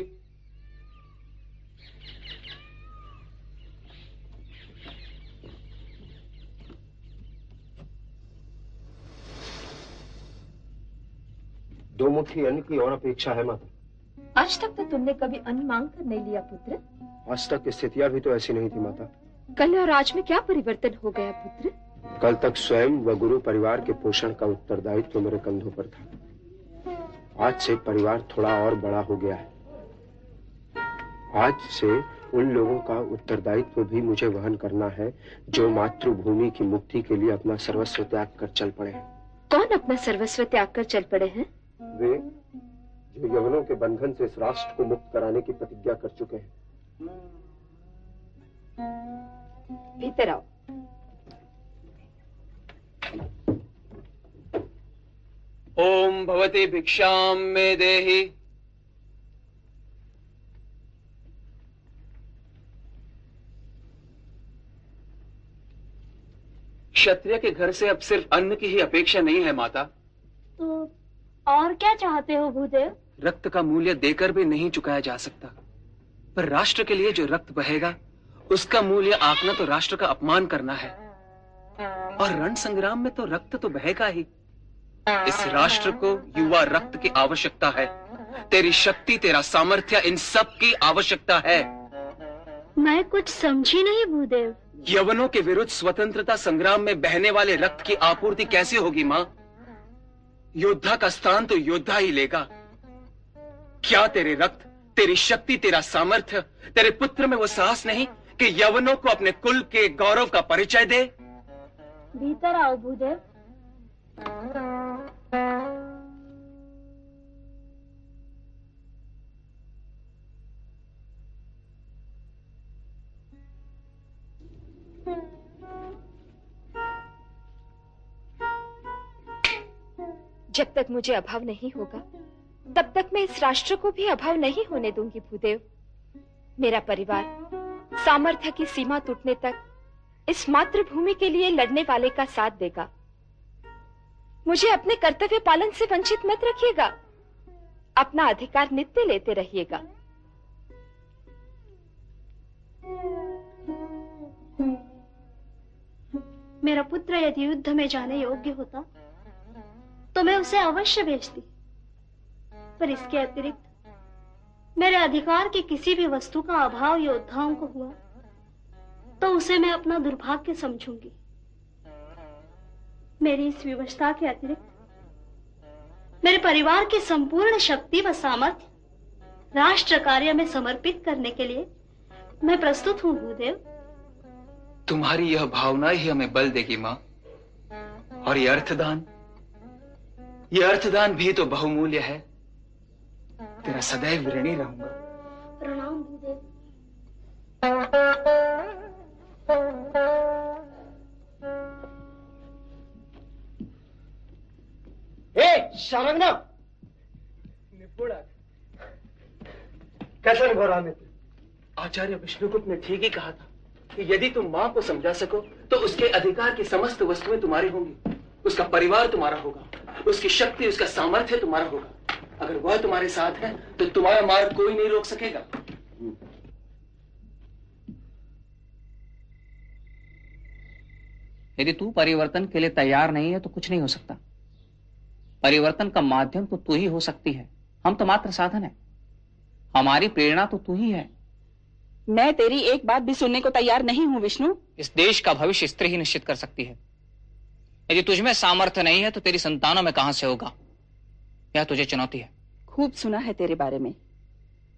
दो मुट्ठी अन्न की और अपेक्षा है माता। आज तक तो तुमने कभी अन्न मांग कर नहीं लिया पुत्र? आज तक स्थितियाँ भी तो ऐसी नहीं थी माता। कल और आज में क्या परिवर्तन हो गया पुत्र? कल तक स्वयं व गुरु परिवार के पोषण का उत्तरदायित्व तो मेरे कंधों पर था। आज से परिवार थोड़ा और बड़ा हो गया है। आज से उन लोगों का उत्तरदायित्व तो भी मुझे वहन करना है जो मातृभूमि की मुक्ति के लिए अपना सर्वस्व त्याग कर चल पड़े हैं। कौन अपना सर्वस्व त्याग कर चल पड़े हैं? वे जो यवनों के बंधन से इस राष्ट्र को मुक्त कराने की प्रतिज्ञा कर चुके हैं। भीतर आओ ओम भवती भिक्षाम में देहि। क्षत्रिय के घर से अब सिर्फ़ अन्न की ही अपेक्षा नहीं है माता। तो और क्या चाहते हो भूदेव? रक्त का मूल्य देकर भी नहीं चुकाया जा सकता। पर राष्ट्र के लिए जो रक्त बहेगा उसका मूल्य आंकना तो राष्ट्र का अपमान करना है। और रण संग्राम में तो रक्त तो बहेगा ही। इस राष्ट्र को युवा रक्त की आवश्यकता है। तेरी शक्ति तेरा सामर्थ्य इन सब की आवश्यकता है। मैं कुछ समझी नहीं भूदेव। यवनों के विरुद्ध स्वतंत्रता संग्राम में बहने वाले रक्त की आपूर्ति कैसे होगी माँ? योद्धा का स्थान तो योद्धा ही लेगा। क्या तेरे रक्त तेरी शक्ति तेरा सामर्थ्य तेरे पुत्र में वो साहस नहीं? कि यवनों को अपने कुल के गौरव का परिचय दे। भीतर आओ भूदेव। जब तक मुझे अभाव नहीं होगा, तब तक मैं इस राष्ट्र को भी अभाव नहीं होने दूँगी भूदेव। मेरा परिवार सामर्थ्य की सीमा टूटने तक इस मातृभूमि के लिए लड़ने वाले का साथ देगा। मुझे अपने कर्तव्य पालन से वंचित मत रखिएगा। अपना अधिकार नित्य लेते रहिएगा। मेरा पुत्र यदि युद्ध में जाने योग्य होता तो मैं उसे अवश्य भेजती। पर इसके अतिरिक्त मेरे अधिकार की किसी भी वस्तु का अभाव योद्धाओं को हुआ तो उसे मैं अपना दुर्भाग्य समझूँगी। मेरी इस विवशता के अतिरिक्त, मेरे परिवार की संपूर्ण शक्ति व सामर्थ्य राष्ट्र कार्य में समर्पित करने के लिए मैं प्रस्तुत हूँ, भूदेव। तुम्हारी यह भावना ही हमें बल देगी, माँ। और ये अर्थदान ये अर्थदान भी तो बहुमूल्य है। तेरा सदैव ऋणी रहूँगा। प्रणाम भूदेव। ए शारंगना कैसा अनुभव रहा मित्र आचार्य विष्णुगुप्त ने ठीक ही कहा था कि यदि तुम माँ को समझा सको तो उसके अधिकार की समस्त वस्तुएँ तुम्हारी होंगी। उसका परिवार तुम्हारा होगा। उसकी शक्ति उसका सामर्थ्य तुम्हारा होगा। अगर वह तुम्हारे साथ है तो तुम्हारा मार्ग कोई नहीं रोक सकेगा। यदि तू परिवर्तन के लिए तैयार नहीं है तो कुछ नहीं हो सकता। परिवर्तन का माध्यम तो तू ही हो सकती है। हम तो मात्र साधन है। हमारी प्रेरणा तो तू ही है। मैं तेरी एक बात भी सुनने को तैयार नहीं हूँ विष्णु। इस देश का भविष्य स्त्री ही निश्चित कर सकती है। यदि तुझमें सामर्थ्य नहीं है तो तेरी संतानों में कहाँ से होगा? यह तुझे चुनौती है। खूब सुना है तेरे बारे में।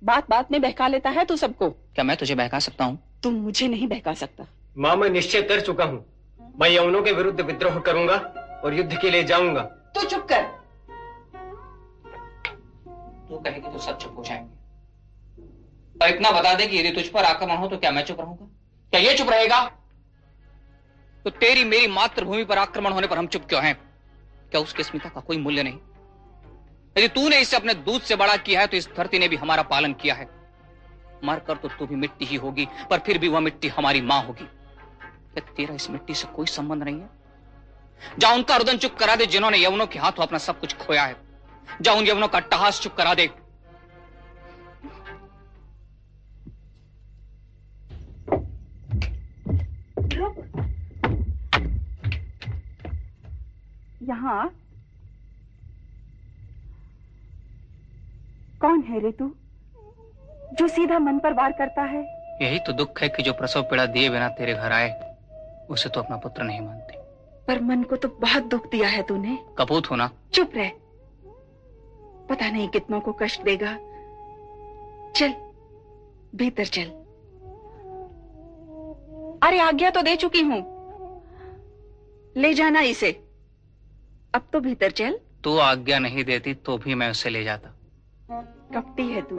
बात बात में बहका लेता है तू सबको। क्या मैं तुझे बहका सकता हूँ? तुम मुझे नहीं बहका सकता। माँ मैं निश्चय कर चुका हूँ। मैं यवनों के विरुद्ध विद्रोह करूँगा और युद्ध के लिए जाऊँगा। तू चुप कर। तू कहेगी तो सब चुप हो जाएँगे। और इतना बता दे कि यदि तुझ पर आक्रमण हो तो क्या मैं चुप रहूँगा? क्या ये चुप रहेगा? तो तेरी मेरी मातृभूमि पर आक्रमण होने पर हम चुप क्यों हैं? क्या उसकी स्मिता का कोई मूल्य नहीं? यदि तूने इसे अपने दूध से बड़ा किया है तो इस धरती ने भी हमारा पालन किया है। मरकर तो तू भी मिट्टी ही होगी, पर फिर भी वह मिट्टी हमारी माँ होगी। क्या तेरा इस मिट्टी से कोई संबंध नहीं है? जा उनका रुदन चुप करा दे, जिन्होंने यवनों के हाथों अपना सब कुछ खोया है। जा उन यवनों का टहास चुप करा दे यहाँ? कौन है रे तू जो सीधा मन पर वार करता है? यही तो दुख है कि जो प्रसव पीड़ा दिए बिना तेरे घर आए उसे तो अपना पुत्र नहीं मानते। पर मन को तो बहुत दुख दिया है तूने। कपूत होना चुप रह। पता नहीं कितनों को कष्ट देगा। चल भीतर चल। अरे आज्ञा तो दे चुकी हूँ। ले जाना इसे। अब तो भीतर चल। तू आज्ञा नहीं देती तो भी मैं उसे ले जाता। कपटी है तू।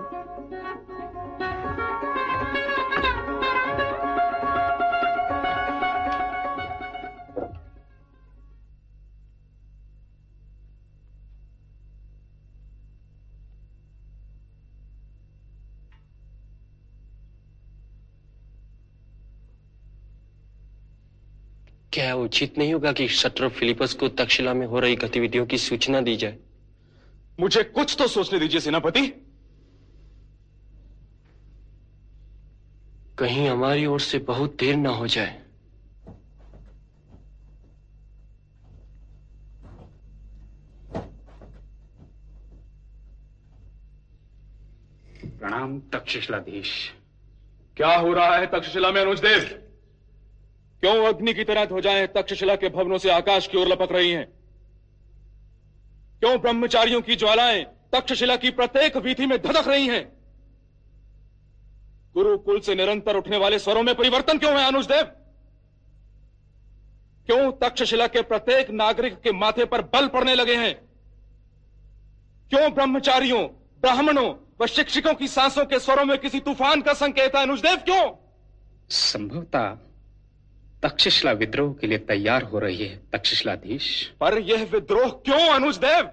क्या उचित नहीं होगा कि शत्रु फिलिपस को तक्षशिला में हो रही गतिविधियों की सूचना दी जाए? मुझे कुछ तो सोचने दीजिए सेनापति। कहीं हमारी ओर से बहुत देर ना हो जाए। प्रणाम तक्षशिलाधीश। क्या हो रहा है तक्षशिला में अनुजदेव क्यों अग्नि की तरह ध्वजाएँ तक्षशिला के भवनों से आकाश की ओर लपक रही हैं। क्यों ब्रह्मचारियों की ज्वालाएँ तक्षशिला की प्रत्येक वीथी में धधक रही हैं? गुरुकुल से निरंतर उठने वाले स्वरों में परिवर्तन क्यों है अनुजदेव क्यों तक्षशिला के प्रत्येक नागरिक के माथे पर बल पड़ने लगे हैं? क्यों ब्रह्मचारियों, ब्राह्मणों व शिक्षकों की सांसों के स्वरों में किसी तूफ़ान का संकेत है अनुजदेव क्यों? संभवतः तक्षशिला विद्रोह के लिए तैयार हो रही है तक्षशिलाधीश। पर यह विद्रोह क्यों अनुजदेव?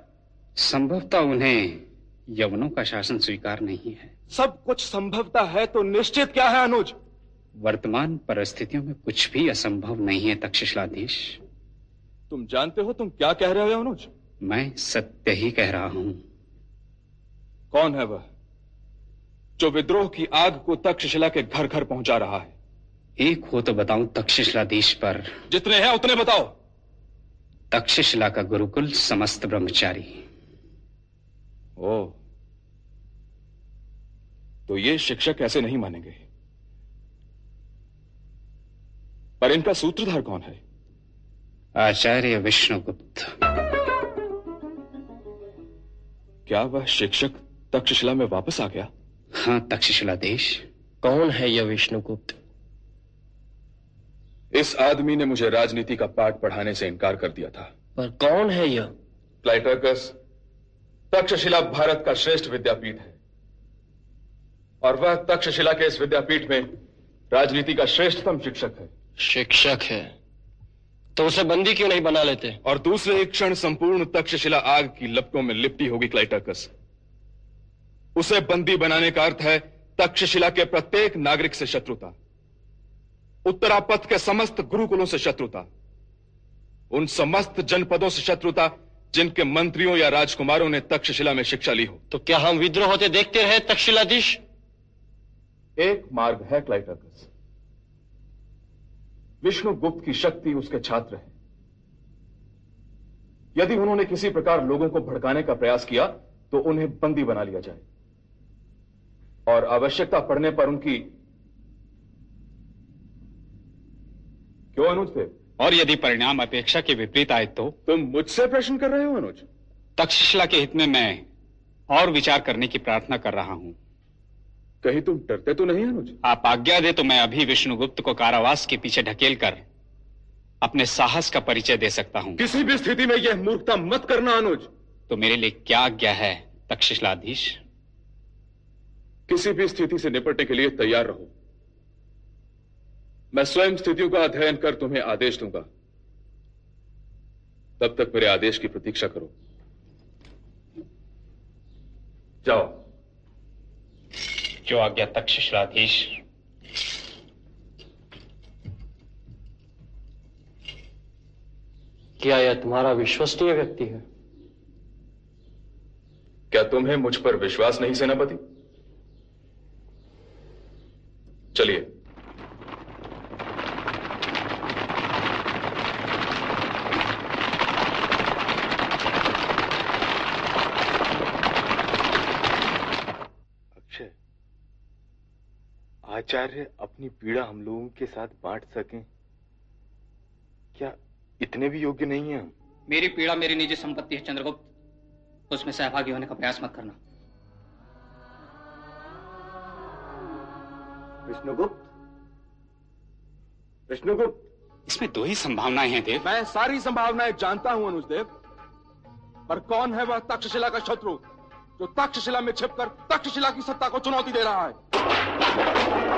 संभवतः उन्हें यवनों का शासन स्वीकार नहीं है। सब कुछ संभवता है तो निश्चित क्या है अनुज? वर्तमान परिस्थितियों में कुछ भी असंभव नहीं है तक्षशिलाधीश। तुम जानते हो तुम क्या कह रहे हो अनुज? मैं सत्य ही कह रहा हूँ। कौन है वह जो विद्रोह की आग को तक्षशिला के घर घर पहुँचा रहा है? एक हो तो बताऊँ तक्षशिलाधीश पर। जितने हैं उतने बताओ। तक्षशिला का गुरुकुल समस्त ब्रह्मचारी। ओ। तो ये शिक्षक ऐसे नहीं मानेंगे। पर इनका सूत्रधार कौन है? आचार्य विष्णुगुप्त। क्या वह शिक्षक तक्षशिला में वापस आ गया? हाँ तक्षशिला देश। कौन है यह विष्णुगुप्त? इस आदमी ने मुझे राजनीति का पाठ पढ़ाने से इनकार कर दिया था। पर कौन है यह? प्लाइटर्कस तक्षशिला भारत का श्रेष्ठ विद्यापीठ है। और वह तक्षशिला के इस विद्यापीठ में राजनीति का श्रेष्ठतम शिक्षक है। शिक्षक है। तो उसे बंदी क्यों नहीं बना लेते? और दूसरे एक क्षण संपूर्ण तक्षशिला आग की लपटों में लिपटी होगी क्लाइटर्कस उसे बंदी बनाने का अर्थ है तक्षशिला के प्रत्येक नागरिक से शत्रुता। उत्तरापथ के समस्त गुरुकुलों से शत्रुता उन समस्त जनपदों से शत्रुता जिनके मंत्रियों या राजकुमारों ने तक्षशिला में शिक्षा ली हो। तो क्या हम विद्रोह होते देखते रहे तक्षशिलाधीश? एक मार्ग है क्लाइटर्कस। विष्णुगुप्त की शक्ति उसके छात्र है। यदि उन्होंने किसी प्रकार लोगों को भड़काने का प्रयास किया तो उन्हें बंदी बना लिया जाए। और आवश्यकता पड़ने पर उनकी क्यों अनुज देव और यदि परिणाम अपेक्षा के विपरीत आए तो? तुम मुझसे प्रश्न कर रहे हो अनुज? तक्षशिला के हित में मैं और विचार करने की प्रार्थना कर रहा हूँ। कहीं तुम डरते तो नहीं अनुज? आप आज्ञा दे तो मैं अभी विष्णुगुप्त को कारावास के पीछे ढकेल कर अपने साहस का परिचय दे सकता हूँ। किसी भी स्थिति में यह मूर्खता मत करना अनुज। तो मेरे लिए क्या आज्ञा है तक्षशिलाधीश? किसी भी स्थिति से निपटने के लिए तैयार रहो। मैं स्वयं स्थितियों का अध्ययन कर तुम्हें आदेश दूँगा। तब तक मेरे आदेश की प्रतीक्षा करो। जाओ। जो आज्ञा तक्षशिलाधीश। क्या यह तुम्हारा विश्वसनीय व्यक्ति है? क्या तुम्हें मुझ पर विश्वास नहीं सेनापति? चलिए अक्षय आचार्य अपनी पीड़ा हम लोगों के साथ बांट सकें? क्या इतने भी योग्य नहीं है हम? मेरी पीड़ा मेरी निजी संपत्ति है चंद्रगुप्त। उसमें सहभागी होने का प्रयास मत करना। विष्णुगुप्त? विष्णुगुप्त? इसमें दो ही संभावनाएँ हैं देव। मैं सारी संभावनाएँ जानता हूँ अनुजदेव पर कौन है वह तक्षशिला का शत्रु जो तक्षशिला में छिपकर तक्षशिला की सत्ता को चुनौती दे रहा है?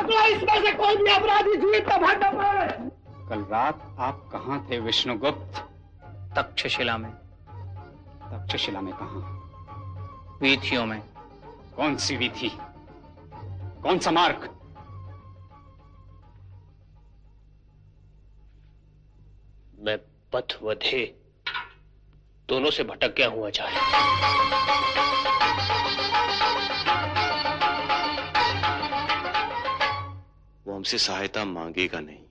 पकड़ो इसमें से कोई भी अपराधी जीत का भाग न कल रात आप कहाँ थे विष्णुगुप्त? तक्षशिला में। तक्षशिला में कहा? वीथियों में। कौन सी विधि कौन सा मार्ग? मैं पथ वधे दोनों से भटक गया हूँ आचार्य हमसे सहायता मांगेगा नहीं।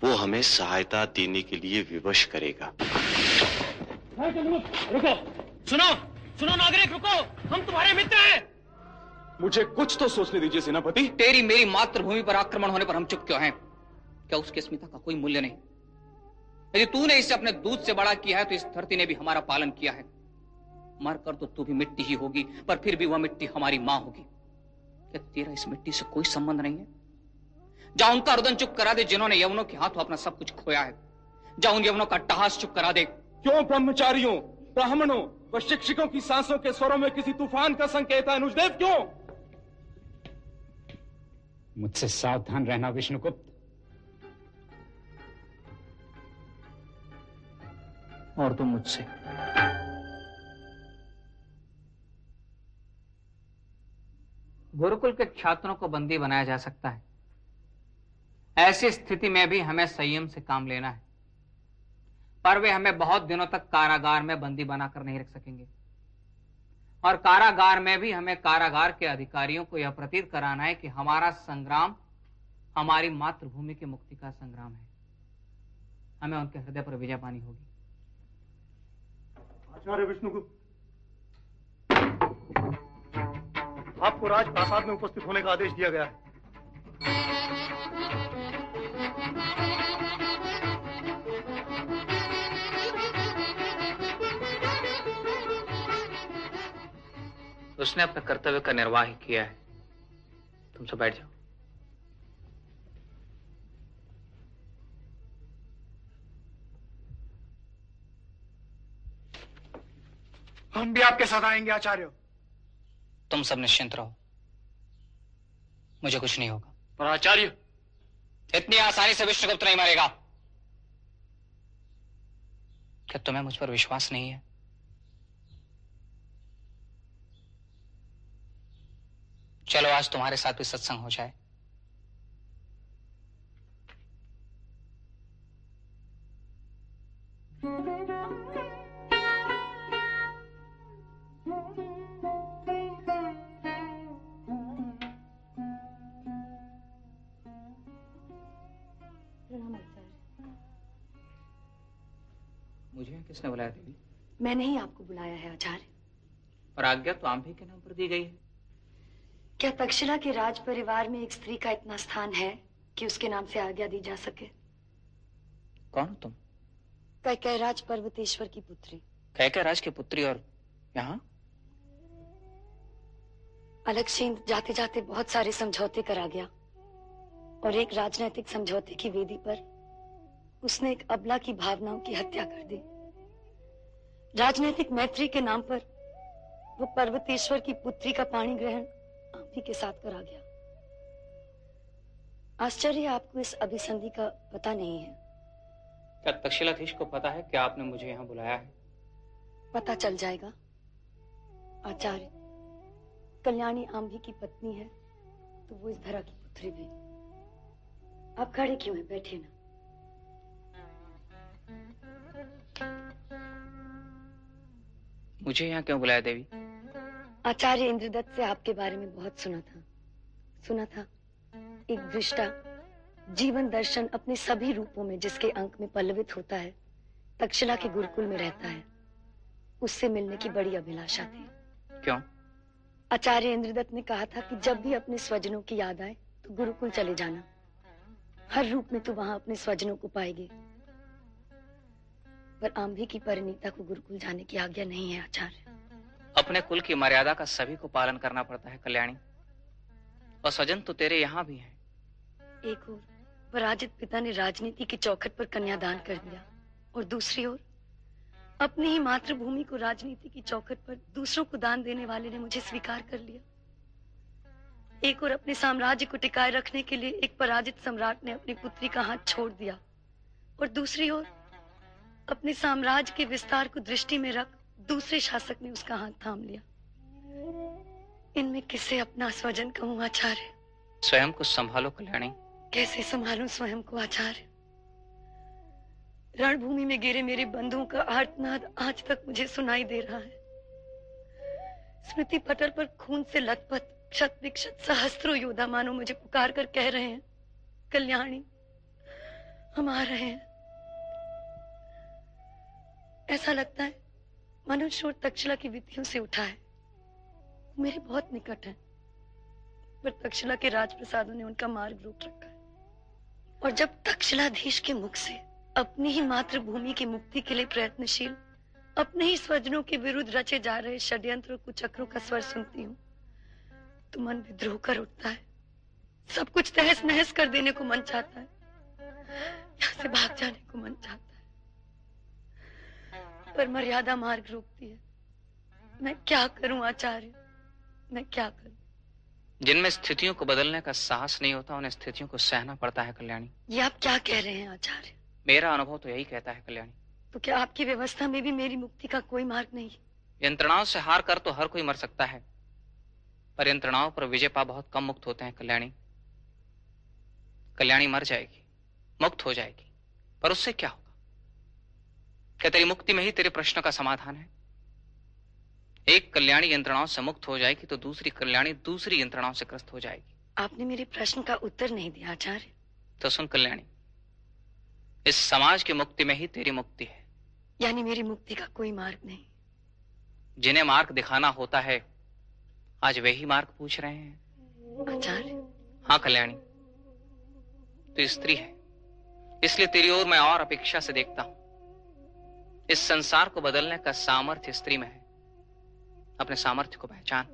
वो हमें सहायता देने के लिए विवश करेगा। रुको सुनो सुनो नागरिक रुको। हम तुम्हारे मित्र हैं। मुझे कुछ तो सोचने दीजिए सेनापति। तेरी मेरी मातृभूमि पर आक्रमण होने पर हम चुप क्यों हैं? क्या उसकी अस्मिता का कोई मूल्य नहीं? यदि तूने इसे अपने दूध से बड़ा किया है तो इस धरती ने भी हमारा पालन किया है। मर कर तो तू भी मिट्टी ही होगी पर फिर भी वह मिट्टी हमारी माँ होगी। क्या तेरा इस मिट्टी से कोई संबंध नहीं है? जा उनका रुदन चुप करा दे जिन्होंने यवनों के हाथों अपना सब कुछ खोया है। जा उन यवनों का टहास चुप करा दे। क्यों ब्रह्मचारियों ब्राह्मणों व शिक्षकों की सांसों के स्वरों में किसी तूफ़ान का संकेत है? अनुजदेव क्यों? मुझसे सावधान रहना विष्णुगुप्त। और तुम मुझसे। गुरुकुल के छात्रों को बंदी बनाया जा सकता है। ऐसी स्थिति में भी हमें संयम से काम लेना है। पर वे हमें बहुत दिनों तक कारागार में बंदी बनाकर नहीं रख सकेंगे। और कारागार में भी हमें कारागार के अधिकारियों को यह प्रतीत कराना है कि हमारा संग्राम हमारी मातृभूमि की मुक्ति का संग्राम है। हमें उनके हृदय पर विजय पानी होगी। आचार्य विष्णुगुप्त, आपको राज प्रासाद में उपस्थित होने का आदेश दिया गया है। उसने अपने कर्तव्य का निर्वाह किया है। तुम सब बैठ जाओ। हम भी आपके साथ आएँगे आचार्य। तुम सब निश्चिंत रहो। मुझे कुछ नहीं होगा। पर आचार्य? इतनी आसानी से विष्णुगुप्त नहीं मरेगा। क्या तुम्हें मुझ पर विश्वास नहीं है? चलो आज तुम्हारे साथ भी सत्संग हो जाए। मुझे यहाँ किसने बुलाया देवी मैंने ही आपको बुलाया है आचार्य। और आज्ञा तो आम भी के नाम पर दी गई है। क्या तक्षशिला के राज परिवार में एक स्त्री का इतना स्थान है कि उसके नाम से आज्ञा दी जा सके? कौन तुम? कैकयराज पर्वतेश्वर की पुत्री। कैके राज की पुत्री और यहाँ? अलगशीन जाते जाते बहुत सारे समझौते करा गया और एक राजनीतिक समझौते की वेदी पर उसने एक अबला की भावनाओं की हत्या कर दी। राजनीतिक मैत्री के नाम पर वो पर्वतेश्वर की पुत्री का पाणी ग्रहण व्यक्ति के साथ करा गया। आश्चर्य आपको इस अभिसंधि का पता नहीं है। क्या तक्षशिलाधीश को पता है कि आपने मुझे यहाँ बुलाया है? पता चल जाएगा। आचार्य कल्याणी आम्भी की पत्नी है तो वो इस धरा की पुत्री भी। आप खड़े क्यों हैं? बैठे ना। मुझे यहाँ क्यों बुलाया देवी? आचार्य इंद्रदत्त से आपके बारे में बहुत सुना था। सुना था? एक दृष्टा जीवन दर्शन अपने सभी रूपों में जिसके अंक में पल्लवित होता है तक्षशिला के गुरुकुल में रहता है। उससे मिलने की बड़ी अभिलाषा थी। क्यों? आचार्य इंद्रदत्त ने कहा था कि जब भी अपने स्वजनों की याद आए तो गुरुकुल चले जाना। हर रूप में तू वहाँ अपने स्वजनों को पाएगी। पर आंभी की परिणीता को गुरुकुल जाने की आज्ञा नहीं है आचार्य। अपने कुल की मर्यादा का सभी को पालन करना पड़ता है, कल्याणी। और स्वजन तो तेरे यहाँ भी है। एक और पराजित पिता ने राजनीति की चौखट पर कन्यादान कर दिया, और दूसरी ओर, अपनी ही मातृभूमि को राजनीति की चौखट पर दूसरों को दान देने वाले ने मुझे स्वीकार कर लिया। एक और अपने साम्राज्य को टिकाए रखने के लिए एक पराजित सम्राट ने अपनी पुत्री का हाथ छोड़ दिया, और दूसरी ओर, अपने साम्राज्य के विस्तार को दृष्टि में रख दूसरे शासक ने उसका हाथ थाम लिया। इनमें किसे अपना स्वजन कहूँ आचार्य? स्वयं को संभालो कल्याणी। कैसे संभालूं स्वयं को आचार्य? रणभूमि में गिरे मेरे बंधुओं का आर्तनाद आज तक मुझे सुनाई दे रहा है। स्मृति पटल पर खून से लथपथ क्षत विक्षत सहस्त्रों योद्धा मानो मुझे पुकार कर कह रहे हैं कल्याणी हम आ रहे हैं। ऐसा लगता है मनुष्य और तक्षशिला की विधियों से उठा है। मेरे बहुत निकट है। पर तक्षला के राजप्रसादों ने उनका मार्ग रोक रखा है। और जब तक्षशिलाधीश के मुख से अपनी ही मातृभूमि की मुक्ति के लिए प्रयत्नशील, अपने ही स्वजनों के विरुद्ध रचे जा रहे षड्यंत्र कुचक्रों का स्वर सुनती हूँ तो मन विद्रोह कर उठता है। सब कुछ तहस नहस कर देने को मन चाहता है। यहाँ से भाग जाने को मन चाहता है। पर मर्यादा मार्ग रोकती है। मैं क्या करूँ आचार्य? मैं क्या करूँ? जिनमें स्थितियों को बदलने का साहस नहीं होता उन्हें स्थितियों को सहना पड़ता है कल्याणी। ये आप क्या कह रहे हैं आचार्य? मेरा अनुभव तो यही कहता है कल्याणी। तो क्या आपकी व्यवस्था में भी मेरी मुक्ति का कोई मार्ग नहीं? यंत्रणाओं से हार कर तो हर कोई मर सकता है पर यंत्रणाओं पर विजय पा बहुत कम मुक्त होते हैं कल्याणी। कल्याणी मर जाएगी मुक्त हो जाएगी पर उससे क्या होगा? क्या तेरी मुक्ति में ही तेरे प्रश्न का समाधान है? एक कल्याणी यंत्रणाओं से मुक्त हो जाएगी तो दूसरी कल्याणी दूसरी यंत्रणाओं से ग्रस्त हो जाएगी। आपने मेरे प्रश्न का उत्तर नहीं दिया आचार्य। तो सुन कल्याणी इस समाज की मुक्ति में ही तेरी मुक्ति है। यानी मेरी मुक्ति का कोई मार्ग नहीं। जिन्हें मार्ग दिखाना होता है आज वे ही मार्ग पूछ रहे हैं। आचार्य। हाँ कल्याणी तो स्त्री है। इसलिए तेरी ओर मैं और अपेक्षा से देखता हूँ। इस संसार को बदलने का सामर्थ्य स्त्री में है। अपने सामर्थ्य को पहचान।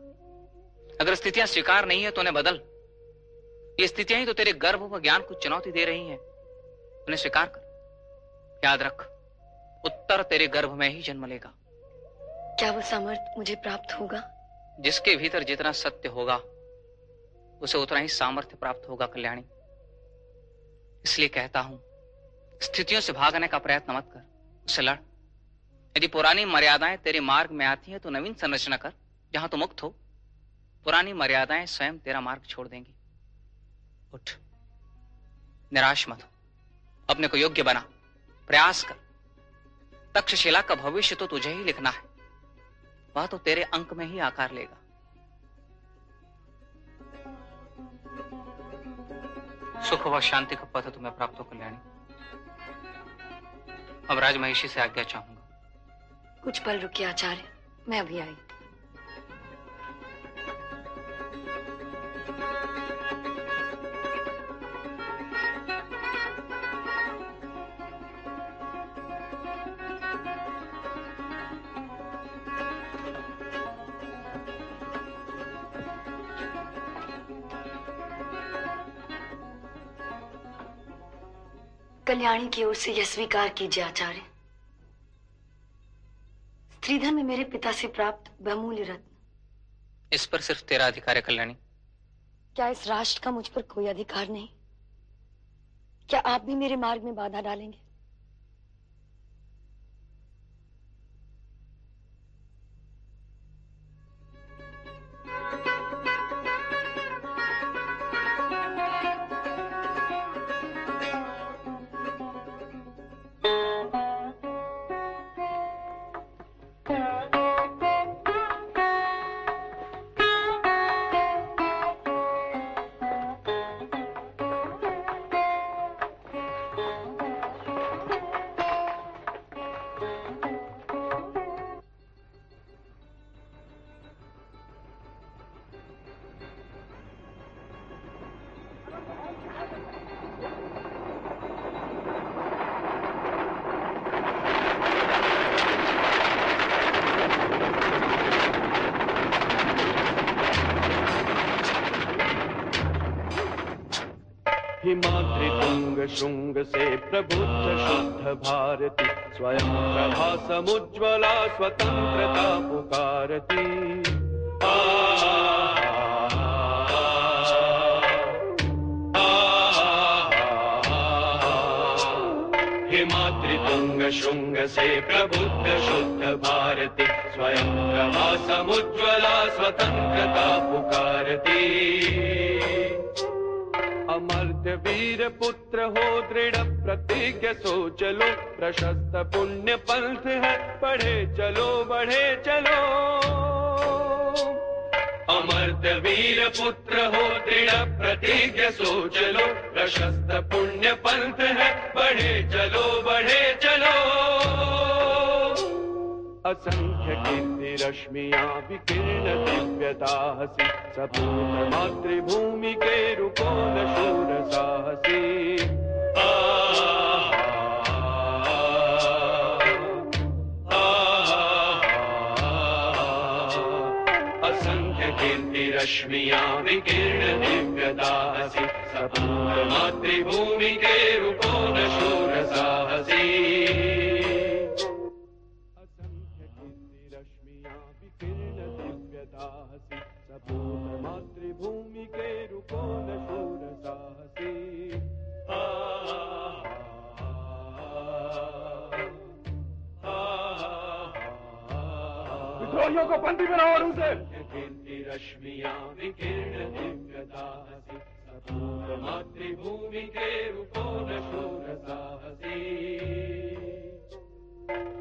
अगर स्थितियाँ स्वीकार नहीं है तो उन्हें बदल। ये स्थितियाँ ही तो तेरे गर्भ व ज्ञान को चुनौती दे रही हैं। उन्हें स्वीकार कर। याद रख उत्तर तेरे गर्भ में ही जन्म लेगा। क्या वो सामर्थ्य मुझे प्राप्त होगा? जिसके भीतर जितना सत्य होगा उसे उतना ही सामर्थ्य प्राप्त होगा कल्याणी। इसलिए कहता हूँ स्थितियों से भागने का प्रयत्न मत कर उसे लड़। यदि पुरानी मर्यादाएँ तेरे मार्ग में आती हैं तो नवीन संरचना कर, जहाँ तू मुक्त हो। पुरानी मर्यादाएँ स्वयं तेरा मार्ग छोड़ देंगी। उठ। निराश मत हो। अपने को योग्य बना। प्रयास कर। तक्षशिला का भविष्य तो तुझे ही लिखना है। वह तो तेरे अंक में ही आकार लेगा। सुख व शांति का पथ तुम्हें प्राप्त हो कल्याणी अब राजमहिषी से आज्ञा चाहूँगा। कुछ पल रुकिए आचार्य, मैं अभी आई। कल्याणी की ओर से यह स्वीकार कीजिए आचार्य। स्त्रीधन में मेरे पिता से प्राप्त बहुमूल्य रत्न। इस पर सिर्फ़ तेरा अधिकार है कल्याणी। क्या इस राष्ट्र का मुझ पर कोई अधिकार नहीं? क्या आप भी मेरे मार्ग में बाधा डालेंगे? भारती। स्वयं प्रभा समुज्वला स्वतंत्रता पुकारती भारती। स्वयं प्रभा समुज्वला स्वतंत्रता पुकारती। अमर्त्य वीर पुत्र हो दृढ़ प्रतिज्ञ सो चलो। प्रशस्त पुण्य पंथ है पढ़े चलो, बढ़े चलो। अमर्त्य वीर पुत्र हो, दृढ़ प्रतिज्ञ सो चलो। प्रशस्त पुण्य पंथ है, बढ़े चलो बढ़े चलो। असंख्य कीर्ति रश्मिया, विकीर्ण दिव्यता हसी सपूर्ण मातृभूमि के रूपो न शूर साहसी। रश्मिया विकीर्ण दिव्यता हसी सपूर्ण मातृभूमि के रुकोन शूर साहसी विकीर्ण दिव्यता सपूर्ण मातृभूमि के रुकोन शूर साहसी विद्रोहियों को बंदी बनाओ और उनसे। मातृभूमि के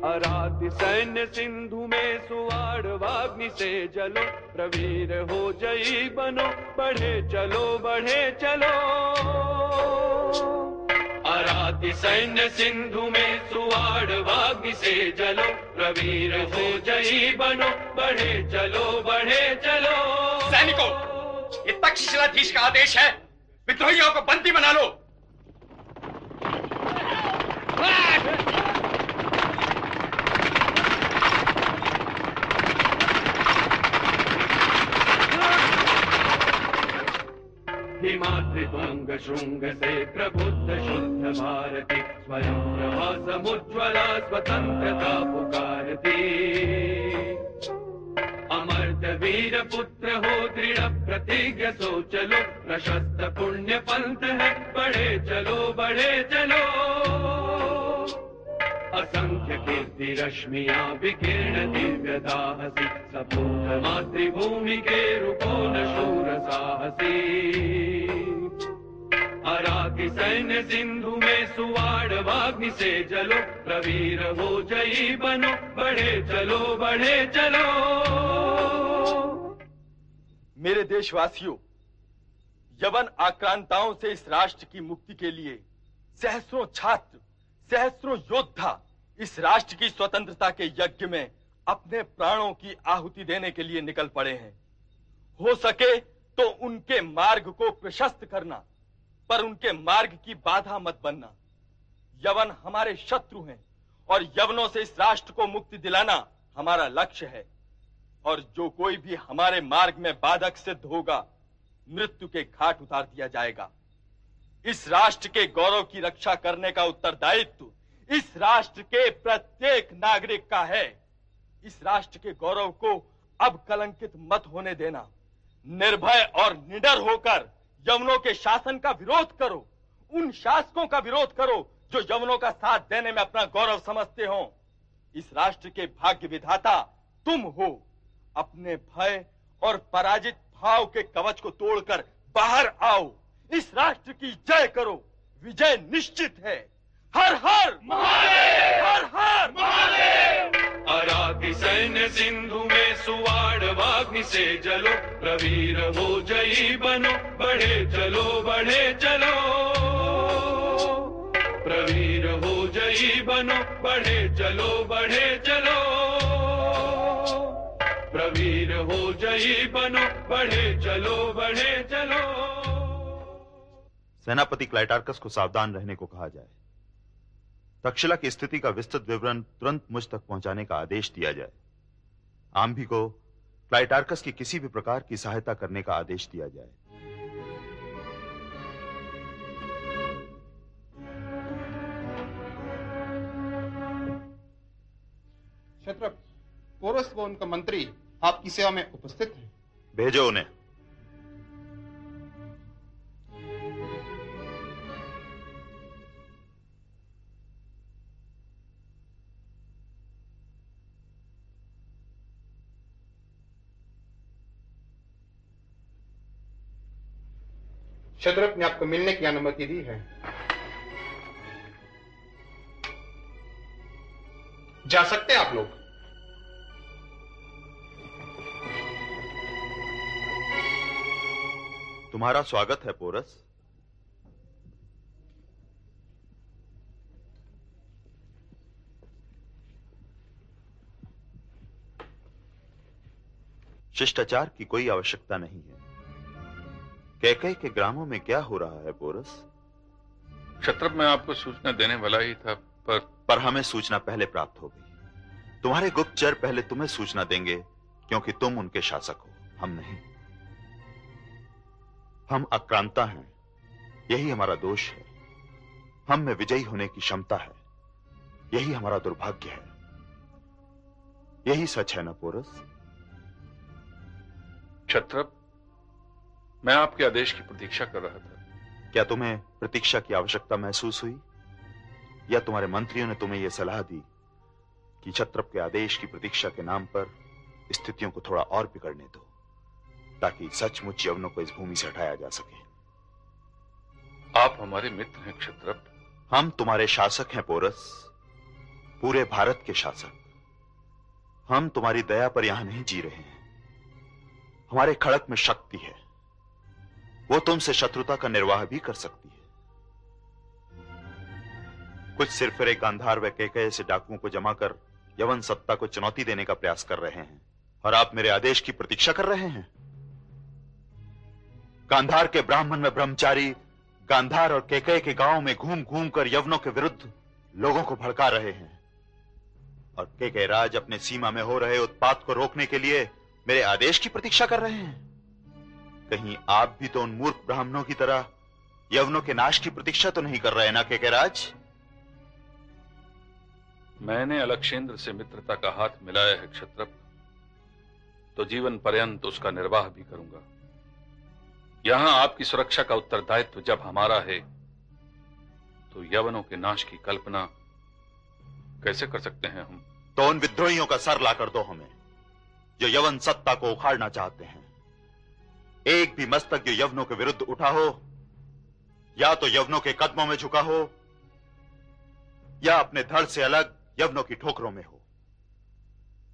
अराति सैन्य सिंधु में सुवाड़ वाग्नि से जलो, प्रवीर हो जई बनो, बढ़े चलो बढ़े चलो। सैन्य सिंधु में सुवाड़ वाग्नि से जलो। प्रवीर हो जई बनो बढ़े चलो बढ़े चलो। सैनिकों ये तक्षशिलाधीश का आदेश है। विद्रोहियों को बंदी बना लो। श्रृंग से प्रबुद्ध शुद्ध भारती स्वयं प्रभा समुज्वला स्वतंत्रता पुकारती अमर्त वीर पुत्र हो दृढ़ प्रतिज्ञ सो चलो प्रशस्त पुण्य पंथ है बढ़े चलो बढ़े चलो। असंख्य कीर्ति रश्मिया विकीर्ण दिव्यता हसी सपूर्ण मातृभूमि के रुकोन शूर साहसी सैन्य सिंधु में सुवाड़ वाग्नि से जलो, प्रवीर हो जई बनो, बढ़े चलो बढ़े चलो। मेरे देशवासियों, यवन आक्रांताओं से इस राष्ट्र की मुक्ति के लिए सहस्रों छात्र, सहस्रों योद्धा इस राष्ट्र की स्वतंत्रता के यज्ञ में अपने प्राणों की आहुति देने के लिए निकल पड़े हैं। हो सके तो उनके मार्ग को प्रशस्त करना पर उनके मार्ग की बाधा मत बनना। यवन हमारे शत्रु हैं और यवनों से इस राष्ट्र को मुक्ति दिलाना हमारा लक्ष्य है। और जो कोई भी हमारे मार्ग में बाधक सिद्ध होगा, मृत्यु के घाट उतार दिया जाएगा। इस राष्ट्र के गौरव की रक्षा करने का उत्तरदायित्व इस राष्ट्र के प्रत्येक नागरिक का है। इस राष्ट्र के गौरव को अब कलंकित मत होने देना। निर्भय और निडर होकर यवनों के शासन का विरोध करो। उन शासकों का विरोध करो जो यवनों का साथ देने में अपना गौरव समझते हो। इस राष्ट्र के भाग्य विधाता तुम हो। अपने भय और पराजित भाव के कवच को तोड़कर बाहर आओ। इस राष्ट्र की जय करो। विजय निश्चित है। हर हर महादेव! हर हर अराति सैन्य सिंधु में सुवाड़ वाग्नि से जलो, प्रवीर हो जई बनो, बढ़े चलो बढ़े चलो। प्रवीर हो जई बनो, बढ़े चलो बढ़े चलो। प्रवीर हो जई बनो, बढ़े चलो बढ़े चलो। सेनापति क्लाइटार्कस को सावधान रहने को कहा जाए। तक्षशिला की स्थिति का विस्तृत विवरण तुरंत मुझ तक पहुँचाने का आदेश दिया जाए। आम्भी को प्लाइटार्कस की किसी भी प्रकार की सहायता करने का आदेश दिया जाए। क्षेत्र कोरस वो उनका मंत्री आपकी सेवा में उपस्थित है। भेजो उन्हें। क्षत्रप ने आपको मिलने की अनुमति दी है। जा सकते हैं आप लोग। तुम्हारा स्वागत है, पोरस। शिष्टाचार की कोई आवश्यकता नहीं है। कैकई के ग्रामों में क्या हो रहा है बोरस? क्षत्रप मैं आपको सूचना देने वाला ही था पर पर हमें सूचना पहले प्राप्त हो गई। तुम्हारे गुप्तचर पहले तुम्हें सूचना देंगे क्योंकि तुम उनके शासक हो हम नहीं। हम अक्रांता हैं यही हमारा दोष है। हम में विजयी होने की क्षमता है यही हमारा दुर्भाग्य है। यही सच है ना पोरस क्षत्रप मैं आपके आदेश की प्रतीक्षा कर रहा था। क्या तुम्हें प्रतीक्षा की आवश्यकता महसूस हुई? या तुम्हारे मंत्रियों ने तुम्हें यह सलाह दी कि छत्रप के आदेश की प्रतीक्षा के नाम पर स्थितियों को थोड़ा और बिगड़ने दो ताकि सचमुच यवनों को इस भूमि से हटाया जा सके? आप हमारे मित्र हैं क्षत्रप हम तुम्हारे शासक हैं पोरस। पूरे भारत के शासक। हम तुम्हारी दया पर यहाँ नहीं जी रहे हैं। हमारे खड़क में शक्ति है। वो तुमसे शत्रुता का निर्वाह भी कर सकती है। कुछ सिरफिरे गांधार व केकय से डाकुओं को जमा कर यवन सत्ता को चुनौती देने का प्रयास कर रहे हैं और आप मेरे आदेश की प्रतीक्षा कर रहे हैं। गांधार के ब्राह्मण व ब्रह्मचारी गांधार और केकय के गाँव में घूम घूम कर यवनों के विरुद्ध लोगों को भड़का रहे हैं और केकय राज अपने सीमा में हो रहे उत्पात को रोकने के लिए मेरे आदेश की प्रतीक्षा कर रहे हैं। कहीं आप भी तो उन मूर्ख ब्राह्मणों की तरह यवनों के नाश की प्रतीक्षा तो नहीं कर रहे ना के राज मैंने अलक्षेंद्र से मित्रता का हाथ मिलाया है क्षत्रप। तो जीवन पर्यंत उसका निर्वाह भी करूँगा। यहाँ आपकी सुरक्षा का उत्तरदायित्व जब हमारा है तो यवनों के नाश की कल्पना कैसे कर सकते हैं हम? तो उन विद्रोहियों का सर लाकर दो हमें जो यवन सत्ता को उखाड़ना चाहते हैं। एक भी मस्तक जो यवनों के विरुद्ध उठा हो या तो यवनों के कदमों में झुका हो या अपने धड़ से अलग यवनों की ठोकरों में हो।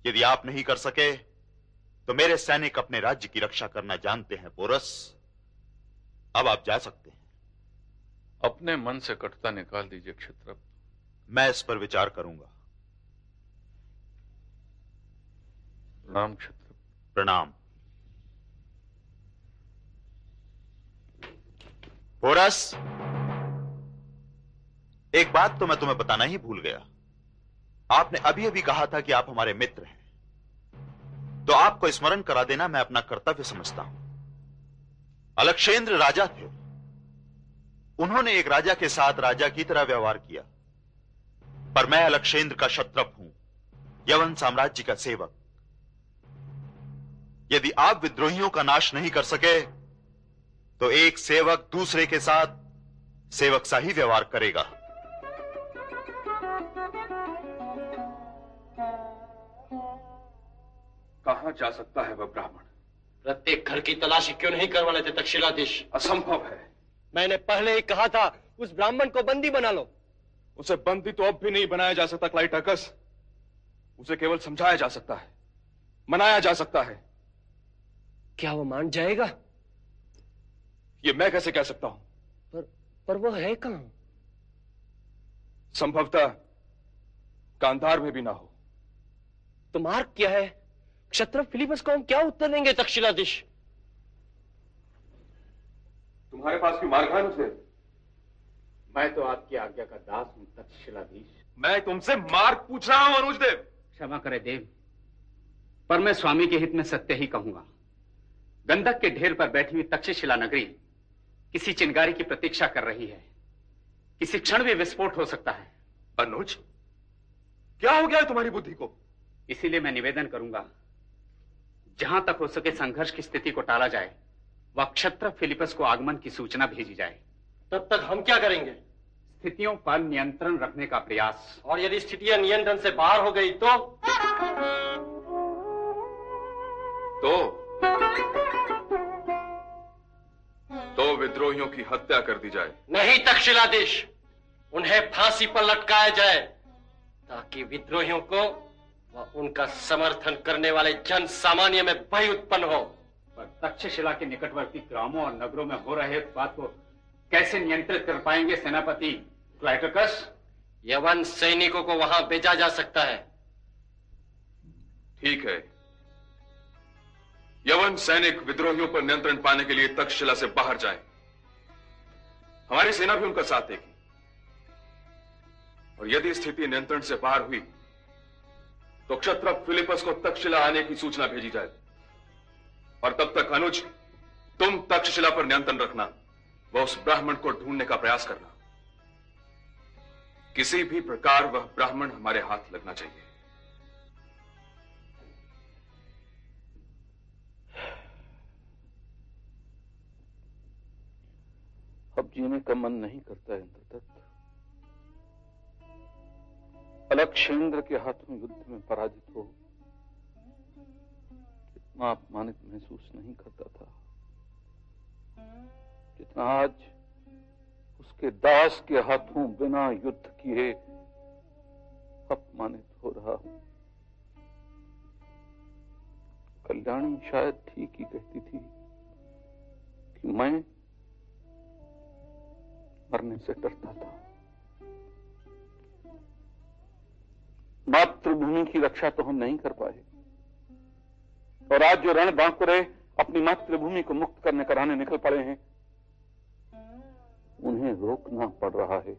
यदि आप नहीं कर सके तो मेरे सैनिक अपने राज्य की रक्षा करना जानते हैं पोरस अब आप जा सकते हैं। अपने मन से कटता निकाल दीजिए क्षेत्र मैं इस पर विचार करूँगा। प्रणाम क्षेत्र प्रणाम। पोरस एक बात तो मैं तुम्हें बताना ही भूल गया। आपने अभी अभी कहा था कि आप हमारे मित्र हैं। तो आपको स्मरण करा देना, मैं अपना कर्तव्य समझता हूँ। अलक्षेंद्र राजा थे। उन्होंने एक राजा के साथ राजा की तरह व्यवहार किया। पर मैं अलक्षेंद्र का शत्रप हूँ, यवन साम्राज्य का सेवक। यदि आप विद्रोहियों का नाश नहीं कर सके तो एक सेवक दूसरे के साथ सेवक सा ही व्यवहार करेगा। कहाँ जा सकता है वह ब्राह्मण? प्रत्येक घर की तलाशी क्यों नहीं करवा लेते तक्षशिलाधीश असंभव है। मैंने पहले ही कहा था उस ब्राह्मण को बंदी बना लो। उसे बंदी तो अब भी नहीं बनाया जा सकता क्लाइटाकस। उसे केवल समझाया जा सकता है मनाया जा सकता है। क्या वो मान जाएगा? ये मैं कैसे कह सकता हूँ? पर पर वो है कहाँ? संभवतः कांधार में भी ना हो। तो मार्ग क्या है? क्षत्र फिलिपस को हम क्या उत्तर देंगे तक्षशिलाधीश तुम्हारे पास कोई मार्ग है मुझे? मैं तो आपकी आज्ञा का दास हूँ तक्षशिलाधीश मैं तुमसे मार्ग पूछ रहा हूँ अनुजदेव। क्षमा करे देव। पर मैं स्वामी के हित में सत्य ही कहूँगा। गंधक के ढेर पर बैठी हुई तक्षशिला नगरी किसी चिंगारी की प्रतीक्षा कर रही है। किसी क्षण भी विस्फोट हो सकता है। अनुज क्या हो गया है तुम्हारी बुद्धि को? इसीलिए मैं निवेदन करूँगा जहाँ तक हो सके संघर्ष की स्थिति को टाला जाए व क्षत्र फिलिपस को आगमन की सूचना भेजी जाए। तब तक हम क्या करेंगे? स्थितियों पर नियंत्रण रखने का प्रयास। और यदि स्थितियाँ नियंत्रण से बाहर हो गई तो? तो? तो विद्रोहियों की हत्या कर दी जाए। नहीं तक्षशिलाधीश उन्हें फांसी पर लटकाया जाए ताकि विद्रोहियों को व उनका समर्थन करने वाले जन सामान्य में भय उत्पन्न हो। पर तक्षशिला के निकटवर्ती ग्रामों और नगरों में हो रहे उत्पाद को कैसे नियंत्रित कर पाएँगे सेनापति क्लाइटोकस? यवन सैनिकों को वहाँ भेजा जा सकता है। ठीक है। यवन सैनिक विद्रोहियों पर नियंत्रण पाने के लिए तक्षशिला से बाहर जाए। हमारी सेना भी उनका साथ देगी। और यदि स्थिति नियंत्रण से बाहर हुई तो क्षत्र फिलिपस को तक्षशिला आने की सूचना भेजी जाए। और तब तक अनुज, तुम तक्षशिला पर नियंत्रण रखना, वह उस ब्राह्मण को ढूँढने का प्रयास करना। किसी भी प्रकार वह ब्राह्मण हमारे हाथ लगना चाहिए। अब जीने का मन नहीं करता इंद्रदत्त। अलक्षेंद्र के हाथों युद्ध में पराजित हो कितना अपमानित महसूस नहीं करता था, जितना आज उसके दास के हाथों बिना युद्ध किए अपमानित हो रहा हूँ। कल्याणी शायद ठीक ही कहती थी कि मैं मरने से डरता था। मातृभूमि की रक्षा तो हम नहीं कर पाए। और आज जो रण बांकुरे अपनी मातृभूमि को मुक्त करने कराने निकल पड़े हैं, उन्हें रोकना पड़ रहा है।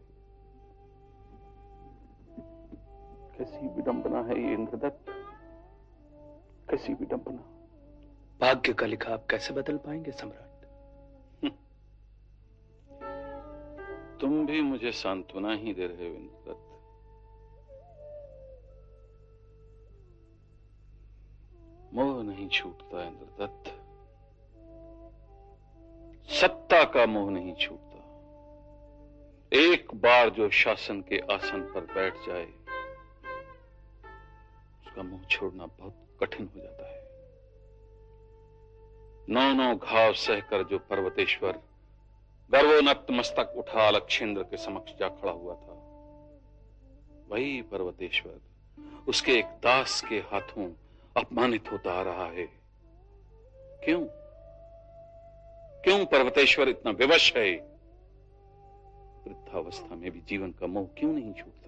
कैसी विडंबना है ये इंद्रदत्त? कैसी विडंबना? भाग्य का लिखा आप कैसे बदल पाएँगे सम्राट? तुम भी मुझे सांत्वना ही दे रहे हो, इंद्रदत्त। मोह नहीं छूटता, इंद्रदत्त। सत्ता का मोह नहीं छूटता। एक बार जो शासन के आसन पर बैठ जाए, उसका मुँह छोड़ना बहुत कठिन हो जाता है। नौ नौ घाव सहकर जो पर्वतेश्वर गर्वोन्नत मस्तक उठा लक्षेंद्र के समक्ष जा खड़ा हुआ था। वही पर्वतेश्वर, उसके एक दास के हाथों अपमानित होता आ रहा है। क्यों? क्यों पर्वतेश्वर इतना विवश है? वृद्धावस्था में भी जीवन का मोह क्यों नहीं छूटता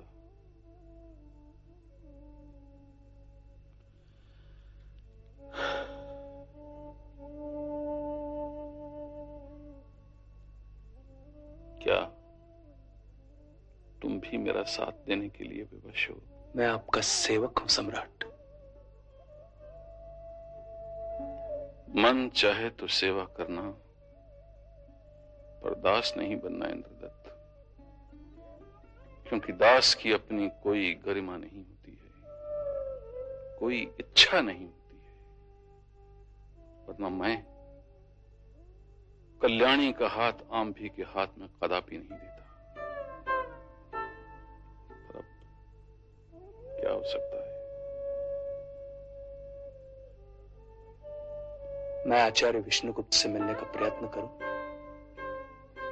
भी मेरा साथ देने के लिए विवश हो। मैं आपका सेवक हूँ सम्राट। मन चाहे तो सेवा करना पर दास नहीं बनना इंद्रदत्त। क्योंकि दास की अपनी कोई गरिमा नहीं होती है कोई इच्छा नहीं होती है। वरना मैं कल्याणी का हाथ आम भी के हाथ में कदापि नहीं देता। क्या हो सकता है। मैं आचार्य विष्णुगुप्त से मिलने का प्रयत्न करूँ।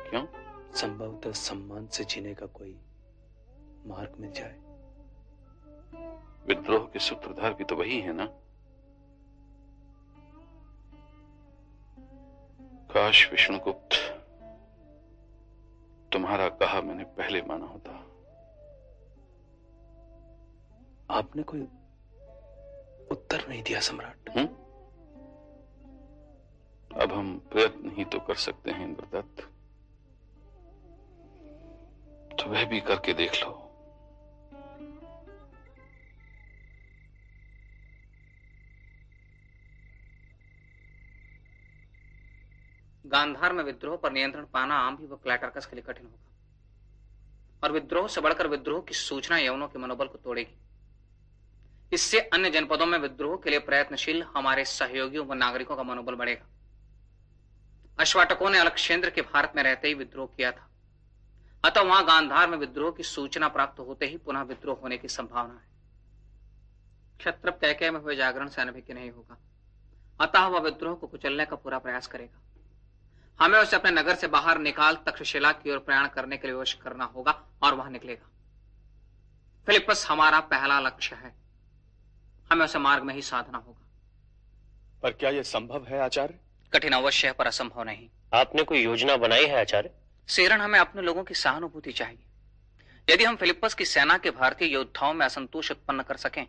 क्यों? संभवतः सम्मान से जीने का कोई मार्ग मिल जाए। विद्रोह के सूत्रधार भी तो वही है ना? काश विष्णुगुप्त तुम्हारा कहा मैंने पहले माना होता। आपने कोई उत्तर नहीं दिया सम्राट। हुँ? अब हम प्रयत्न ही तो कर सकते हैं इंद्रदत्त। तो वह भी करके देख लो। गांधार में विद्रोह पर नियंत्रण पाना आम भी व क्लैटरकस के लिए कठिन होगा। और विद्रोह से बढ़कर विद्रोह की सूचना यवनों के मनोबल को तोड़ेगी। इससे अन्य जनपदों में विद्रोह के लिए प्रयत्नशील हमारे सहयोगियों व नागरिकों का मनोबल बढ़ेगा। अश्वाटकों ने अलग क्षेत्र के भारत में रहते ही विद्रोह किया था। अतः वहाँ गांधार में विद्रोह की सूचना प्राप्त होते ही पुनः विद्रोह होने की संभावना है। क्षत्रप कैके में हुए जागरण से अनभिज्ञ नहीं होगा। अतः वह विद्रोह को कुचलने का पूरा प्रयास करेगा। हमें उसे अपने नगर से बाहर निकाल तक्षशिला की ओर प्रयाण करने के लिए विवश करना होगा और वहाँ निकलेगा। फिलिपस हमारा पहला लक्ष्य है। हमें उसे मार्ग में ही साधना होगा। पर क्या यह संभव है आचार्य? कठिन अवश्य है पर असंभव नहीं। आपने कोई योजना बनाई है आचार्य? सेरण हमें अपने लोगों की सहानुभूति चाहिए। यदि हम फिलिपस की सेना के भारतीय योद्धाओं में असंतोष उत्पन्न कर सकें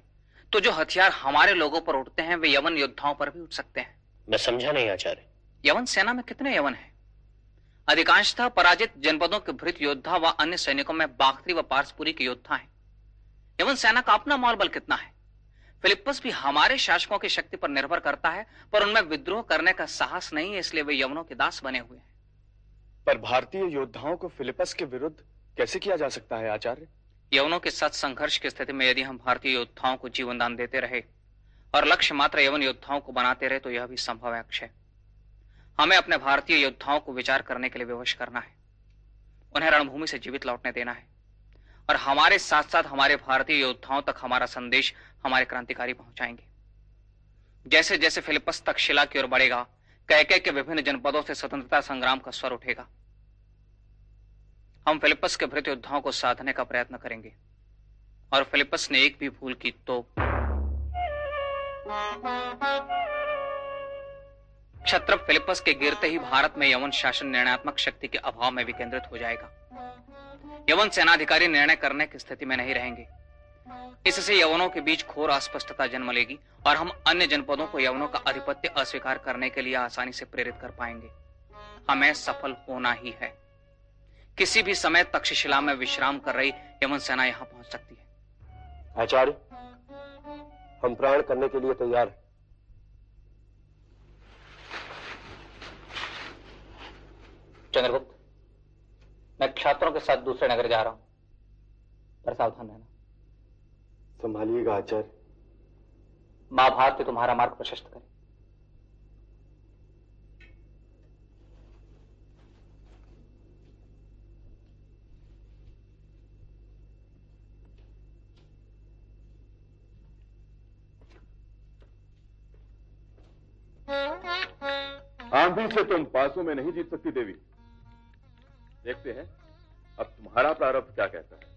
तो जो हथियार हमारे लोगों पर उठते हैं वे यवन योद्धाओं पर भी उठ सकते हैं। मैं समझा नहीं आचार्य। यवन सेना में कितने यवन हैं? अधिकांशतः पराजित जनपदों के भृत योद्धा व अन्य सैनिकों में बाख्तरी व पारसपुरी के योद्धा हैं। यवन सेना का अपना मौलबल कितना है? फिलिपस भी हमारे शासकों की शक्ति पर निर्भर करता है पर उनमें विद्रोह करने का साहस नहीं है इसलिए वे यवनों के दास बने हुए हैं। पर भारतीय योद्धाओं को फिलिपस के विरुद्ध कैसे किया जा सकता है आचार्य? यवनों के साथ संघर्ष की स्थिति में यदि हम भारतीय योद्धाओं को जीवन दान देते रहे और लक्ष्य मात्र यवन योद्धाओं को बनाते रहे तो यह भी संभव है अक्षय। हमें अपने भारतीय योद्धाओं को विचार करने के लिए विवश करना है। उन्हें रणभूमि से जीवित लौटने देना है। और हमारे साथ साथ हमारे भारतीय योद्धाओं तक हमारा संदेश हमारे क्रांतिकारी पहुंचाएँगे। जैसे जैसे फिलिपस तक शिला की ओर बढ़ेगा कैके के विभिन्न जनपदों से स्वतंत्रता संग्राम का स्वर उठेगा। हम फिलिपस के भृत योद्धाओं को साधने का प्रयत्न करेंगे। और फिलिपस ने एक भी भूल की तो क्षत्र फिलिपस के गिरते ही भारत में यवन शासन निर्णयात्मक शक्ति के अभाव में विकेंद्रित हो जाएगा। यवन सेनाधिकारी निर्णय करने की स्थिति में नहीं रहेंगे। इससे यवनों के बीच घोर अस्पष्टता जन्म लेगी और हम अन्य जनपदों को यवनों का आधिपत्य अस्वीकार करने के लिए आसानी से प्रेरित कर पाएँगे। हमें सफल होना ही है। किसी भी समय तक्षशिला में विश्राम कर रही यमन सेना यहाँ पहुँच सकती है। आचार्य हम प्राण करने के लिए तैयार हैं। चंद्रगुप्त मैं छात्रों के साथ दूसरे नगर जा रहा हूँ। पर सावधान रहना। संभालिएगा आचार्य। माँ भारती तुम्हारा मार्ग प्रशस्त करे। आंधी से तुम पासों में नहीं जीत सकती देवी। देखते हैं अब तुम्हारा प्रारब्ध क्या कहता है?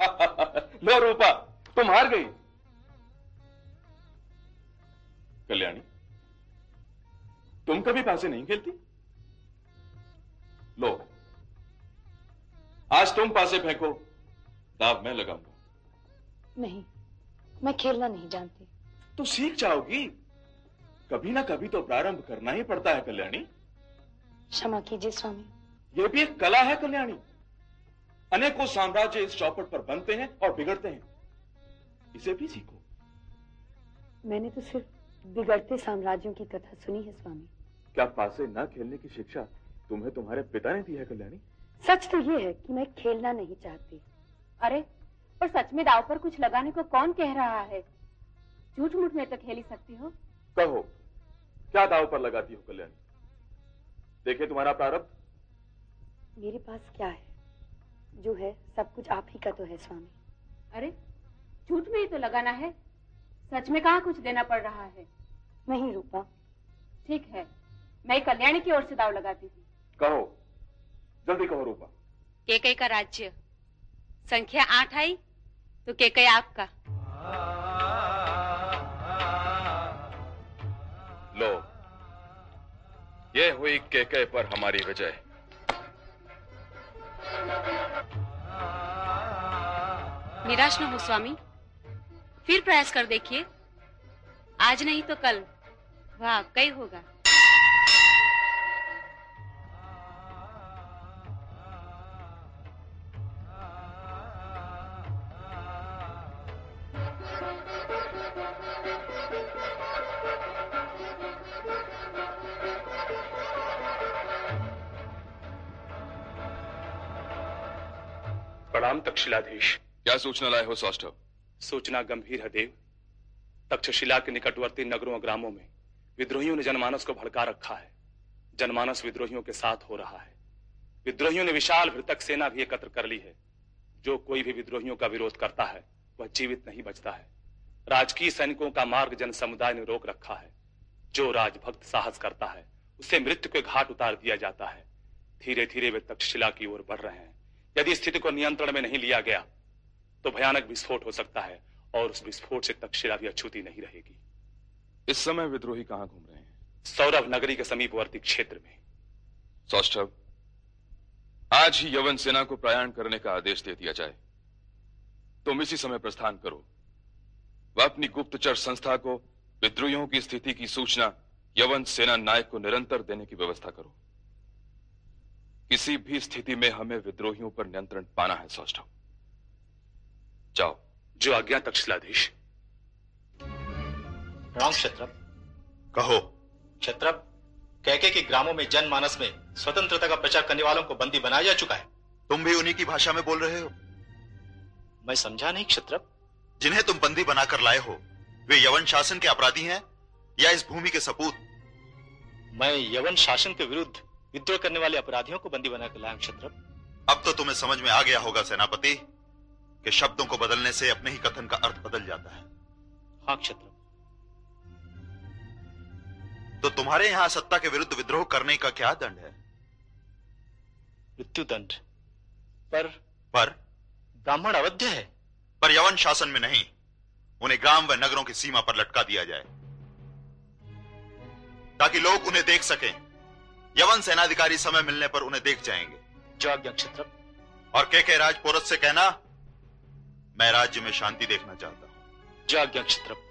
लो रूपा तुम हार गई। कल्याणी तुम कभी पैसे नहीं खेलती? लो आज तुम पासे फेंको दाव मैं लगाऊँगा। नहीं मैं खेलना नहीं जानती। तो सीख जाओगी। कभी ना कभी तो प्रारंभ करना ही पड़ता है कल्याणी। क्षमा कीजिए स्वामी। ये भी एक कला है कल्याणी। अनेकों साम्राज्य इस चौपट पर बनते हैं और बिगड़ते हैं। इसे भी सीखो। मैंने तो सिर्फ़ बिगड़ते साम्राज्यों की कथा सुनी है स्वामी। क्या पासे न खेलने की शिक्षा तुम्हें तुम्हारे पिता ने दी है कल्याणी? सच तो ये है कि मैं खेलना नहीं चाहती। अरे पर सच में दाव पर कुछ लगाने को कौन कह रहा है? झूठ मूठ में तो खेल ही सकती हो। कहो क्या दाव पर लगाती हो कल्याणी? देखे तुम्हारा प्रारब्ध? मेरे पास क्या है? जो है सब कुछ आप ही का तो है स्वामी। अरे झूठ में ही तो लगाना है। सच में कहा कुछ देना पड़ रहा है? नहीं रूपा। ठीक है मैं कल्याणी की ओर से दाव लगाती हूँ। कहो। जल्दी कहो रूपा। केकई का राज्य। संख्या आठ आई तो केकई आपका। लो। ये हुई केके पर हमारी विजय। निराश न हो, स्वामी। फिर प्रयास कर देखिए। आज नहीं तो कल। वाह, कई होगा। तक्षशिलाधीश। क्या सूचना लाए हो सौष्ठव सूचना गंभीर है देव। तक्षशिला के निकटवर्ती नगरों और ग्रामों में विद्रोहियों ने जनमानस को भड़का रखा है। जनमानस विद्रोहियों के साथ हो रहा है। विद्रोहियों ने विशाल भृतक सेना भी एकत्र कर ली है। जो कोई भी विद्रोहियों का विरोध करता है वह जीवित नहीं बचता है। राजकीय सैनिकों का मार्ग जन समुदाय ने रोक रखा है। जो राजभक्त साहस करता है उसे मृत्यु के घाट उतार दिया जाता है। धीरे धीरे वे तक्षशिला की ओर बढ़ रहे हैं। यदि स्थिति को नियंत्रण में नहीं लिया गया तो भयानक विस्फोट हो सकता है और उस विस्फोट से तक्षशिला भी अछूती नहीं रहेगी। इस समय विद्रोही कहाँ घूम रहे हैं? सौरभ नगरी के समीपवर्ती क्षेत्र में। सौष्ठव आज ही यवन सेना को प्रयाण करने का आदेश दे दिया जाए। तुम इसी समय प्रस्थान करो। वह अपनी गुप्तचर संस्था को विद्रोहियों की स्थिति की सूचना यवन सेना नायक को निरंतर देने की व्यवस्था करो। किसी भी स्थिति में हमें विद्रोहियों पर नियंत्रण पाना है सौष्ठव। जाओ। जो आज्ञा तक्षशिलाधीश प्रणाम क्षत्रप। कहो। क्षत्रप कैके के ग्रामों में जनमानस में स्वतंत्रता का प्रचार करने वालों को बंदी बनाया जा चुका है। तुम भी उन्हीं की भाषा में बोल रहे हो। मैं समझा नहीं क्षत्रप। जिन्हें तुम बंदी बनाकर लाए हो वे यवन शासन के अपराधी हैं या इस भूमि के सपूत? मैं यवन शासन के विरुद्ध विद्रोह करने वाले अपराधियों को बंदी बनाकर लाया क्षत्रप अब तो तुम्हें समझ में आ गया होगा सेनापति कि शब्दों को बदलने से अपने ही कथन का अर्थ बदल जाता है। हाँ क्षत्रप तो तुम्हारे यहाँ सत्ता के विरुद्ध विद्रोह करने का क्या दंड है? मृत्यु दंड। पर पर? ब्राह्मण अवध्य है। पर यवन शासन में नहीं उन्हें ग्राम व नगरों की सीमा पर लटका दिया जाए ताकि लोग उन्हें देख सकें। यवन सेनाधिकारी समय मिलने पर उन्हें देख जाएँगे। जो आज्ञा क्षत्र। और के के राजपुरत से कहना मैं राज्य में शांति देखना चाहता हूँ। जो आज्ञा क्षत्र।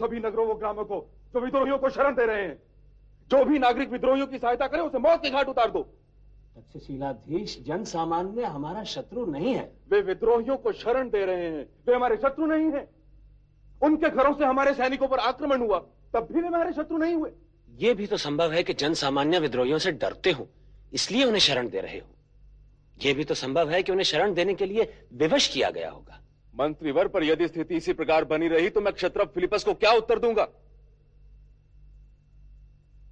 सभी नगरों व ग्रामों को जो विद्रोहियों को शरण दे रहे हैं जो भी नागरिक विद्रोहियों की सहायता करे उसे मौत के घाट उतार दो। तक्षशिलाधीश जन सामान्य हमारा शत्रु नहीं है। वे विद्रोहियों को शरण दे रहे हैं। वे हमारे शत्रु नहीं हैं। उनके घरों से हमारे सैनिकों पर आक्रमण हुआ तब भी वे हमारे शत्रु नहीं हुए। ये भी तो संभव है कि जन सामान्य विद्रोहियों से डरते हो इसलिए उन्हें शरण दे रहे हो। यह भी तो संभव है कि उन्हें शरण देने के लिए विवश किया गया होगा। मंत्रीवर पर यदि स्थिति इसी प्रकार बनी रही तो मैं क्षत्र फिलिपस को क्या उत्तर दूँगा?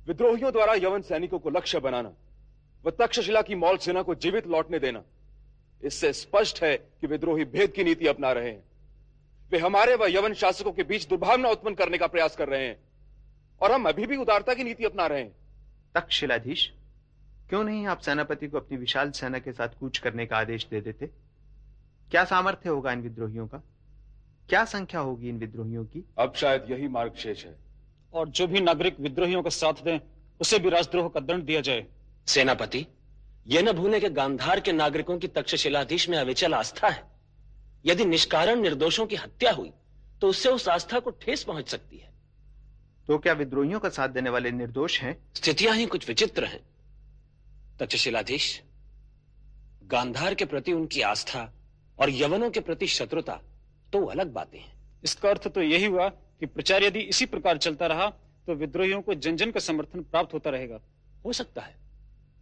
विद्रोहियों द्वारा यवन सैनिकों को लक्ष्य बनाना, व तक्षशिला की मौल सेना को जीवित लौटने देना, इससे स्पष्ट है कि विद्रोही भेद की नीति अपना रहे हैं। वे हमारे व यवन शासकों के बीच दुर्भावना उत्पन्न करने का प्रयास कर रहे हैं, और हम अभी भी उदारता की नीति अपना रहे हैं। तक्षशिलाधीश, क्यों नहीं आप सेनापति को अपनी विशाल सेना के साथ कूच करने का आदेश दे देते? क्या सामर्थ्य होगा इन विद्रोहियों का? क्या संख्या होगी इन विद्रोहियों की? अब शायद यही मार्ग शेष है। और जो भी नागरिक विद्रोहियों का साथ दें उसे भी राजद्रोह का दंड दिया जाए। सेनापति यह न भूले कि गांधार के नागरिकों की तक्षशिलाधीश में अविचल आस्था है। यदि निष्कारण निर्दोषों की हत्या हुई तो उससे उस आस्था को ठेस पहुँच सकती है। तो क्या विद्रोहियों का साथ देने वाले निर्दोष हैं? स्थितियाँ ही कुछ विचित्र हैं। तक्षशिलाधीश गांधार के प्रति उनकी आस्था और यवनों के प्रति शत्रुता तो अलग बातें हैं। इसका अर्थ तो यही हुआ कि प्रचार यदि इसी प्रकार चलता रहा तो विद्रोहियों को जन जन का समर्थन प्राप्त होता रहेगा। हो सकता है।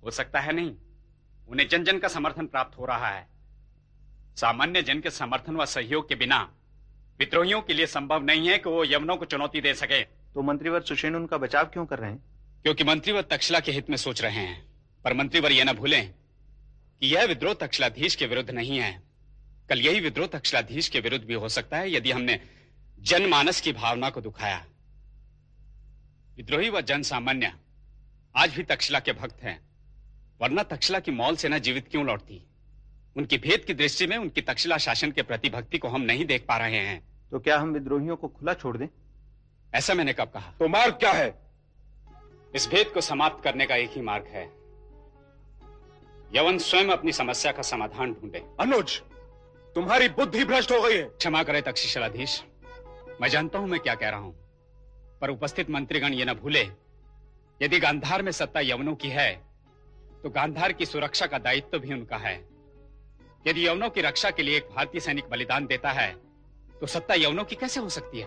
हो सकता है नहीं। उन्हें जन जन का समर्थन प्राप्त हो रहा है। सामान्य जन के समर्थन व सहयोग के बिना विद्रोहियों के लिए संभव नहीं है कि वो यवनों को चुनौती दे सके। तो मंत्रीवर सुषेण उनका बचाव क्यों कर रहे हैं? क्योंकि मंत्रीवर तक्षला के हित में सोच रहे हैं पर मंत्रीवर यह न भूलें कि यह विद्रोह तक्षलाधीश के विरुद्ध नहीं है। कल यही विद्रोह तक्षलाधीश के विरुद्ध भी हो सकता है यदि हमने जनमानस की भावना को दुखाया। विद्रोही व जन सामान्य आज भी तक्षला के भक्त हैं वरना तक्षला की मौल सेना जीवित क्यों लौटती? उनकी भेद की दृष्टि में उनकी तक्षला शासन के प्रति भक्ति को हम नहीं देख पा रहे हैं। तो क्या हम विद्रोहियों को खुला छोड़ दें? ऐसा मैंने कब कहा। तो मार्ग क्या है? इस भेद को समाप्त करने का एक ही मार्ग है। यवन स्वयं अपनी समस्या का समाधान ढूंढे। अनुज! तुम्हारी बुद्धि भ्रष्ट हो गई है। क्षमा करे तक्षशिलाधीश। मैं जानता हूँ मैं क्या कह रहा हूँ। पर उपस्थित मंत्रीगण ये न भूले यदि गांधार में सत्ता यवनों की है तो गांधार की सुरक्षा का दायित्व तो भी उनका है। यदि यवनों की रक्षा के लिए एक भारतीय सैनिक बलिदान देता है तो सत्ता यवनों की कैसे हो सकती है?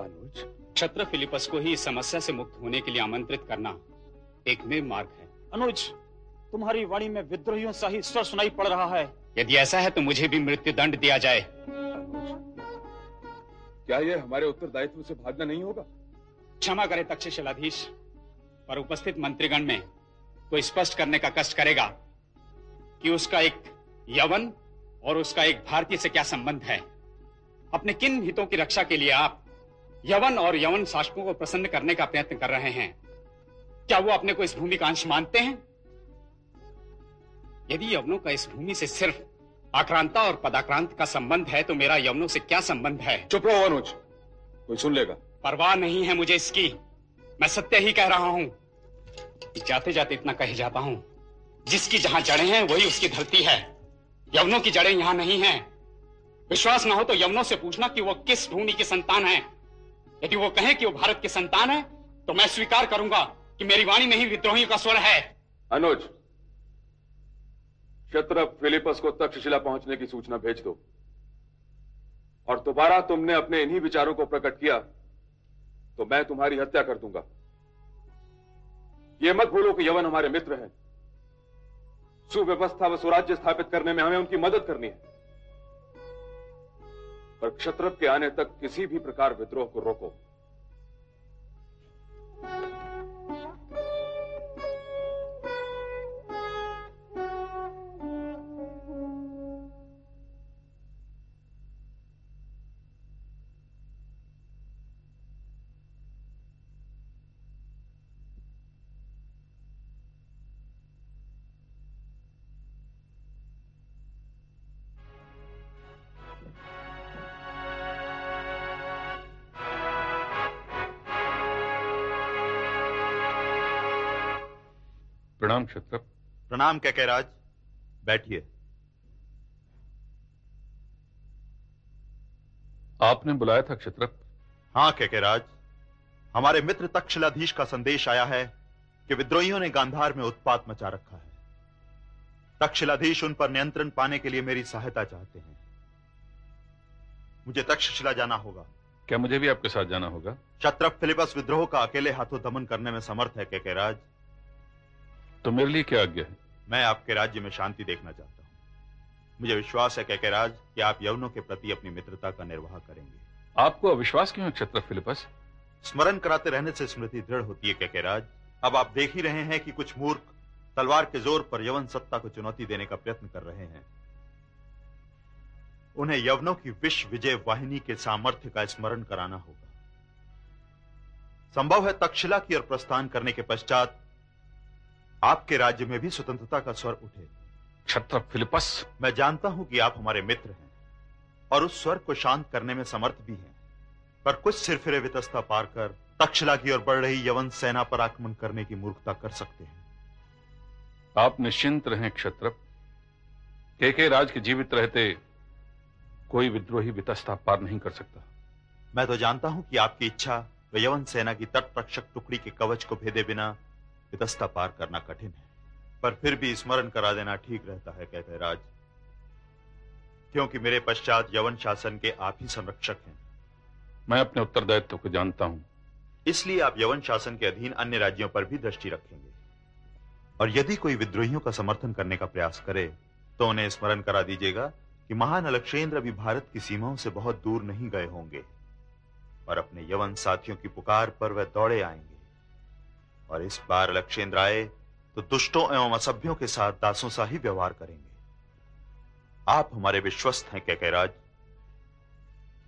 अनुज क्षत्र फिलिपस को ही इस समस्या से मुक्त होने के लिए आमंत्रित करना एक नए मार्ग है। अनुज तुम्हारी वाणी में विद्रोहियों सा ही स्वर सुनाई पड़ रहा है। यदि ऐसा है तो मुझे भी मृत्यु दंड दिया जाए। क्या यह हमारे उत्तरदायित्व से भागना नहीं होगा? क्षमा करे तक्षशिलाधीश पर उपस्थित मंत्रीगण में कोई स्पष्ट करने का कष्ट करेगा कि उसका एक यवन और उसका एक भारतीय से क्या संबंध है। अपने किन हितों की रक्षा के लिए आप यवन और यवन शासकों को प्रसन्न करने का प्रयत्न कर रहे हैं? क्या वो अपने को इस भूमि का अंश मानते हैं? यदि यवनों का इस भूमि से सिर्फ़ आक्रांता और पदाक्रांत का संबंध है तो मेरा यवनों से क्या संबंध है? चुप रहो अनुज। कोई सुन लेगा। परवाह नहीं है मुझे इसकी। मैं सत्य ही कह रहा हूँ जाते जाते इतना कह जाता हूँ। जिसकी जहाँ जड़ें हैं वही उसकी धरती है। यवनों की जड़ें यहाँ नहीं है। विश्वास ना हो तो यवनों से पूछना कि वो किस भूमि की संतान है। यदि वो कहें कि वो भारत की संतान है तो मैं स्वीकार करूँगा कि मेरी वाणी नहीं विद्रोहियों का स्वर है। अनुज क्षत्र फिलिपस को तक्षशिला पहुँचने की सूचना भेज दो। और दोबारा तुमने अपने इन्हीं विचारों को प्रकट किया तो मैं तुम्हारी हत्या कर दूँगा। यह मत भूलो कि यवन हमारे मित्र हैं। सुव्यवस्था व स्वराज्य स्थापित करने में हमें उनकी मदद करनी है। पर क्षत्रप के आने तक किसी भी प्रकार विद्रोह को रोको। प्रणाम क्षत्र प्रणाम कैकेराज। बैठिए। आपने बुलाया था क्षत्र? हाँ कैकेराज। हमारे मित्र तक्षशिलाधीश का संदेश आया है कि विद्रोहियों ने गांधार में उत्पात मचा रखा है। तक्षशिलाधीश उन पर नियंत्रण पाने के लिए मेरी सहायता चाहते हैं। मुझे तक्षशिला जाना होगा। क्या मुझे भी आपके साथ जाना होगा? क्षत्रप फिलिपस विद्रोह का अकेले हाथों दमन करने में समर्थ है के राज तो मेरे लिए क्या आज्ञा है? मैं आपके राज्य में शांति देखना चाहता हूँ। मुझे विश्वास है के राज कि आप यवनों के प्रति अपनी मित्रता का निर्वाह करेंगे। आपको अविश्वास क्यों है क्षत्र फिलिपस? स्मरण कराते रहने से स्मृति दृढ़ होती है के राज अब आप देख ही रहे हैं कि कुछ मूर्ख तलवार के ज़ोर पर यवन सत्ता को चुनौती देने का प्रयत्न कर रहे हैं। उन्हें यवनों की विश्व विजय वाहिनी के सामर्थ्य का स्मरण कराना होगा। संभव है तक्षशिला की ओर प्रस्थान करने के पश्चात आपके राज्य में भी स्वतंत्रता का स्वर उठे। क्षत्र फिलिपस। मैं जानता हूँ कि आप हमारे मित्र हैं और उस स्वर को शांत करने में समर्थ भी हैं। पर कुछ सिरफिरे वितस्ता पार कर तक्षशिला की ओर बढ़ रही यवन सेना पर आक्रमण करने की मूर्खता कर सकते हैं। आप निश्चिंत रहें क्षत्र के के राज के जीवित रहते कोई विद्रोही वितस्ता पार नहीं कर सकता। मैं तो जानता हूँ कि आपकी इच्छा यवन सेना की तट रक्षक टुकड़ी के कवच को भेदे बिना वितस्ता पार करना कठिन है पर फिर भी स्मरण करा देना ठीक रहता है कहते राज। क्योंकि मेरे पश्चात यवन शासन के आप ही संरक्षक हैं। मैं अपने उत्तरदायित्व को जानता हूँ। इसलिए आप यवन शासन के अधीन अन्य राज्यों पर भी दृष्टि रखेंगे। और यदि कोई विद्रोहियों का समर्थन करने का प्रयास करे तो उन्हें स्मरण करा दीजिएगा कि महान अलक्षेंद्र अभी भारत की सीमाओं से बहुत दूर नहीं गए होंगे और अपने यवन साथियों की पुकार पर वह दौड़े आएँगे। और इस बार अलक्षेंद्र आए तो दुष्टों एवं असभ्यों के साथ दासों सा ही व्यवहार करेंगे। आप हमारे विश्वस्त हैं, कैकेराज।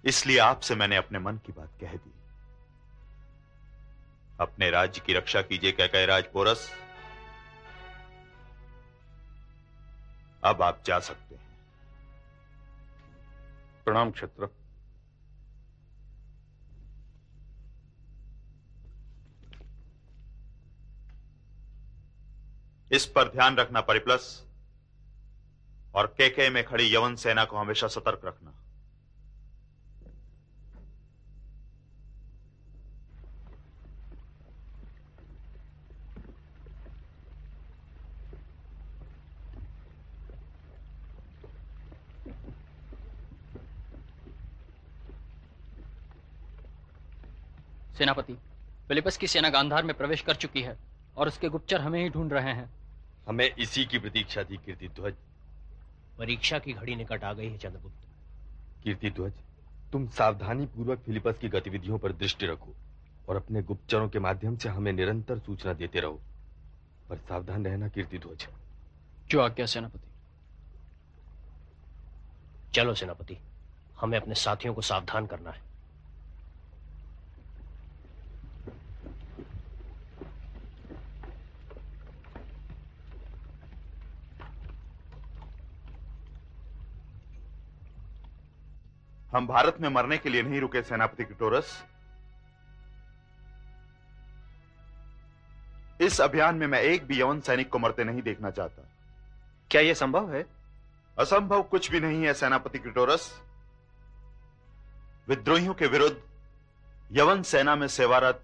इसलिए आपसे मैंने अपने मन की बात कह दी। अपने राज्य की रक्षा कीजिए, कैकेराज पोरस अब आप जा सकते हैं। प्रणाम क्षेत्र इस पर ध्यान रखना परिप्लस, और केके में खड़ी यवन सेना को हमेशा सतर्क रखना। सेनापति, फिलिपस की सेना गांधार में प्रवेश कर चुकी है, और उसके गुप्तचर हमें ही ढूंढ रहे हैं। हमें इसी की प्रतीक्षा थी कीर्ति ध्वज। परीक्षा की घड़ी निकट आ गई है चंद्रगुप्त। कीर्ति ध्वज तुम सावधानी पूर्वक फिलिपस की गतिविधियों पर दृष्टि रखो और अपने गुप्तचरों के माध्यम से हमें निरंतर सूचना देते रहो। पर सावधान रहना कीर्ति ध्वज। जो आज्ञा सेनापति। चलो सेनापति हमें अपने साथियों को सावधान करना है। हम भारत में मरने के लिए नहीं रुके सेनापति किटोरस। इस अभियान में मैं एक भी यवन सैनिक को मरते नहीं देखना चाहता। क्या यह संभव है? असंभव कुछ भी नहीं है सेनापति क्रिटोरस विद्रोहियों के विरुद्ध यवन सेना में सेवारत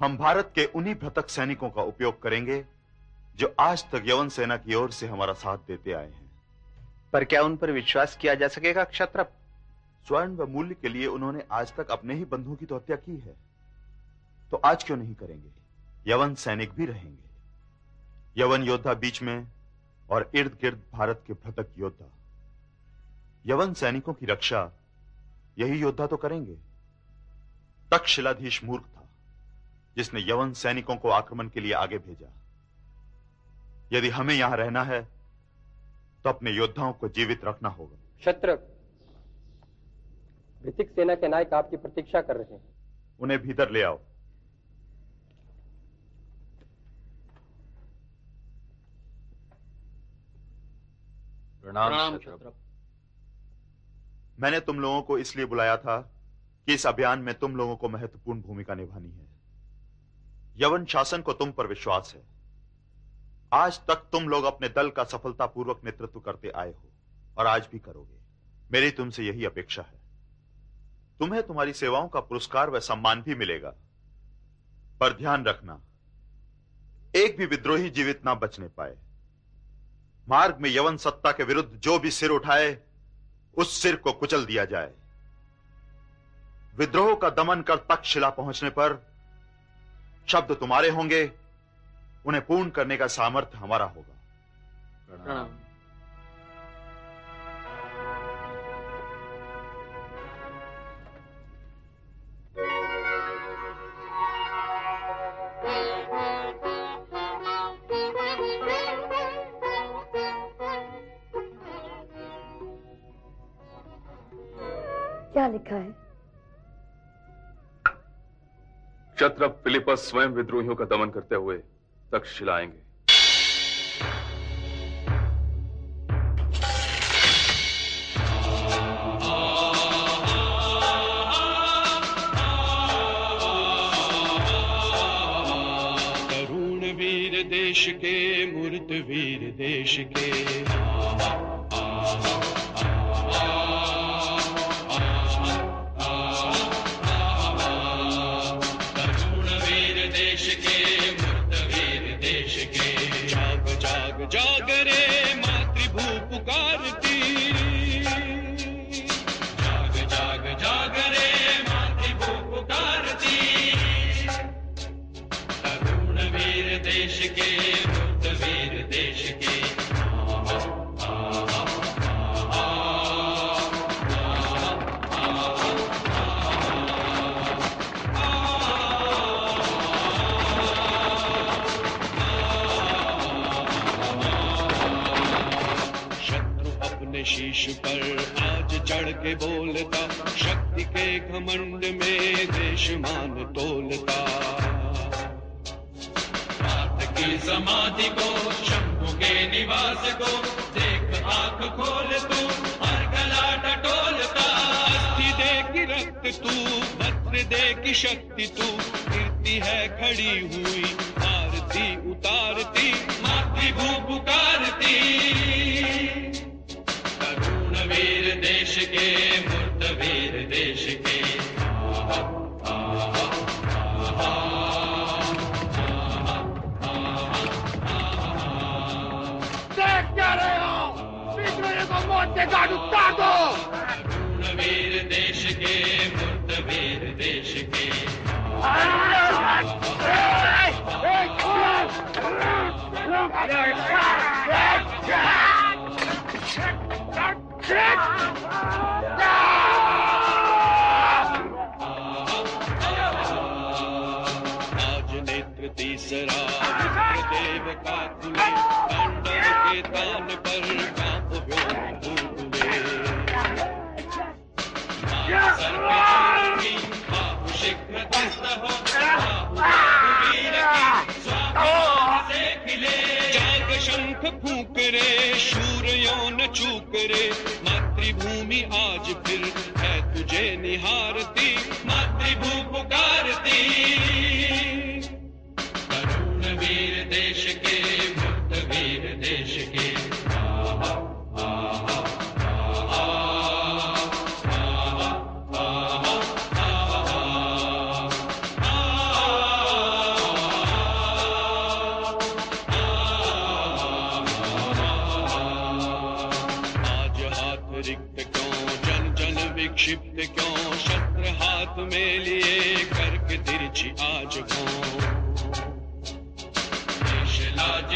हम भारत के उन्हीं भ्रतक सैनिकों का उपयोग करेंगे जो आज तक यवन सेना की ओर से हमारा साथ देते आए हैं। पर क्या उन पर विश्वास किया जा सकेगा क्षत्रप? स्वर्ण व मूल्य के लिए उन्होंने आज तक अपने ही बंधुओं की तो हत्या की है। तो आज क्यों नहीं करेंगे? यवन सैनिक भी रहेंगे। यवन योद्धा बीच में और इर्द गिर्द भारत के भ्रतक योद्धा। यवन सैनिकों की रक्षा, यही योद्धा तो करेंगे। तक्षशिलाधीश मूर्ख था, जिसने यवन सैनिकों को आक्रमण के लिए आगे भेजा। यदि हमें यहाँ रहना है तो अपने योद्धाओं को जीवित रखना होगा। क्षत्र ऋतिक सेना के नायक आपकी प्रतीक्षा कर रहे हैं। उन्हें भीतर ले आओ। प्रणाम मैंने तुम लोगों को इसलिए बुलाया था कि इस अभियान में तुम लोगों को महत्वपूर्ण भूमिका निभानी है। यवन शासन को तुम पर विश्वास है। आज तक तुम लोग अपने दल का सफलतापूर्वक नेतृत्व करते आए हो और आज भी करोगे। मेरी तुमसे यही अपेक्षा है। तुम्हें तुम्हारी सेवाओं का पुरस्कार व सम्मान भी मिलेगा। पर ध्यान रखना, एक भी विद्रोही जीवित ना बचने पाए। मार्ग में यवन सत्ता के विरुद्ध जो भी सिर उठाए, उस सिर को कुचल दिया जाए। विद्रोह का दमन कर तक्षशिला पहुँचने पर शब्द तुम्हारे होंगे, उन्हें पूर्ण करने का सामर्थ्य हमारा होगा। क्या लिखा है? क्षत्रप फिलिपस स्वयं विद्रोहियों का दमन करते हुए तक्षशिला आएँगे देश के मूर्त वीर देश के। शीश पर आज चढ़ के बोलता शक्ति के घमंड में देश मान तोलता। समाधि को, शंभु के निवास को, देख आँख खोल तू हर गला टटोलता, अस्थि दे की रक्त तू वज्र दे शक्ति तू, कीर्ति है खड़ी हुई, आरती उतारती मातृभू पुकारती तरुण वीर देश के मूर्त वीर देश के देख क्या रहे हो विद्रोही को मौत के घाट उतार दो तरुण वीर देश के मूर्त वीर देश के आज तीसरा विप्रदेव का खुले पांडव के तान पर काँप शीघ्र दस्त जाग शंख फूक रे शूर यौन चूक रे मातृभूमि आज फिर है तुझे निहारती मातृभू पुकारती वीर देश के, मुक्त वीर देश के। आज हाथ रिक्त क्यों, जन जन विक्षिप्त क्यों? शस्त्र हाथ में लिए, कर्क तिरछी आज को देश लाज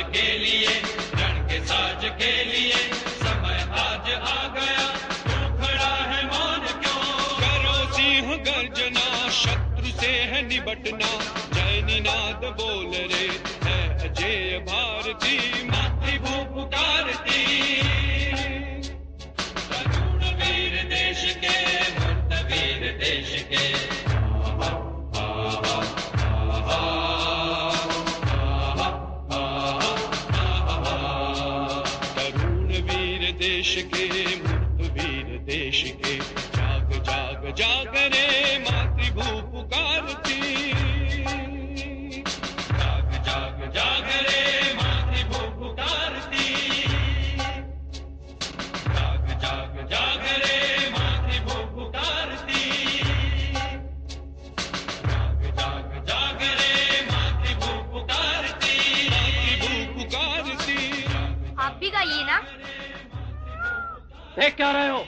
के लिए जन के साज के लिए, समय आज आ गया। तू खड़ा है मौन क्यों? करो सिंह गर्जना, शत्रु से है निबटना। जय निनाद बोल रे, है अजय भारती मातृभू पुकारती वीर देश के वीर देश के। तरुण देश के वीर देश के जाग जाग जाग रे मातृभू पुकारती देख क्या रहे हो?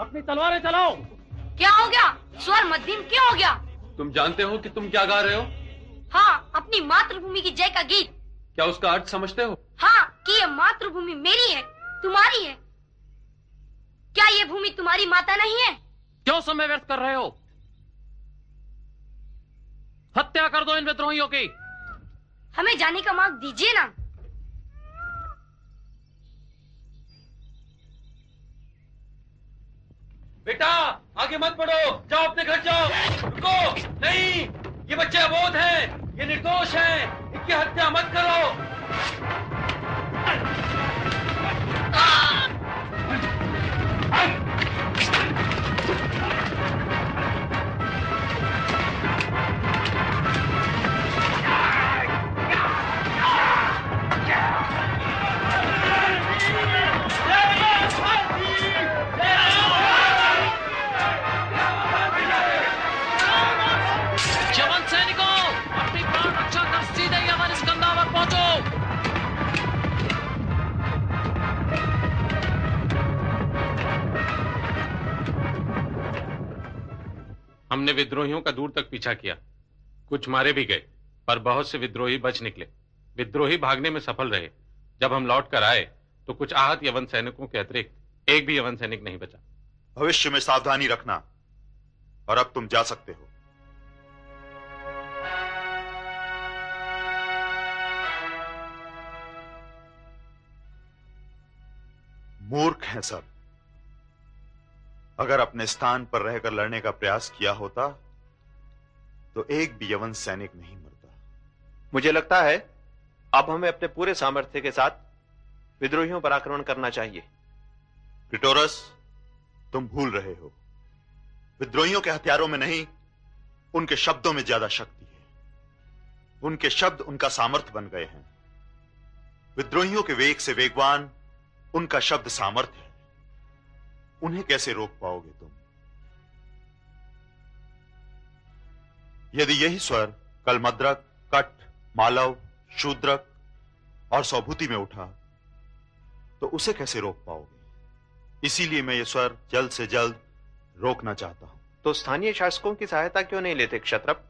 अपनी तलवारें चलाओ। क्या हो गया? स्वर मध्यम क्यों हो गया? तुम जानते हो कि तुम क्या गा रहे हो? हाँ अपनी मातृभूमि की जय का गीत। क्या उसका अर्थ समझते हो? हाँ कि ये मातृभूमि मेरी है तुम्हारी है। क्या ये भूमि तुम्हारी माता नहीं है? क्यों समय व्यर्थ कर रहे हो? हत्या कर दो इन विद्रोहियों की। हमें जाने का मार्ग दीजिए ना। बेटा, आगे मत बढ़ो। जाओ अपने घर जाओ। रुको। नहीं, ये बच्चे अबोध हैं। ये निर्दोष हैं। इनकी हत्या मत करो। हमने विद्रोहियों का दूर तक पीछा किया। कुछ मारे भी गए, पर बहुत से विद्रोही बच निकले। विद्रोही भागने में सफल रहे। जब हम लौट कर आए तो कुछ आहत यवन सैनिकों के अतिरिक्त एक भी यवन सैनिक नहीं बचा। भविष्य में सावधानी रखना, और अब तुम जा सकते हो। मूर्ख हैं सब। अगर अपने स्थान पर रहकर लड़ने का प्रयास किया होता तो एक भी यवन सैनिक नहीं मरता। मुझे लगता है अब हमें अपने पूरे सामर्थ्य के साथ विद्रोहियों पर आक्रमण करना चाहिए। क्रिटोरस तुम भूल रहे हो। विद्रोहियों के हथियारों में नहीं उनके शब्दों में ज़्यादा शक्ति है। उनके शब्द उनका सामर्थ्य बन गए हैं। विद्रोहियों के वेग से वेगवान उनका शब्द सामर्थ्य है। उन्हें कैसे रोक पाओगे तुम? यदि यही स्वर कल मद्रक कट मालव शूद्रक और सौभूति में उठा तो उसे कैसे रोक पाओगे? इसीलिए मैं ये स्वर जल्द से जल्द रोकना चाहता हूँ। तो स्थानीय शासकों की सहायता क्यों नहीं लेते क्षत्रप?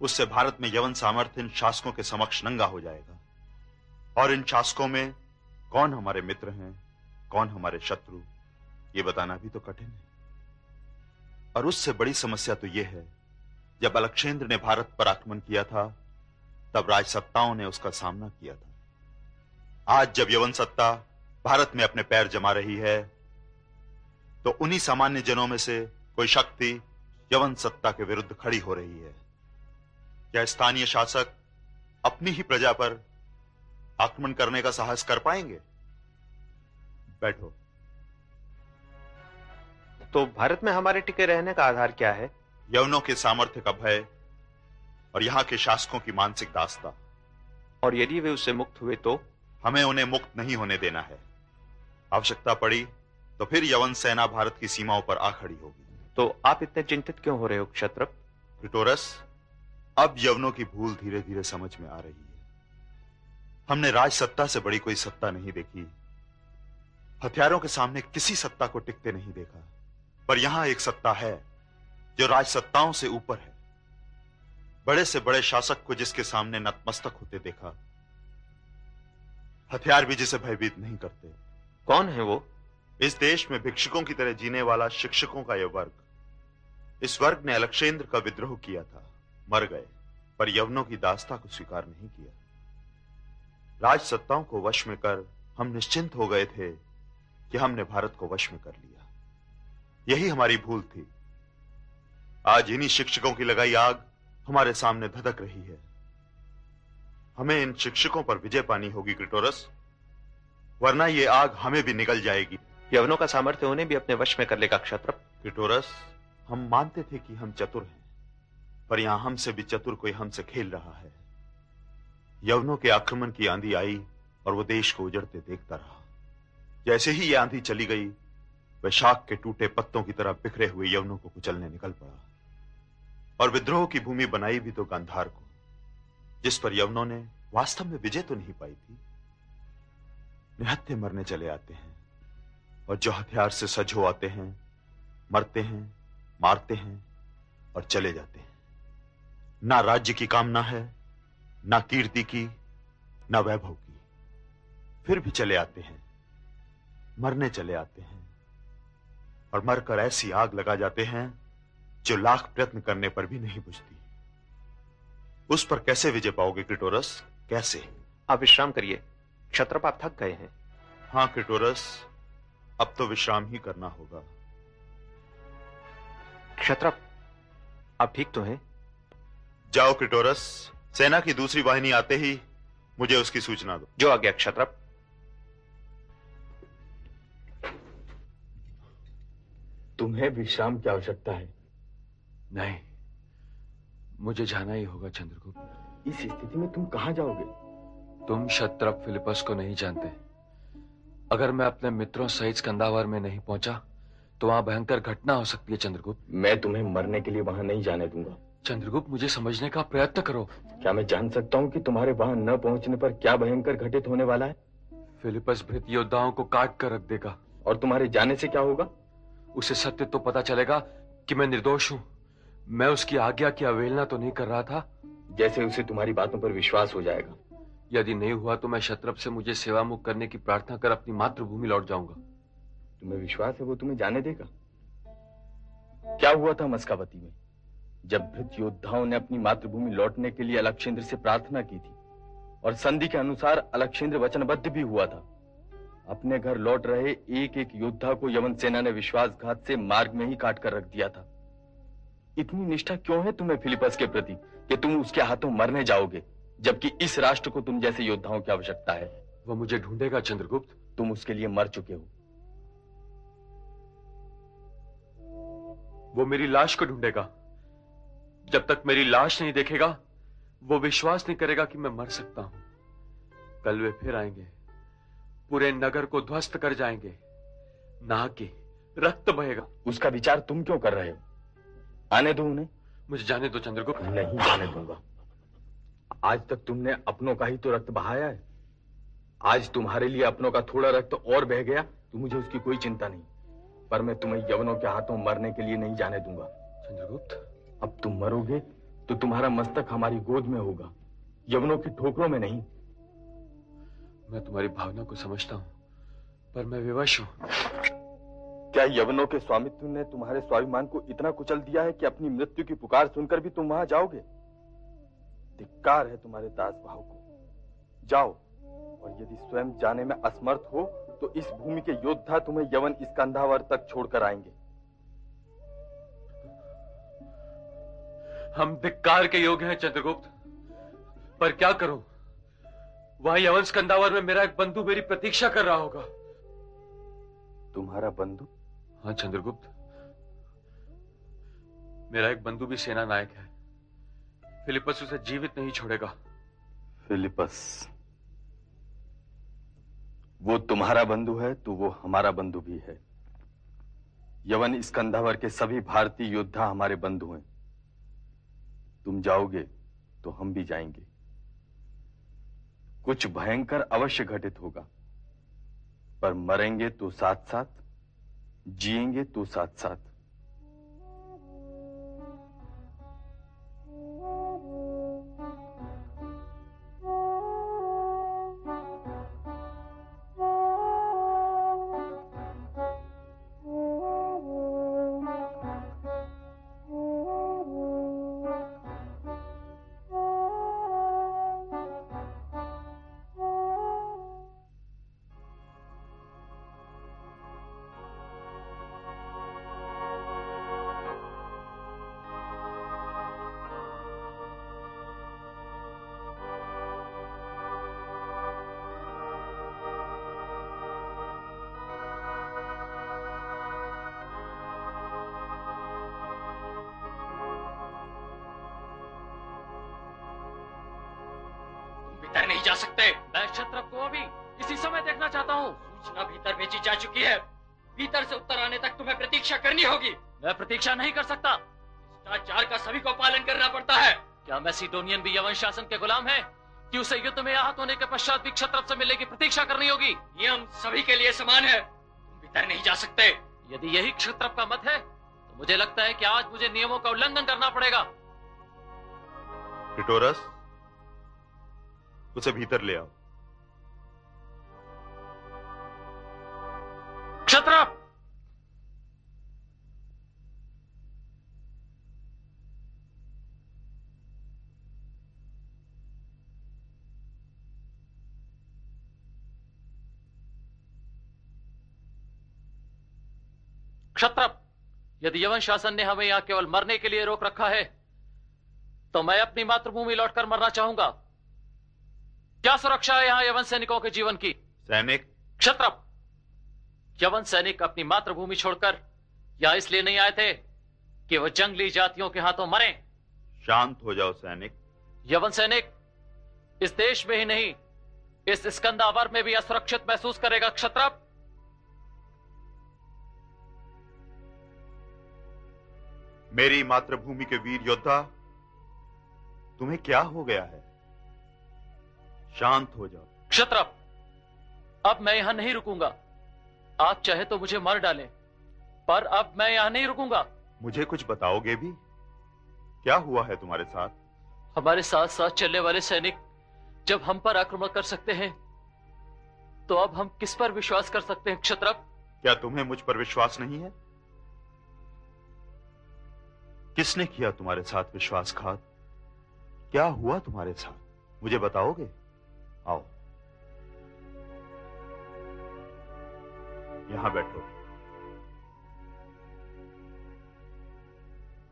उससे भारत में यवन सामर्थ्य इन शासकों के समक्ष नंगा हो जाएगा। और इन शासकों में कौन हमारे मित्र हैं कौन हमारे शत्रु? ये बताना भी तो कठिन है। और उससे बड़ी समस्या तो यह है, जब अलक्षेंद्र ने भारत पर आक्रमण किया था, तब राजसत्ताओं ने उसका सामना किया था। आज जब यवन सत्ता भारत में अपने पैर जमा रही है तो उन्हीं सामान्य जनों में से कोई शक्ति यवन सत्ता के विरुद्ध खड़ी हो रही है। क्या स्थानीय शासक अपनी ही प्रजा पर आक्रमण करने का साहस कर पाएँगे? बैठो। तो भारत में हमारे टिके रहने का आधार क्या है? यवनों के सामर्थ्य का भय और यहाँ के शासकों की मानसिक दास्ता। और यदि वे उससे मुक्त हुए तो? हमें उन्हें मुक्त नहीं होने देना है। आवश्यकता पड़ी तो फिर यवन सेना भारत की सीमाओं पर आ खड़ी होगी। तो आप इतने चिंतित क्यों हो रहे हो क्षत्रप? प्रिटोरस अब यवनों की भूल धीरे धीरे समझ में आ रही है। हमने राज सत्ता से बड़ी कोई सत्ता नहीं देखी। हथियारों के सामने किसी सत्ता को टिकते नहीं देखा। पर यहाँ एक सत्ता है जो राज सत्ताओं से ऊपर है। बड़े से बड़े शासक को जिसके सामने नतमस्तक होते देखा हथियार भी जिसे भयभीत नहीं करते। कौन है वो? इस देश में भिक्षुकों की तरह जीने वाला शिक्षकों का यह वर्ग। इस वर्ग ने अलक्षेंद्र का विद्रोह किया था मर गए पर यवनों की दास्ता को स्वीकार नहीं किया। राज सत्ताओं को वश में कर हम निश्चिंत हो गए थे कि हमने भारत को वश में कर लिया। यही हमारी भूल थी। आज इन्हीं शिक्षकों की लगाई आग हमारे सामने धधक रही है। हमें इन शिक्षकों पर विजय पानी होगी क्रिटोरस। वरना ये आग हमें भी निकल जाएगी। यवनों का सामर्थ्य उन्हें भी अपने वश में कर लेगा क्षत्र क्रिटोरस हम मानते थे कि हम चतुर हैं पर यहाँ हमसे भी चतुर कोई हमसे खेल रहा है। यवनों के आक्रमण की आंधी आई और वो देश को उजड़ते देखता रहा। जैसे ही ये आंधी चली गई वह शाख के टूटे पत्तों की तरह बिखरे हुए यवनों को कुचलने निकल पड़ा। और विद्रोह की भूमि बनाई भी तो गांधार को, जिस पर यवनों ने वास्तव में विजय तो नहीं पाई थी। निहत्थे मरने चले आते हैं, और जो हथियार से सज हो आते हैं, मरते हैं, मारते हैं, और चले जाते हैं। ना राज्य की कामना है, ना कीर्ति की, ना वैभव की। फिर भी चले आते हैं, मरने चले आते हैं। और मरकर ऐसी आग लगा जाते हैं जो लाख प्रयत्न करने पर भी नहीं बुझती। उस पर कैसे विजय पाओगे क्रिटोरस? कैसे? आप विश्राम करिए। क्षत्रप आप थक गए हैं। हाँ क्रिटोरस अब तो विश्राम ही करना होगा। क्षत्रप आप ठीक तो हैं? जाओ क्रिटोरस सेना की दूसरी वाहिनी आते ही मुझे उसकी सूचना दो। जो आ गया क्षत्रप। तुम्हें विश्राम की आवश्यकता है। नहीं मुझे जाना ही होगा चंद्रगुप्त। इस स्थिति में तुम कहाँ जाओगे? तुम शत्रप फिलिपस को नहीं जानते। अगर मैं अपने मित्रों सहित स्कंदावर में नहीं पहुँचा तो वहाँ भयंकर घटना हो सकती है चंद्रगुप्त। मैं तुम्हें मरने के लिए वहाँ नहीं जाने दूँगा। चंद्रगुप्त मुझे समझने का प्रयत्न करो। क्या मैं जान सकता हूँ कि तुम्हारे वहाँ न पहुँचने पर क्या भयंकर घटित होने वाला है? फिलिपस भृत योद्धाओं को काट कर रख देगा। और तुम्हारे जाने से क्या होगा? उसे सत्य तो पता चलेगा कि मैं निर्दोष हूँ। मैं उसकी आज्ञा की अवहेलना तो नहीं कर रहा था। जैसे उसे तुम्हारी बातों पर विश्वास हो जाएगा। यदि नहीं हुआ तो मैं शत्रप से मुझे सेवा मुक्त करने की प्रार्थना कर अपनी मातृभूमि लौट जाऊँगा। तुम्हें विश्वास है वो तुम्हें जाने देगा। क्या हुआ था मस्कावती में? जब भृत योद्धाओं ने अपनी मातृभूमि लौटने के लिए अलक्षेंद्र से प्रार्थना की थी और संधि के अनुसार अलक्षेंद्र वचनबद्ध भी हुआ था अपने घर लौट रहे एक एक योद्धा को यवन सेना ने विश्वासघात से मार्ग में ही काट कर रख दिया था। इतनी निष्ठा क्यों है तुम्हें फिलिपस के प्रति कि तुम उसके हाथों मरने जाओगे जबकि इस राष्ट्र को तुम जैसे योद्धाओं की आवश्यकता है? वह मुझे ढूंढेगा चंद्रगुप्त। तुम उसके लिए मर चुके हो। वो मेरी लाश को ढूंढेगा। जब तक मेरी लाश नहीं देखेगा वो विश्वास नहीं करेगा कि मैं मर सकता हूँ। कल वे फिर आएँगे। पूरे नगर को ध्वस्त कर जाएँगे। ना कि रक्त बहेगा। उसका विचार तुम क्यों कर रहे हो? आने दो उन्हें। मुझे जाने दो चंद्रगुप्त। नहीं जाने दूँगा। आज तक तुमने अपनों का ही तो रक्त बहाया है। आज तुम्हारे लिए अपनों का थोड़ा रक्त और बह गया तो मुझे उसकी कोई चिंता नहीं। पर मैं तुम्हें यवनों के हाथों मरने के लिए नहीं जाने दूँगा। चंद्रगुप्त। अब तुम मरोगे तो तुम्हारा मस्तक हमारी गोद में होगा। यवनों की ठोकरों में नहीं मैं तुम्हारी भावना को समझता हूँ पर मैं विवश हूँ। क्या यवनों के स्वामित्व ने तुम्हारे स्वाभिमान को इतना कुचल दिया है कि अपनी मृत्यु की पुकार सुनकर भी तुम वहाँ जाओगे? धिक्कार है तुम्हारे दास भाव को। जाओ और यदि स्वयं जाने में असमर्थ हो तो इस भूमि के योद्धा तुम्हें यवन इस कंधावर तक छोड़कर आएँगे। हम धिक्कार के योग्य हैं चंद्रगुप्त पर क्या करूँ? वहाँ यवन स्कंदावर में मेरा एक बंधु मेरी प्रतीक्षा कर रहा होगा। तुम्हारा बंधु? हाँ चंद्रगुप्त। मेरा एक बंधु भी सेना नायक है। फिलिपस उसे जीवित नहीं छोड़ेगा। फिलिपस वो तुम्हारा बंधु है तो वो हमारा बंधु भी है। यवन स्कंधावर के सभी भारतीय योद्धा हमारे बंधु हैं। तुम जाओगे तो हम भी जाएँगे। कुछ भयंकर अवश्य घटित होगा। पर मरेंगे तो साथ साथ जिएँगे तो साथ साथ भीतर नहीं जा सकते। मैं क्षत्रप को अभी इसी समय देखना चाहता हूँ। सूचना भीतर भेजी जा चुकी है। भीतर से उत्तर आने तक तुम्हें प्रतीक्षा करनी होगी। मैं प्रतीक्षा नहीं कर सकता। शिष्टाचार का सभी को पालन करना पड़ता है। क्या मैसिडोनियन भी यवन शासन के गुलाम है? कि उसे युद्ध में आहत होने के पश्चात भी क्षत्रप से मिलने की प्रतीक्षा करनी होगी? नियम सभी के लिए समान है। भीतर नहीं जा सकते। यदि यही क्षत्रप का मत है तो मुझे लगता है कि आज मुझे नियमों का उल्लंघन करना पड़ेगा। पिटोरस? उसे भीतर ले आओ। क्षत्रप क्षत्रप यदि यवन शासन ने हमें यहाँ केवल मरने के लिए रोक रखा है तो मैं अपनी मातृभूमि लौटकर मरना चाहूँगा। क्या सुरक्षा है यहाँ यवन सैनिकों के जीवन की? सैनिक। क्षत्रप। यवन सैनिक अपनी मातृभूमि छोड़कर यहाँ इसलिए नहीं आए थे कि वो जंगली जातियों के हाथों मरे। शांत हो जाओ सैनिक। यवन सैनिक इस देश में ही नहीं इस स्कंदावर में भी असुरक्षित महसूस करेगा क्षत्रप। मेरी मातृभूमि के वीर योद्धा तुम्हें क्या हो गया है? शांत हो जाओ। क्षत्र अब मैं यहाँ नहीं रुकूँगा। आप चाहे तो मुझे मर डालें पर अब मैं यहाँ नहीं रुकूँगा। मुझे कुछ बताओगे भी? क्या हुआ है तुम्हारे साथ? हमारे साथ साथ चलने वाले सैनिक जब हम पर आक्रमण कर सकते हैं तो अब हम किस पर विश्वास कर सकते हैं क्षत्रप? क्या तुम्हें मुझ पर विश्वास नहीं है? किसने किया तुम्हारे साथ विश्वासघात? क्या हुआ तुम्हारे साथ? मुझे बताओगे? आओ। यहाँ बैठो।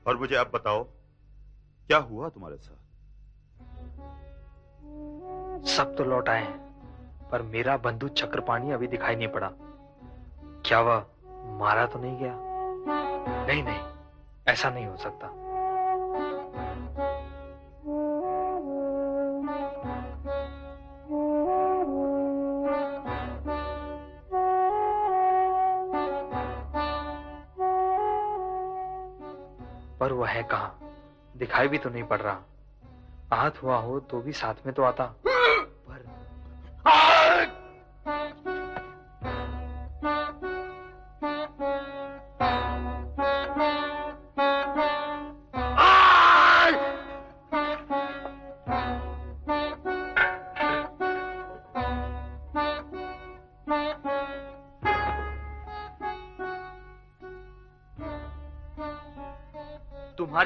और मुझे अब बताओ, क्या हुआ तुम्हारे साथ? सब तो लौट आए हैं, पर मेरा बंधु चक्रपाणी अभी दिखाई नहीं पड़ा। क्या वह मारा तो नहीं गया? नहीं नहीं, ऐसा नहीं हो सकता। पर वह है कहा? दिखाई भी तो नहीं पड़ रहा। आहत हुआ हो तो भी साथ में तो आता।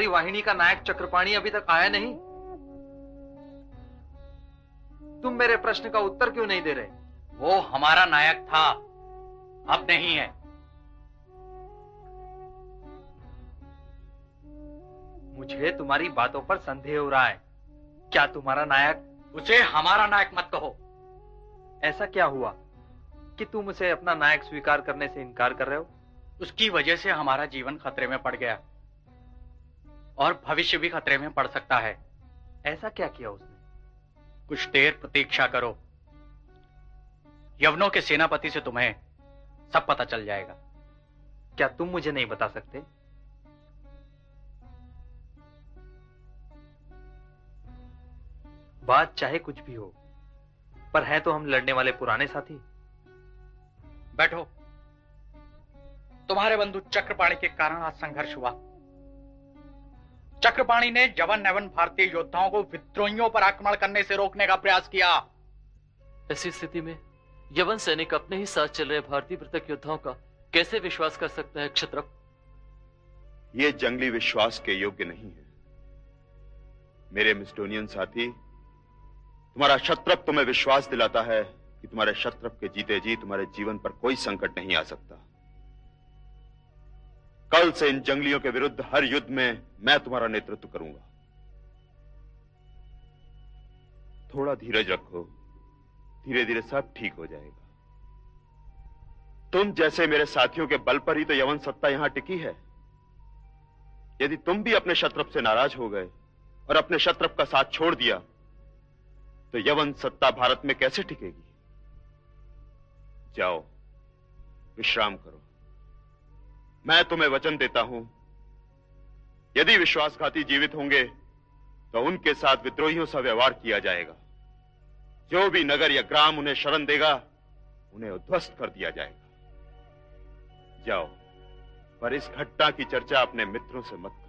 तुम्हारी वाहिनी का नायक चक्रपाणी अभी तक आया नहीं। तुम मेरे प्रश्न का उत्तर क्यों नहीं दे रहे? वो हमारा नायक था। अब नहीं है। मुझे तुम्हारी बातों पर संदेह हो रहा है। क्या तुम्हारा नायक? उसे हमारा नायक मत कहो। ऐसा क्या हुआ कि तुम उसे अपना नायक स्वीकार करने से इनकार कर रहे हो? उसकी वजह से हमारा जीवन खतरे में पड़ गया। और भविष्य भी खतरे में पड़ सकता है। ऐसा क्या किया उसने? कुछ देर प्रतीक्षा करो। यवनों के सेनापति से तुम्हें सब पता चल जाएगा। क्या तुम मुझे नहीं बता सकते? बात चाहे कुछ भी हो, पर है तो हम लड़ने वाले पुराने साथी। बैठो। तुम्हारे बंधु चक्रपाणी के कारण आज संघर्ष हुआ। चक्रपाणी ने जवन एवं भारतीय योद्धाओं को विद्रोहियों पर आक्रमण करने से रोकने का प्रयास किया। ऐसी स्थिति में यवन सैनिक अपने ही साथ चल रहे भारतीय पृथक योद्धाओं का कैसे विश्वास कर सकता है क्षत्रप? ये जंगली विश्वास के योग्य नहीं है। मेरे मिस्टोनियन साथी तुम्हारा शत्रप तुम्हें विश्वास दिलाता है कि तुम्हारे शत्रप के जीते जी तुम्हारे जीवन पर कोई संकट नहीं आ सकता। कल से इन जंगलियों के विरुद्ध हर युद्ध में मैं तुम्हारा नेतृत्व करूँगा। थोड़ा धीरज रखो धीरे धीरे सब ठीक हो जाएगा। तुम जैसे मेरे साथियों के बल पर ही तो यवन सत्ता यहाँ टिकी है। यदि तुम भी अपने शत्रप से नाराज़ हो गए और अपने शत्रप का साथ छोड़ दिया तो यवन सत्ता भारत में कैसे टिकेगी? जाओ, विश्राम करो। मैं तुम्हें वचन देता हूँ। यदि विश्वासघाती जीवित होंगे तो उनके साथ विद्रोहियों से व्यवहार किया जाएगा। जो भी नगर या ग्राम उन्हें शरण देगा, उन्हें उध्वस्त कर दिया जाएगा। जाओ, पर इस घटना की चर्चा अपने मित्रों से मत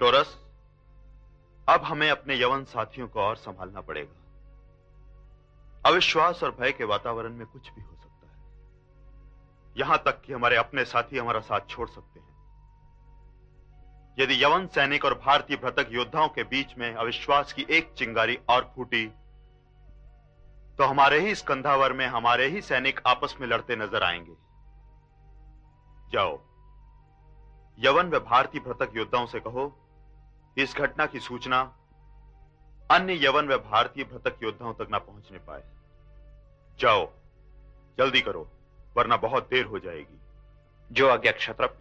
किटोरस अब हमें अपने यवन साथियों को और संभालना पड़ेगा। अविश्वास और भय के वातावरण में कुछ भी हो सकता है। यहाँ तक कि हमारे अपने साथी हमारा साथ छोड़ सकते हैं। यदि यवन सैनिक और भारतीय भ्रतक योद्धाओं के बीच में अविश्वास की एक चिंगारी और फूटी तो हमारे ही स्कंधावर में हमारे ही सैनिक आपस में लड़ते नज़र आएँगे। जाओ, यवन व भारतीय भ्रतक योद्धाओं से कहो इस घटना की सूचना अन्य यवन व भारतीय भ्रतक योद्धाओं तक ना पहुँचने पाए। जाओ, जल्दी करो, वरना बहुत देर हो जाएगी। जो आज्ञा क्षत्रप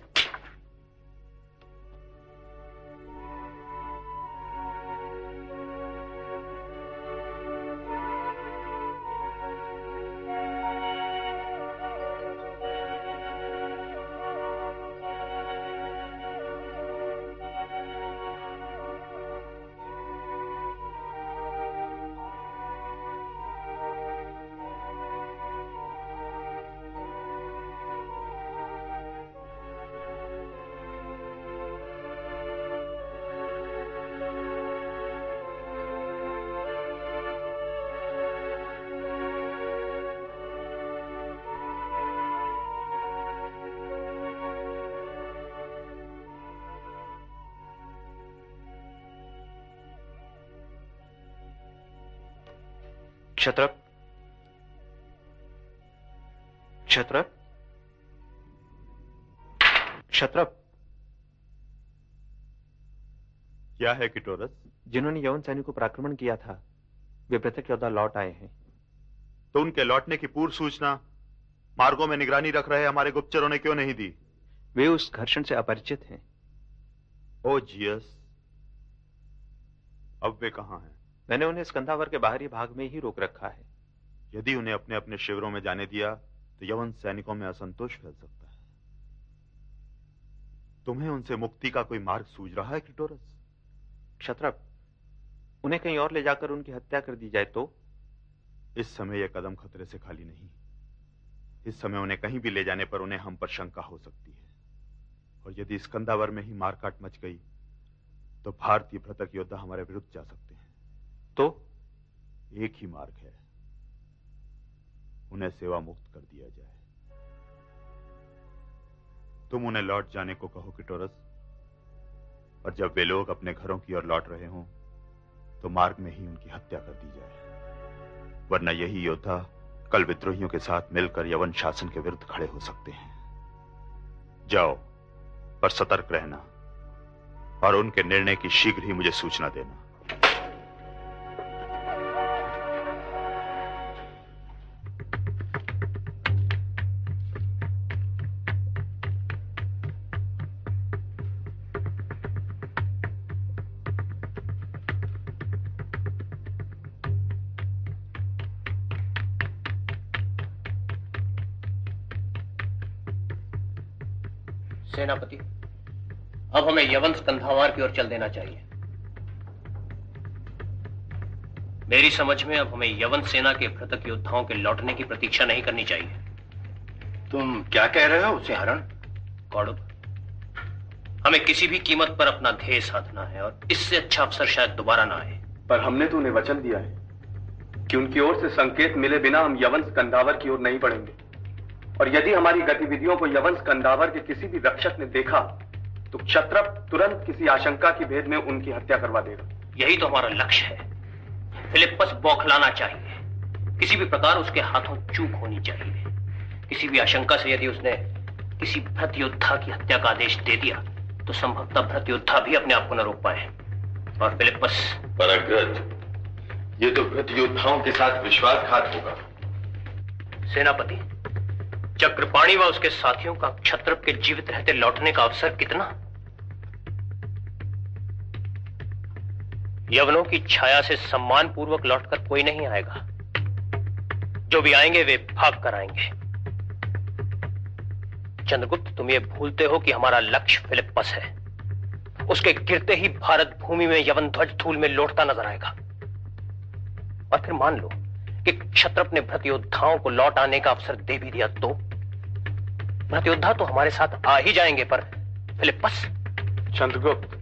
क्षत्रप। क्षत्रप। क्षत्रप। क्या है किटोरस? जिन्होंने यवन सैनिकों पर आक्रमण किया था वे पृथक योद्धा लौट आए हैं। तो उनके लौटने की पूर्व सूचना मार्गों में निगरानी रख रहे हमारे गुप्तचरों ने क्यों नहीं दी? वे उस घर्षण से अपरिचित हैं। ओ जियस अब वे कहाँ हैं? मैंने उन्हें स्कंधावर के बाहरी भाग में ही रोक रखा है। यदि उन्हें अपने अपने शिविरों में जाने दिया तो यवन सैनिकों में असंतोष फैल सकता है। तुम्हें उनसे मुक्ति का कोई मार्ग सूझ रहा है किटोरस? क्षत्रप उन्हें कहीं और ले जाकर उनकी हत्या कर दी जाए तो? इस समय यह कदम खतरे से खाली नहीं। इस समय उन्हें कहीं भी ले जाने पर उन्हें हम पर शंका हो सकती है। और यदि स्कंदावर में ही मारकाट मच गई तो भारतीय भ्रतक योद्धा हमारे विरुद्ध जा सकते तो एक ही मार्ग है। उन्हें सेवा मुक्त कर दिया जाए। तुम उन्हें लौट जाने को कहो, किटोरस। और जब वे लोग अपने घरों की ओर लौट रहे हों तो मार्ग में ही उनकी हत्या कर दी जाए। वरना यही योद्धा कल विद्रोहियों के साथ मिलकर यवन शासन के विरुद्ध खड़े हो सकते हैं। जाओ, पर सतर्क रहना और उनके निर्णय की शीघ्र ही मुझे सूचना देना। सेनापति अब हमें यवन कंधावार की ओर चल देना चाहिए। मेरी समझ में अब हमें यवन सेना के भ्रतक योद्धाओं के लौटने की प्रतीक्षा नहीं करनी चाहिए। तुम क्या कह रहे हो उसे हरण कौड़ब हमें किसी भी कीमत पर अपना ध्येय साधना है और इससे अच्छा अवसर शायद दोबारा ना आए। पर हमने तो उन्हें वचन दिया है कि उनकी ओर से संकेत मिले बिना हम यवन कंधावर की ओर नहीं बढ़ेंगे। और यदि हमारी गतिविधियों को यवन स्कंदावर के किसी भी रक्षक ने देखा तो क्षत्रप तुरंत किसी आशंका की भेद में उनकी हत्या करवा देगा। यही तो हमारा लक्ष्य है। फिलिपस बौखलाना चाहिए। किसी भी प्रकार उसके हाथों चूक होनी चाहिए। किसी भी आशंका से यदि उसने किसी भ्रत योद्धा की हत्या का आदेश दे दिया तो संभवतः भ्रत योद्धा भी अपने आप को न रोक पाए। और फिलिपस पर अग्रज ये तो भ्रत योद्धाओं के साथ विश्वासघात होगा। सेनापति चक्रपाणी व उसके साथियों का क्षत्रप के जीवित रहते लौटने का अवसर कितना? यवनों की छाया से सम्मान पूर्वक लौटकर कोई नहीं आएगा। जो भी आएँगे, वे भाग कर आएँगे। चंद्रगुप्त, तुम ये भूलते हो कि हमारा लक्ष्य फिलिपस है। उसके गिरते ही भारत भूमि में यवन ध्वज धूल में लौटता नज़र आएगा। और फिर मान लो कि क्षत्रप ने भ्रत योद्धाओं को लौट आने का अवसर दे भी दिया तो? भ्रत योद्धा तो हमारे साथ आ ही जाएँगे पर फिलिपस चंद्रगुप्त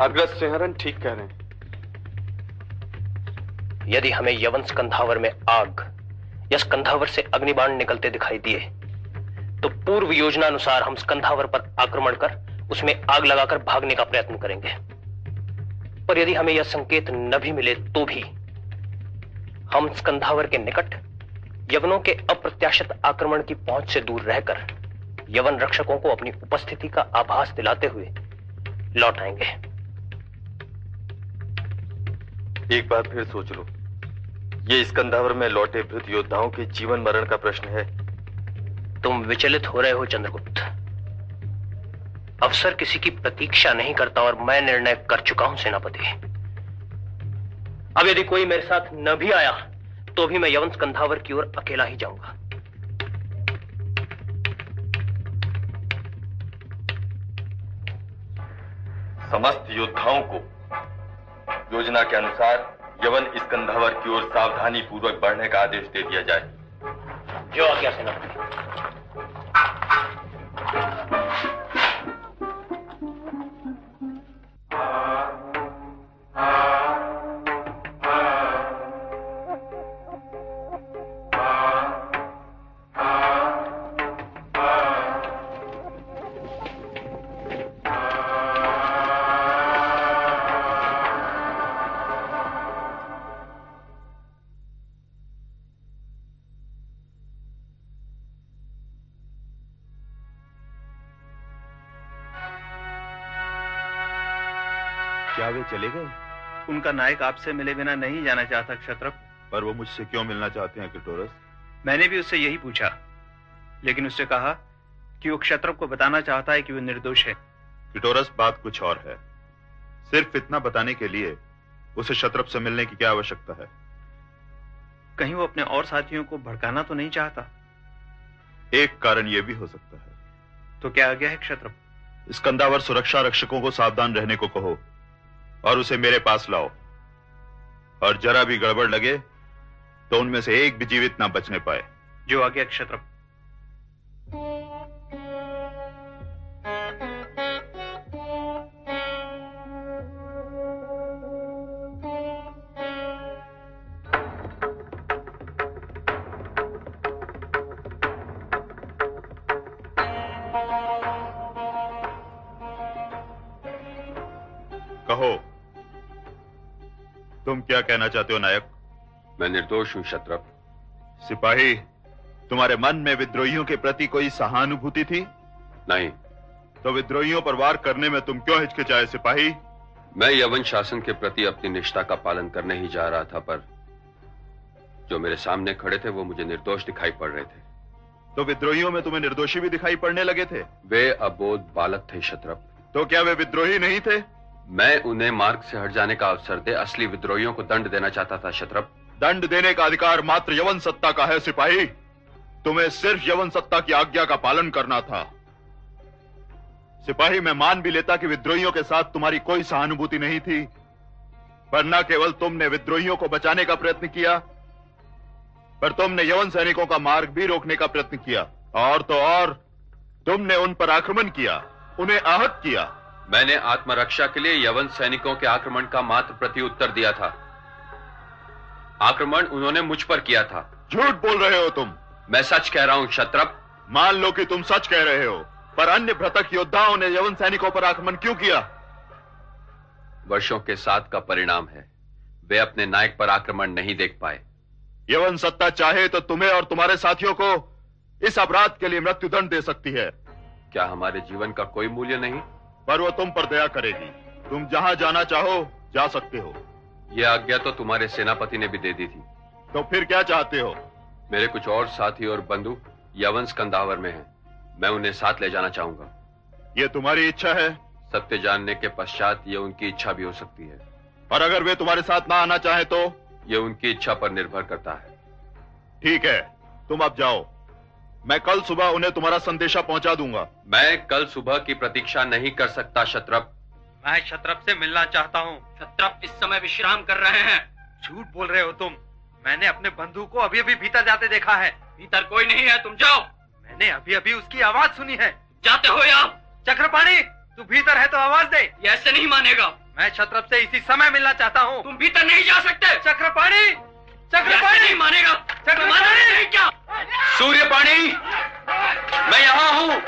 अग्रज सिंहरन ठीक कह रहे हैं। यदि हमें यवन स्कंधावर में आग या स्कंधावर से अग्निबाण निकलते दिखाई दिए तो पूर्व योजना अनुसार हम स्कंधावर पर आक्रमण कर उसमें आग लगाकर भागने का प्रयत्न करेंगे। पर यदि हमें यह संकेत न भी मिले तो भी हम स्कंधावर के निकट यवनों के अप्रत्याशित आक्रमण की पहुँच से दूर रहकर यवन रक्षकों को अपनी उपस्थिति का आभास दिलाते हुए लौट आएँगे। एक बार फिर सोच लो। ये स्कंधावर में लौटे भृत योद्धाओं के जीवन मरण का प्रश्न है। तुम विचलित हो रहे हो चंद्रगुप्त। अवसर किसी की प्रतीक्षा नहीं करता और मैं निर्णय कर चुका हूँ सेनापति। अब यदि कोई मेरे साथ न भी आया तो भी मैं यवन स्कंधावर की ओर अकेला ही जाऊँगा। समस्त योद्धाओं को योजना के अनुसार यवन स्कंधावर की ओर सावधानी पूर्वक बढ़ने का आदेश दे दिया जाए। जो आज्ञा सेनापति क्या वे चले गए। उनका नायक आपसे मिले बिना नहीं जाना चाहता क्षत्रप। पर वो मुझसे क्यों मिलना चाहते हैं किटोरस? मैंने भी उससे यही पूछा। लेकिन उससे कहा कि वो क्षत्रप को बताना चाहता है कि वो निर्दोष है। किटोरस बात कुछ और है। सिर्फ़ इतना बताने के लिए उसे शत्रप से मिलने की क्या आवश्यकता है? कहीं वो अपने और साथियों को भड़काना तो नहीं चाहता? एक कारण यह भी हो सकता है। तो क्या आ गया है क्षत्रप? स्कंदावर सुरक्षा रक्षकों को सावधान रहने को कहो। और उसे मेरे पास लाओ। और जरा भी गड़बड़ लगे तो उनमें से एक भी जीवित ना बचने पाए। जो आगे गया क्या कहना चाहते हो नायक? मैं निर्दोष हूँ शत्रप। सिपाही तुम्हारे मन में विद्रोहियों के प्रति कोई सहानुभूति थी? नहीं। तो विद्रोहियों पर वार करने में तुम क्यों हिचकिचाए सिपाही? मैं यवन शासन के प्रति अपनी निष्ठा का पालन करने ही जा रहा था पर जो मेरे सामने खड़े थे वो मुझे निर्दोष दिखाई पड़ रहे थे। तो विद्रोहियों में तुम्हें निर्दोषी भी दिखाई पड़ने लगे थे? वे अबोध बालक थे शत्रप। तो क्या वे विद्रोही नहीं थे? मैं उन्हें मार्ग से हट जाने का अवसर दे असली विद्रोहियों को दंड देना चाहता था शत्रप दंड देने का अधिकार मात्र यवन सत्ता का है, सिपाही। तुम्हें सिर्फ़ यवन सत्ता की आज्ञा का पालन करना था। सिपाही, मैं मान भी लेता कि विद्रोहियों के साथ तुम्हारी कोई सहानुभूति नहीं थी, पर न केवल तुमने विद्रोहियों को बचाने का प्रयत्न किया, पर तुमने यवन सैनिकों का मार्ग भी रोकने का प्रयत्न किया, और तो और तुमने उन पर आक्रमण किया, उन्हें आहत किया। मैंने आत्मरक्षा के लिए यवन सैनिकों के आक्रमण का मात्र प्रत्युत्तर दिया था। आक्रमण उन्होंने मुझ पर किया था। झूठ बोल रहे हो तुम। मैं सच कह रहा हूँ क्षत्रप। मान लो कि तुम सच कह रहे हो पर अन्य भ्रतक योद्धाओं ने यवन सैनिकों पर आक्रमण क्यों किया? वर्षों के साथ का परिणाम है वे अपने नायक पर आक्रमण नहीं देख पाए। यवन सत्ता चाहे तो तुम्हें और तुम्हारे साथियों को इस अपराध के लिए मृत्युदंड दे सकती है। क्या हमारे जीवन का कोई मूल्य नहीं? पर वो तुम पर दया करेगी। तुम जहाँ जाना चाहो जा सकते हो। यह आज्ञा तो तुम्हारे सेनापति ने भी दे दी थी। तो फिर क्या चाहते हो? मेरे कुछ और साथी और बंधु यवन स्कंदावर में हैं। मैं उन्हें साथ ले जाना चाहूँगा। ये तुम्हारी इच्छा है? सत्य जानने के पश्चात ये उनकी इच्छा भी हो सकती है। और अगर वे तुम्हारे साथ ना आना चाहे तो? ये उनकी इच्छा पर निर्भर करता है। ठीक है तुम अब जाओ। मैं कल सुबह उन्हें तुम्हारा संदेशा पहुँचा दूँगा। मैं कल सुबह की प्रतीक्षा नहीं कर सकता शत्रप। मैं शत्रप से मिलना चाहता हूँ। शत्रप इस समय विश्राम कर रहे हैं। झूठ बोल रहे हो तुम। मैंने अपने बंधु को अभी अभी भीतर जाते देखा है। भीतर कोई नहीं है तुम जाओ। मैंने अभी अभी उसकी आवाज़ सुनी है। जाते हो या? चक्रपाणी तू भीतर है तो आवाज़ दे। ये ऐसे नहीं मानेगा। मैं छत्रप से इसी समय मिलना चाहता हूँ। तुम भीतर नहीं जा सकते। चक्रपाणी! चक्रपाणी। नहीं मानेगा। चक्रपाणी। क्या? सूर्य पाणी मैं यहाँ हूँ।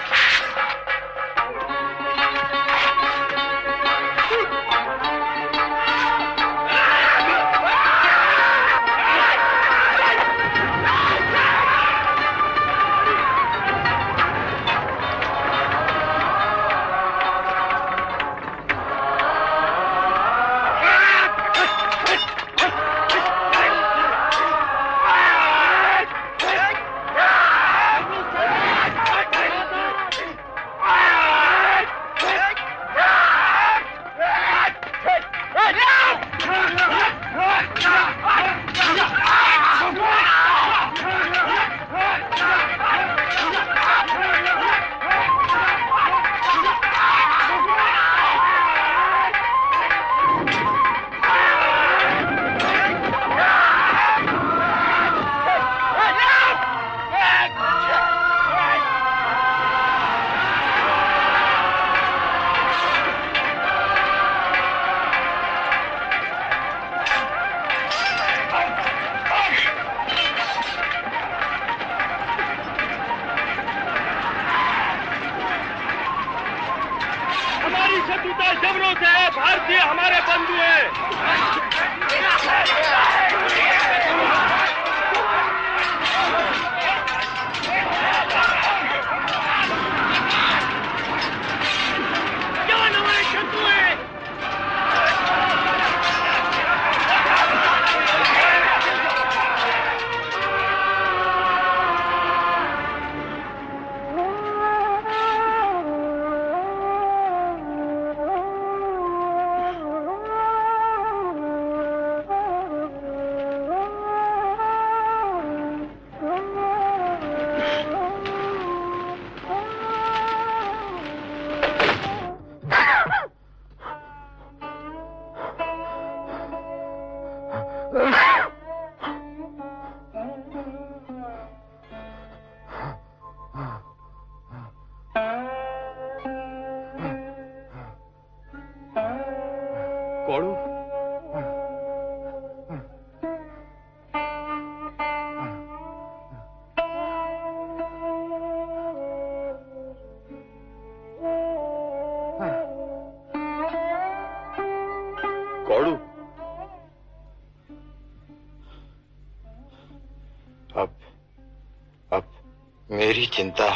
चिंता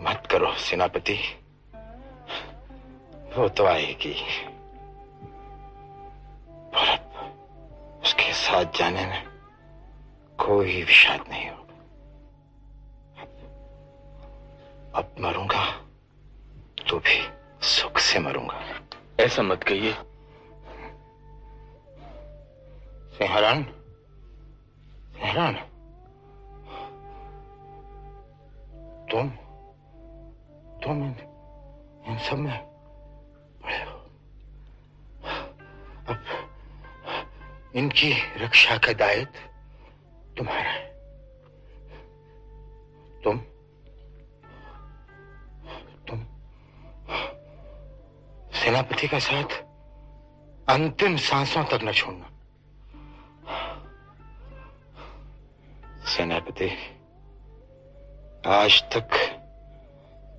मत करो सेनापति। का दायित्व तुम्हारा है। तुम तुम सेनापति का साथ अंतिम सांसों तक न छोड़ना। सेनापति, आज तक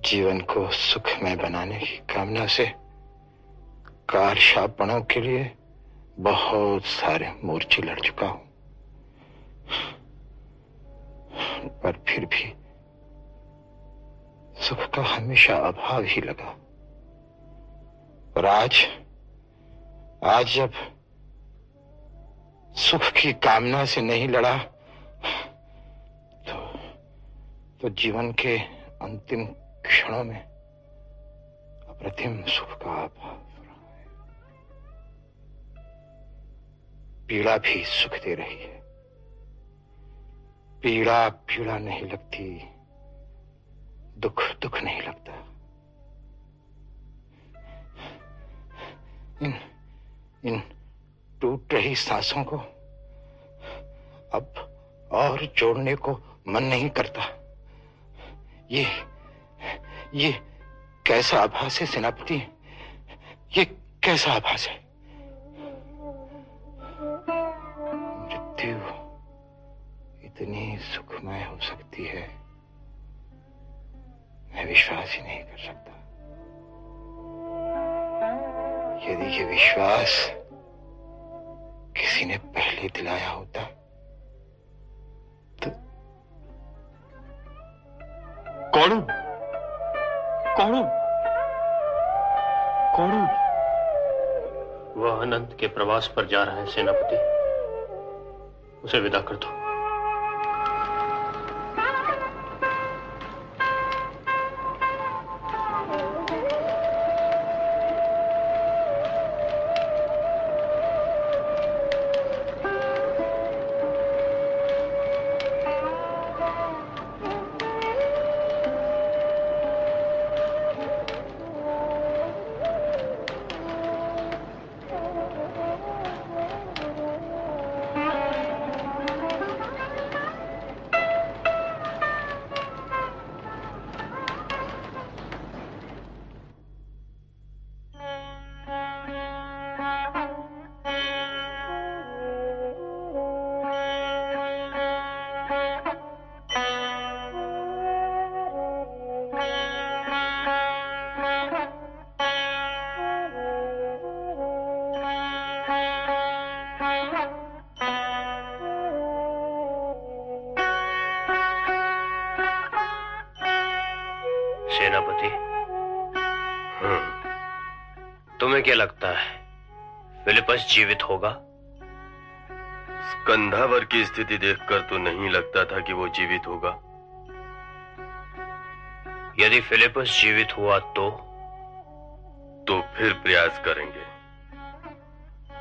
जीवन को सुखमय बनाने की कामना से कारशापणों के लिए बहुत सारे मोर्चे लड़ चुका हूँ। पर फिर भी सुख का हमेशा अभाव ही लगा। और आज आज जब सुख की कामना से नहीं लड़ा तो तो जीवन के अंतिम क्षणों में अप्रतिम सुख का अभाव। पीड़ा भी सुख दे रही है। पीड़ा पीड़ा नहीं लगती, दुख दुख नहीं लगता। इन इन टूट रही सांसों को अब और जोड़ने को मन नहीं करता। ये ये कैसा आभास है सेनापति? ये कैसा आभास है? मृत्यु इतनी सुखमय हो सकती है। मैं विश्वास ही नहीं कर सकता। यदि ये विश्वास किसी ने पहले दिलाया होता। तो कौन? कौन? कौन? वह अनंत के प्रवास पर जा रहा है, सेनापति। उसे विदा कर दो। लगता है। फिलिपस जीवित होगा? स्कंधावर की स्थिति देखकर तो नहीं लगता था कि वो जीवित होगा। यदि फिलिपस जीवित हुआ तो? तो फिर प्रयास करेंगे।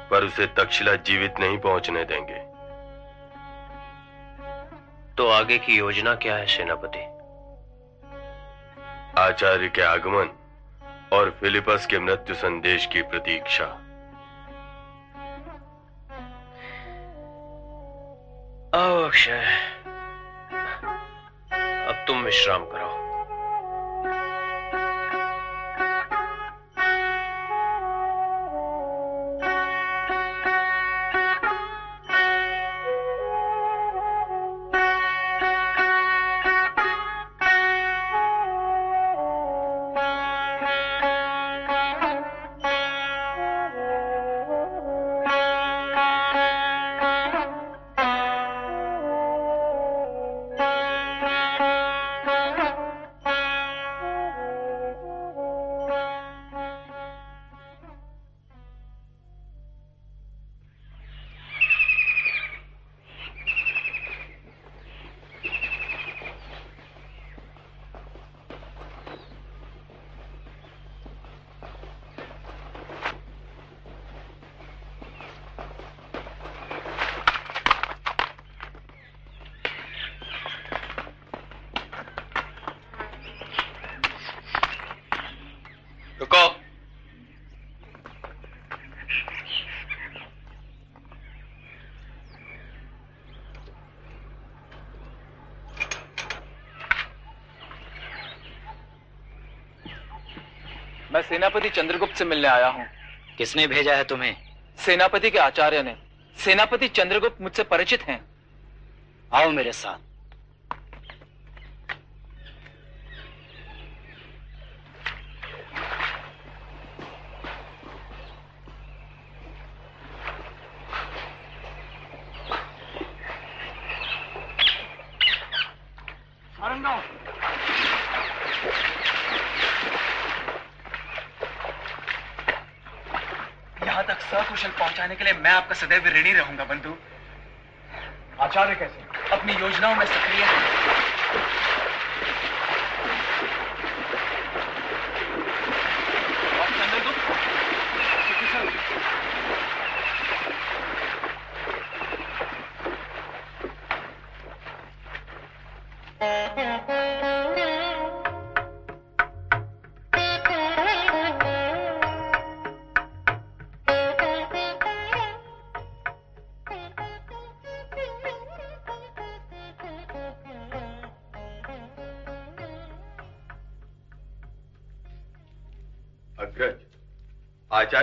पर उसे तक्षशिला जीवित नहीं पहुँचने देंगे। तो आगे की योजना क्या है सेनापति? आचार्य के आगमन। और फिलिपस के मृत्यु संदेश की प्रतीक्षा। अक्षय। अब तुम विश्राम करो। सेनापति चंद्रगुप्त से मिलने आया हूँ। किसने भेजा है तुम्हें? सेनापति के आचार्य ने। सेनापति चंद्रगुप्त मुझसे परिचित हैं। आओ मेरे साथ सारंगाव यहाँ तक सकुशल पहुँचाने के लिए मैं आपका सदैव ऋणी रहूँगा, बंधु। आचार्य कैसे? अपनी योजनाओं में सक्रिय हैं।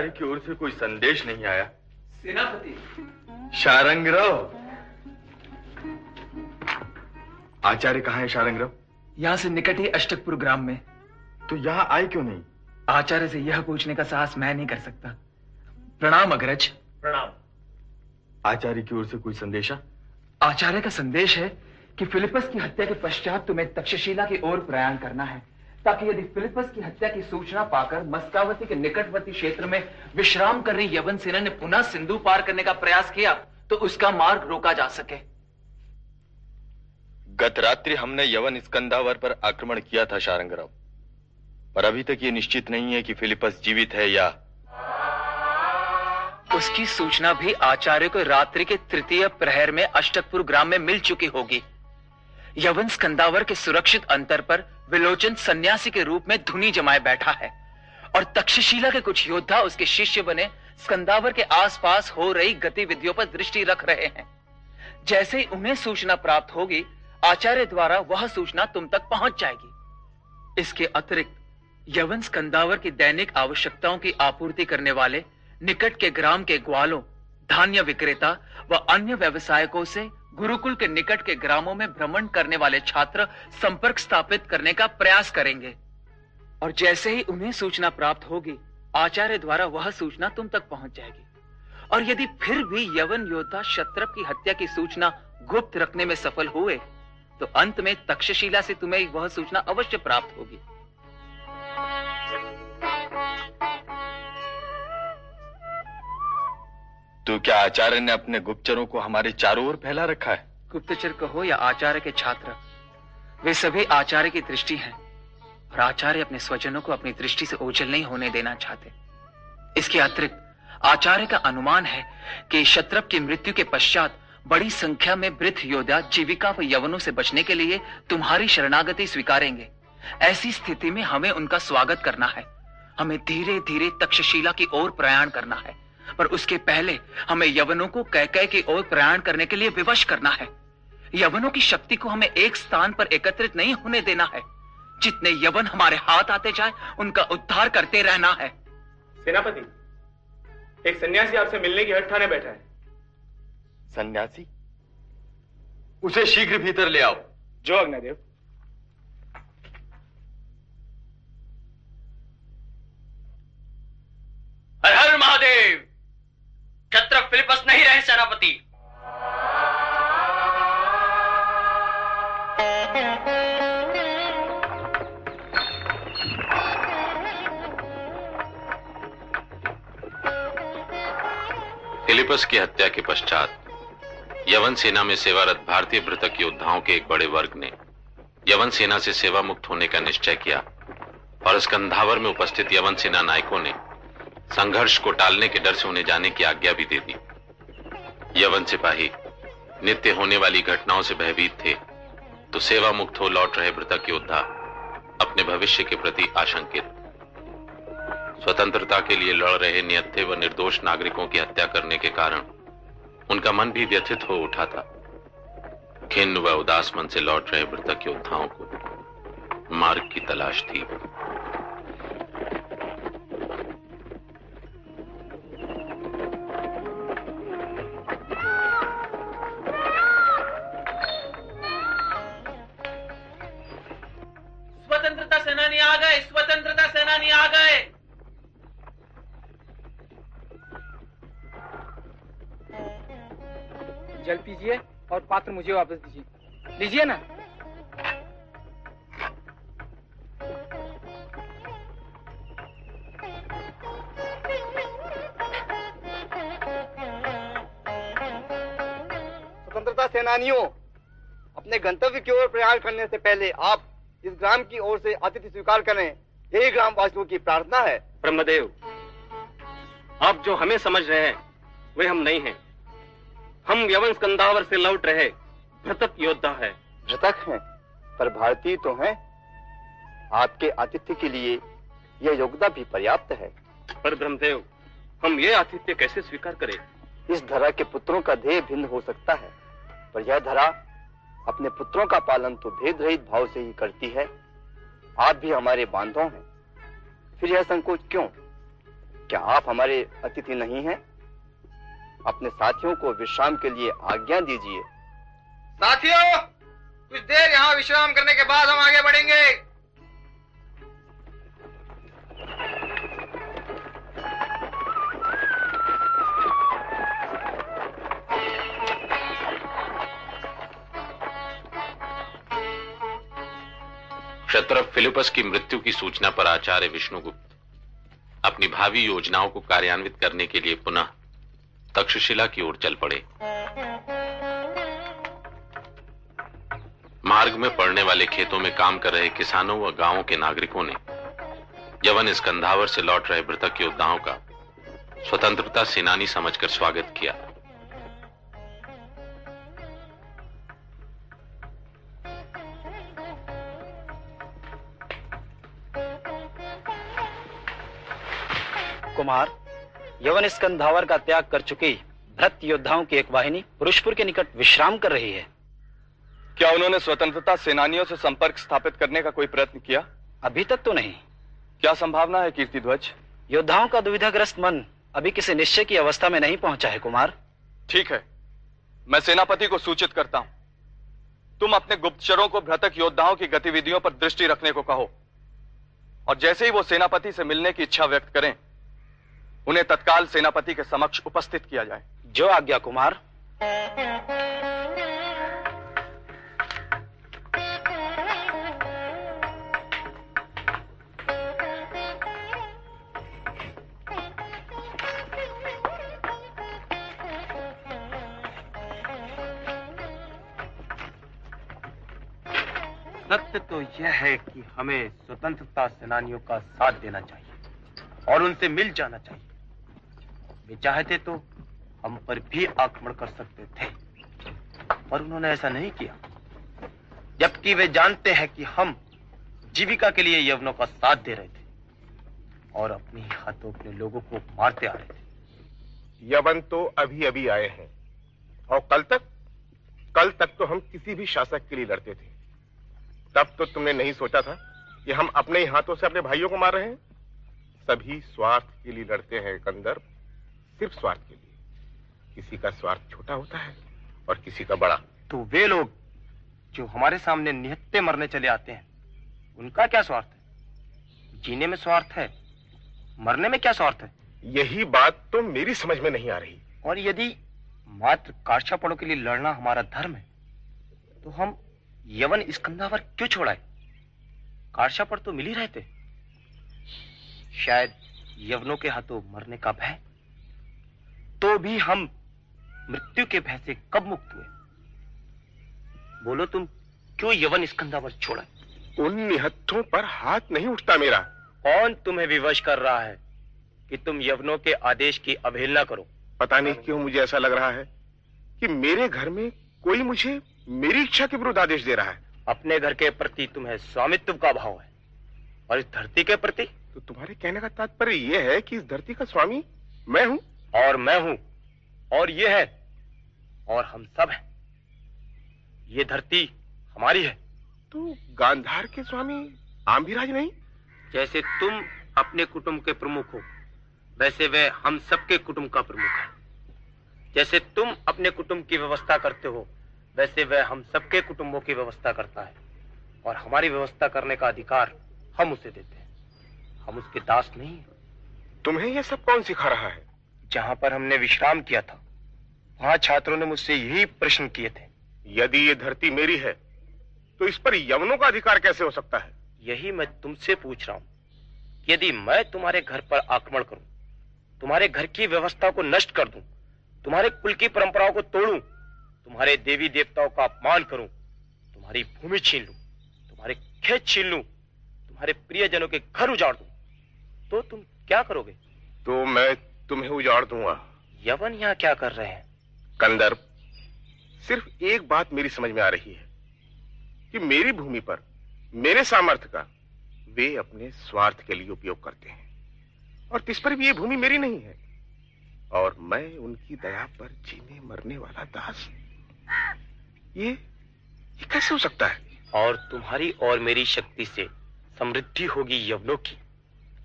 आचार्य की ओर से कोई संदेश नहीं आया। सेनापति। शारंगरव। आचार्य कहाँ है शारंगरव? यहाँ से निकट ही अष्टकपुर ग्राम में। तो यहाँ आए क्यों नहीं? आचार्य से यह पूछने का साहस मैं नहीं कर सकता। प्रणाम अग्रज। प्रणाम। आचार्य की ओर से कोई संदेशा आचार्य का संदेश है कि फिलिपस की हत्या के पश्चात तुम्हें तक्षशिला की ओर प्रयाण करना है। ताकि यदि फिलिपस की हत्या की सूचना पाकर मस्कावती के निकटवर्ती क्षेत्र में विश्राम कर रही यवन सेना ने पुनः सिंधु पार करने का प्रयास किया तो उसका मार्ग रोका जा सके। गत रात्रि हमने यवन स्कंदावर पर आक्रमण किया था शारंगराव। पर अभी तक ये निश्चित नहीं है कि फिलिपस जीवित है या उसकी सूचना भी आचार्य को रात्रि के तृतीय प्रहर में अष्टकपुर ग्राम में मिल चुकी होगी। यवन स्कंदावर के सुरक्षित अंतर पर विलोचन सन्यासी के रूप में धुनी जमाए बैठा है और तक्षशिला के कुछ योद्धा उसके शिष्य बने स्कंदावर के आसपास हो रही गतिविधियों पर दृष्टि रख रहे हैं। जैसे ही उन्हें सूचना प्राप्त होगी, आचार्य द्वारा वह सूचना तुम तक पहुँच जाएगी। इसके अतिरिक्त, यवन स्कंदावर की दैनिक आवश्यकताओं की आपूर्ति करने वाले, निकट के ग्राम के ग्वालों, धान्य विक्रेता व अन्य व्यवसायकों से गुरुकुल के निकट के ग्रामों में भ्रमण करने वाले छात्र संपर्क स्थापित करने का प्रयास करेंगे। और जैसे ही उन्हें सूचना प्राप्त होगी, आचार्य द्वारा वह सूचना तुम तक पहुँच जाएगी। और यदि फिर भी यवन योद्धा शत्रप की हत्या की सूचना गुप्त रखने में सफल हुए तो अंत में तक्षशिला से तुम्हें वह सूचना अवश्य प्राप्त होगी। तो क्या आचार्य ने अपने गुप्तचरों को हमारे चारों ओर फैला रखा है? गुप्तचर कहो या आचार्य के छात्र, वे सभी आचार्य की दृष्टि हैं और आचार्य अपने स्वजनों को अपनी दृष्टि से ओझल नहीं होने देना चाहते। इसके अतिरिक्त, आचार्य का अनुमान है कि शत्रप की मृत्यु के पश्चात बड़ी संख्या में वृद्ध योद्धा जीविका व यवनों से बचने के लिए तुम्हारी शरणागति स्वीकारेंगे। ऐसी स्थिति में हमें उनका स्वागत करना है। हमें धीरे धीरे तक्षशिला की ओर प्रयाण करना है। पर उसके पहले हमें यवनों को कह कह की ओर प्रयाण करने के लिए विवश करना है। यवनों की शक्ति को हमें एक स्थान पर एकत्रित नहीं होने देना है। जितने यवन हमारे हाथ आते जाए उनका उद्धार करते रहना है। सेनापति एक सन्यासी आपसे मिलने की हट ठाने बैठा है। सन्यासी? उसे शीघ्र भीतर ले आओ। जो अग्निदेव हर हर महादेव! छत्र फिलिपस नहीं रहे, सेनापति। फिलिपस की हत्या के पश्चात, यवन सेना में सेवारत भारतीय मृतक योद्धाओं के एक बड़े वर्ग ने यवन सेना से सेवा मुक्त होने का निश्चय किया और स्कंधावर में उपस्थित यवन सेना नायकों ने संघर्ष को टालने के डर से उन्हें जाने की आज्ञा भी दे दी। यवन सिपाही, नित्य होने वाली घटनाओं से भयभीत थे तो सेवा मुक्त हो लौट रहे मृतक योद्धा अपने भविष्य के प्रति आशंकित। स्वतंत्रता के लिए लड़ रहे नियत्थे व निर्दोष नागरिकों की हत्या करने के कारण उनका मन भी व्यथित हो उठा था। खिन्न व उदास मन से लौट रहे मृतक योद्धाओं को मार्ग की तलाश थी। आ गए स्वतंत्रता सेनानी आ गए जल पीजिए और पात्र मुझे वापस दीजिए। लीजिए ना। स्वतंत्रता सेनानियों, अपने गंतव्य की ओर प्रयाण करने से पहले आप इस ग्राम की ओर से अतिथि स्वीकार करें। यही ग्राम वासियों की प्रार्थना है। ब्रह्मदेव आप जो हमें समझ रहे हैं वे हम नहीं हैं। हम यवन स्कंदावर से लौट रहे भ्रतक योद्धा है। घृतक हैं पर भारतीय तो हैं। आपके आतिथ्य के लिए यह योग्यता भी पर्याप्त है। पर ब्रह्मदेव हम ये आतिथ्य कैसे स्वीकार करें? इस धरा के पुत्रों का ध्येय भिन्न हो सकता है पर यह धरा अपने पुत्रों का पालन तो भेद रहित भाव से ही करती है। आप भी हमारे बांधव हैं। फिर यह संकोच क्यों? क्या आप हमारे अतिथि नहीं हैं? अपने साथियों को विश्राम के लिए आज्ञा दीजिए। साथियों, कुछ देर यहाँ विश्राम करने के बाद हम आगे बढ़ेंगे। क्षत्रप फिलिपस की मृत्यु की सूचना पर आचार्य विष्णुगुप्त अपनी भावी योजनाओं को कार्यान्वित करने के लिए पुनः तक्षशिला की ओर चल पड़े। मार्ग में पड़ने वाले खेतों में काम कर रहे किसानों व गाँवों के नागरिकों ने यवन स्कंधावर से लौट रहे मृतक योद्धाओं का स्वतंत्रता सेनानी समझकर स्वागत किया। कुमार यवन स्कंधावर का त्याग कर चुकी भ्रत योद्धाओं की एक वाहिनी पुरुषपुर के निकट विश्राम कर रही है। क्या उन्होंने स्वतंत्रता सेनानियों से संपर्क स्थापित करने का कोई प्रयत्न किया? अभी तक तो नहीं। क्या संभावना है कीर्ति ध्वज? योद्धाओं का दुविधाग्रस्त मन अभी किसी निश्चय की अवस्था में नहीं पहुँचा है कुमार। ठीक है मैं सेनापति को सूचित करता हूँ। तुम अपने गुप्तचरों को भ्रतक योद्धाओं की गतिविधियों पर दृष्टि रखने को कहो। और जैसे ही वो सेनापति से मिलने की इच्छा व्यक्त करें उन्हें तत्काल सेनापति के समक्ष उपस्थित किया जाए। जो आज्ञा कुमार। सत्य तो यह है कि हमें स्वतंत्रता सेनानियों का साथ देना चाहिए और उनसे मिल जाना चाहिए। वे चाहते तो हम पर भी आक्रमण कर सकते थे। पर उन्होंने ऐसा नहीं किया। जबकि वे जानते हैं कि हम जीविका के लिए यवनों का साथ दे रहे थे और अपने हाथों अपने लोगों को मारते आ रहे थे। यवन तो अभी अभी आए हैं। और कल तक? कल तक तो हम किसी भी शासक के लिए लड़ते थे। तब तो तुमने नहीं सोचा था कि हम अपने ही हाथों से अपने भाइयों को मार रहे हैं? सभी स्वार्थ के लिए लड़ते हैं कंदर सिर्फ़ स्वार्थ के लिए। किसी का स्वार्थ छोटा होता है और किसी का बड़ा। तो वे लोग जो हमारे सामने निहत्ते मरने चले आते हैं उनका क्या स्वार्थ है? जीने में स्वार्थ है मरने में क्या स्वार्थ है? यही बात तो मेरी समझ में नहीं आ रही। और यदि मात्र काशापड़ों के लिए लड़ना हमारा धर्म है तो हम यवन स्कंदावर क्यों छोड़ाए? कारशापड़ तो मिल ही रहते शायद यवनों के हाथों मरने का भय तो भी हम मृत्यु के भय से कब मुक्त हुए? बोलो तुम क्यों यवन स्कंदावर छोड़ा? उन निहत्थों पर हाथ नहीं उठता मेरा। कौन तुम्हें विवश कर रहा है कि तुम यवनों के आदेश की अवहेलना करो? पता नहीं क्यों मुझे ऐसा लग रहा है कि मेरे घर में कोई मुझे मेरी इच्छा के विरुद्ध आदेश दे रहा है। अपने घर के प्रति तुम्हें स्वामित्व का भाव है और इस धरती के प्रति? तो तुम्हारे कहने का तात्पर्य यह है कि इस धरती का स्वामी मैं हूँ? और मैं हूँ और ये है और हम सब हैं। ये धरती हमारी है। तो गांधार के स्वामी आम्भिराज नहीं? जैसे तुम अपने कुटुंब के प्रमुख हो वैसे वे हम सबके कुटुंब का प्रमुख है। जैसे तुम अपने कुटुंब की व्यवस्था करते हो वैसे वह हम सबके कुटुंबों की व्यवस्था करता है और हमारी व्यवस्था करने का अधिकार हम उसे देते हैं। हम उसके दास नहीं तुम्हें यह सब कौन सिखा रहा है? जहाँ पर हमने विश्राम किया था वहाँ छात्रों ने मुझसे यही प्रश्न किए थे। यदि ये धरती मेरी है तो इस पर यवनों का अधिकार कैसे हो सकता है? यही मैं तुमसे पूछ रहा हूँ। यदि मैं तुम्हारे घर पर आक्रमण करूँ तुम्हारे घर की व्यवस्था को नष्ट कर दूँ तुम्हारे कुल की परंपराओं को तोड़ूं तुम्हारे देवी देवताओं का अपमान करूँ तुम्हारी भूमि छीन लूँ तुम्हारे खेत छीन लूँ तुम्हारे प्रियजनों के घर उजाड़ दूँ तो तुम क्या करोगे? तो मैं तुम्हें उजाड़ दूँगा। यवन यहाँ क्या कर रहे हैं? कंदर सिर्फ़ एक बात मेरी समझ में आ रही है कि मेरी भूमि पर मेरे सामर्थ्य का वे अपने स्वार्थ के लिए उपयोग करते हैं। और तिस पर भी ये भूमि मेरी नहीं है। और मैं उनकी दया पर जीने मरने वाला दास ये ये कैसे हो सकता है? और तुम्हारी और मेरी शक्ति से समृद्धि होगी यवनों की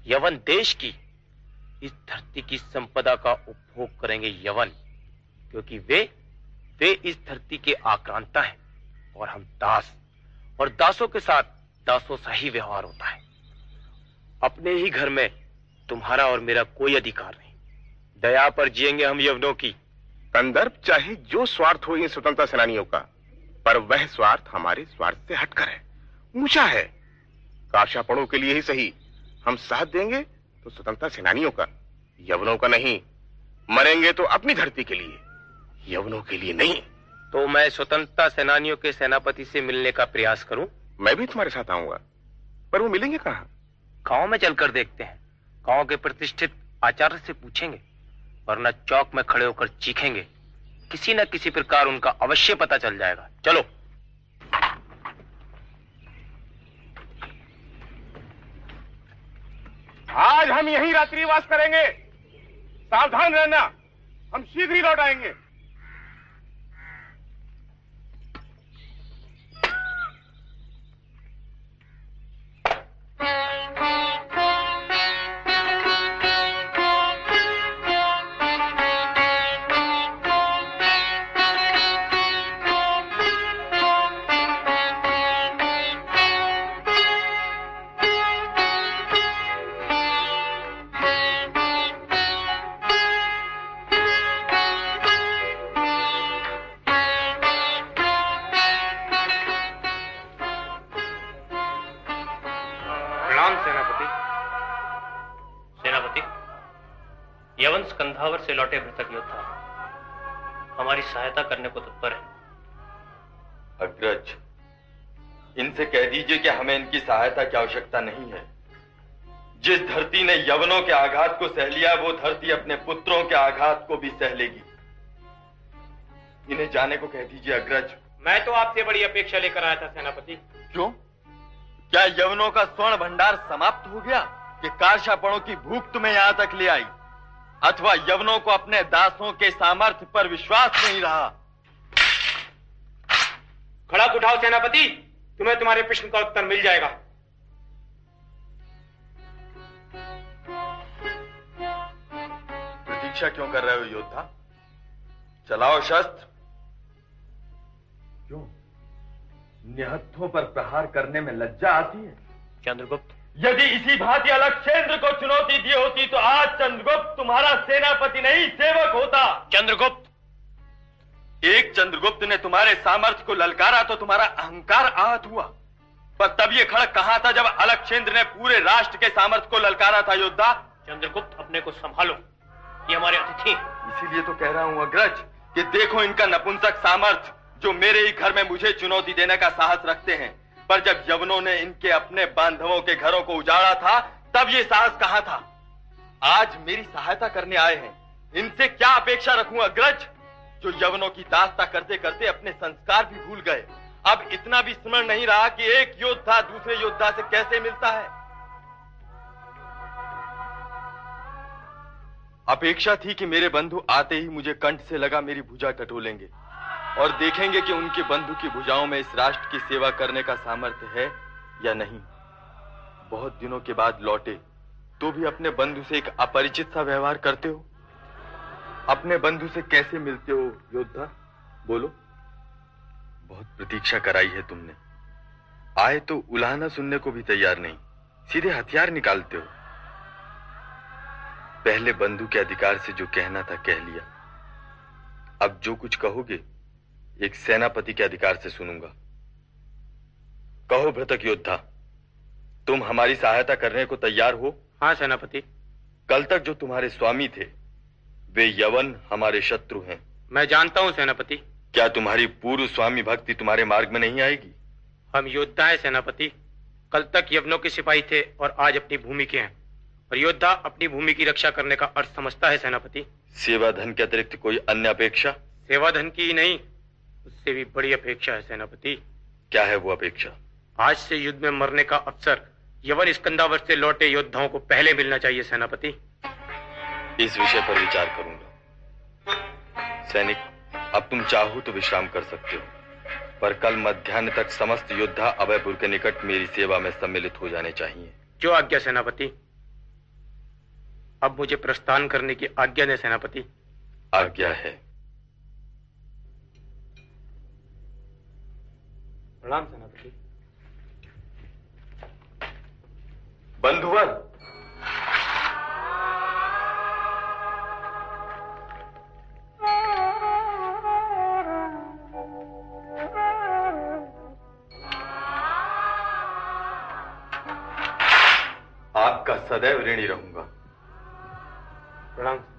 यवन देश की। इस धरती की संपदा का उपभोग करेंगे यवन, क्योंकि वे वे इस धरती के आक्रांता हैं, और हम दास, और दासों के साथ दासों सा ही व्यवहार होता है। अपने ही घर में तुम्हारा और मेरा कोई अधिकार नहीं। दया पर जिएँगे हम यवनों की। कंदर्प चाहे जो स्वार्थ हो इन स्वतंत्रता सेनानियों का, पर वह स्वार्थ हमारे स्वार्थ से हटकर है। ऊँचा है। काशापड़ों के लिए ही सही। हम साथ देंगे तो स्वतंत्रता सेनानियों का यवनों का नहीं। मरेंगे तो अपनी धरती के लिए यवनों के लिए नहीं। तो मैं स्वतंत्रता सेनानियों के सेनापति से मिलने का प्रयास करूँ? मैं भी तुम्हारे साथ आऊँगा पर वो मिलेंगे कहा? गाँव में चलकर देखते हैं। गाँव के प्रतिष्ठित आचार्य से पूछेंगे वरना चौक में खड़े होकर चीखेंगे। किसी न किसी प्रकार उनका अवश्य पता चल जाएगा। चलो। आज हम यहीं रात्रिवास करेंगे। सावधान रहना। हम शीघ्र ही लौट आएँगे। प्रणाम सहायता करने को तत्पर है। अग्रज इनसे कह दीजिए कि हमें इनकी सहायता की आवश्यकता नहीं है। जिस धरती ने यवनों के आघात को सह लिया वो धरती अपने पुत्रों के आघात को भी सह लेगी। इन्हें जाने को कह दीजिए अग्रज। मैं तो आपसे बड़ी अपेक्षा लेकर आया था सेनापति। क्यों? क्या यवनों का स्वर्ण भंडार समाप्त हो गया कि कारशापणों की भूख तुम्हें यहाँ तक ले आई? अथवा यवनों को अपने दासों के सामर्थ्य पर विश्वास नहीं रहा। खड़क उठाओ सेनापति तुम्हें तुम्हारे प्रश्न का उत्तर मिल जाएगा। प्रतीक्षा क्यों कर रहे हो योद्धा? चलाओ शस्त्र। क्यों? निहत्थों पर प्रहार करने में लज्जा आती है। चंद्रगुप्त यदि इसी भांति अलक्षेंद्र को चुनौती दी होती तो आज चंद्रगुप्त तुम्हारा सेनापति नहीं सेवक होता। चंद्रगुप्त? एक चंद्रगुप्त ने तुम्हारे सामर्थ्य को ललकारा तो तुम्हारा अहंकार आहत हुआ। पर तब ये खड़क कहा था जब अलक्षेंद्र ने पूरे राष्ट्र के सामर्थ्य को ललकारा था योद्धा? चंद्रगुप्त अपने को संभालो। ये हमारे अतिथि इसीलिए तो कह रहा हूँ अग्रज कि देखो इनका नपुंसक सामर्थ्य जो मेरे ही घर में मुझे चुनौती देने का साहस रखते हैं। पर जब यवनों ने इनके अपने बांधवों के घरों को उजाड़ा था, तब ये साहस कहाँ था? आज मेरी सहायता करने आए हैं। इनसे क्या अपेक्षा रखूँ अग्रज? जो यवनों की दास्ता करते करते अपने संस्कार भी भूल गए। अब इतना भी स्मरण नहीं रहा कि एक योद्धा दूसरे योद्धा से कैसे मिलता है। अपेक्षा थी कि मेरे बंधु आते ही मुझे कंठ से लगा मेरी भुजा टटोलेंगे। और देखेंगे कि उनके बंधु की भुजाओं में इस राष्ट्र की सेवा करने का सामर्थ्य है या नहीं। बहुत दिनों के बाद लौटे तो भी अपने बंधु से एक अपरिचित सा व्यवहार करते हो? अपने बंधु से कैसे मिलते हो, योद्धा? बोलो। बहुत प्रतीक्षा कराई है तुमने। आए तो उलाहना सुनने को भी तैयार नहीं। सीधे हथियार निकालते हो। पहले बंधु के अधिकार से जो कहना था कह लिया। अब जो कुछ कहोगे एक सेनापति के अधिकार से सुनूँगा। कहो भ्रतक योद्धा तुम हमारी सहायता करने को तैयार हो? हाँ सेनापति। कल तक जो तुम्हारे स्वामी थे वे यवन हमारे शत्रु हैं। मैं जानता हूँ सेनापति। क्या तुम्हारी पूर्व स्वामी भक्ति तुम्हारे मार्ग में नहीं आएगी? हम योद्धा है सेनापति। कल तक यवनों के सिपाही थे और आज अपनी भूमि के हैं। और योद्धा अपनी भूमि की रक्षा करने का अर्थ समझता है सेनापति। सेवा धन के अतिरिक्त कोई अन्य अपेक्षा? सेवा धन की ही नहीं उससे भी बड़ी अपेक्षा है सेनापति। क्या है वो अपेक्षा? आज से युद्ध में मरने का अवसर यवन स्कंदावर से लौटे योद्धाओं को पहले मिलना चाहिए सेनापति। इस विषय पर विचार करूँगा। सैनिक अब तुम चाहो तो विश्राम कर सकते हो पर कल मध्यान्ह तक समस्त योद्धा अभयपुर के निकट मेरी सेवा में सम्मिलित हो जाने चाहिए। जो आज्ञा सेनापति। अब मुझे प्रस्थान करने की आज्ञा दे सेनापति। आज्ञा है। प्रणाम सेनापति। बंधुवर। आपका सदैव ऋणी रहूँगा। प्रणाम।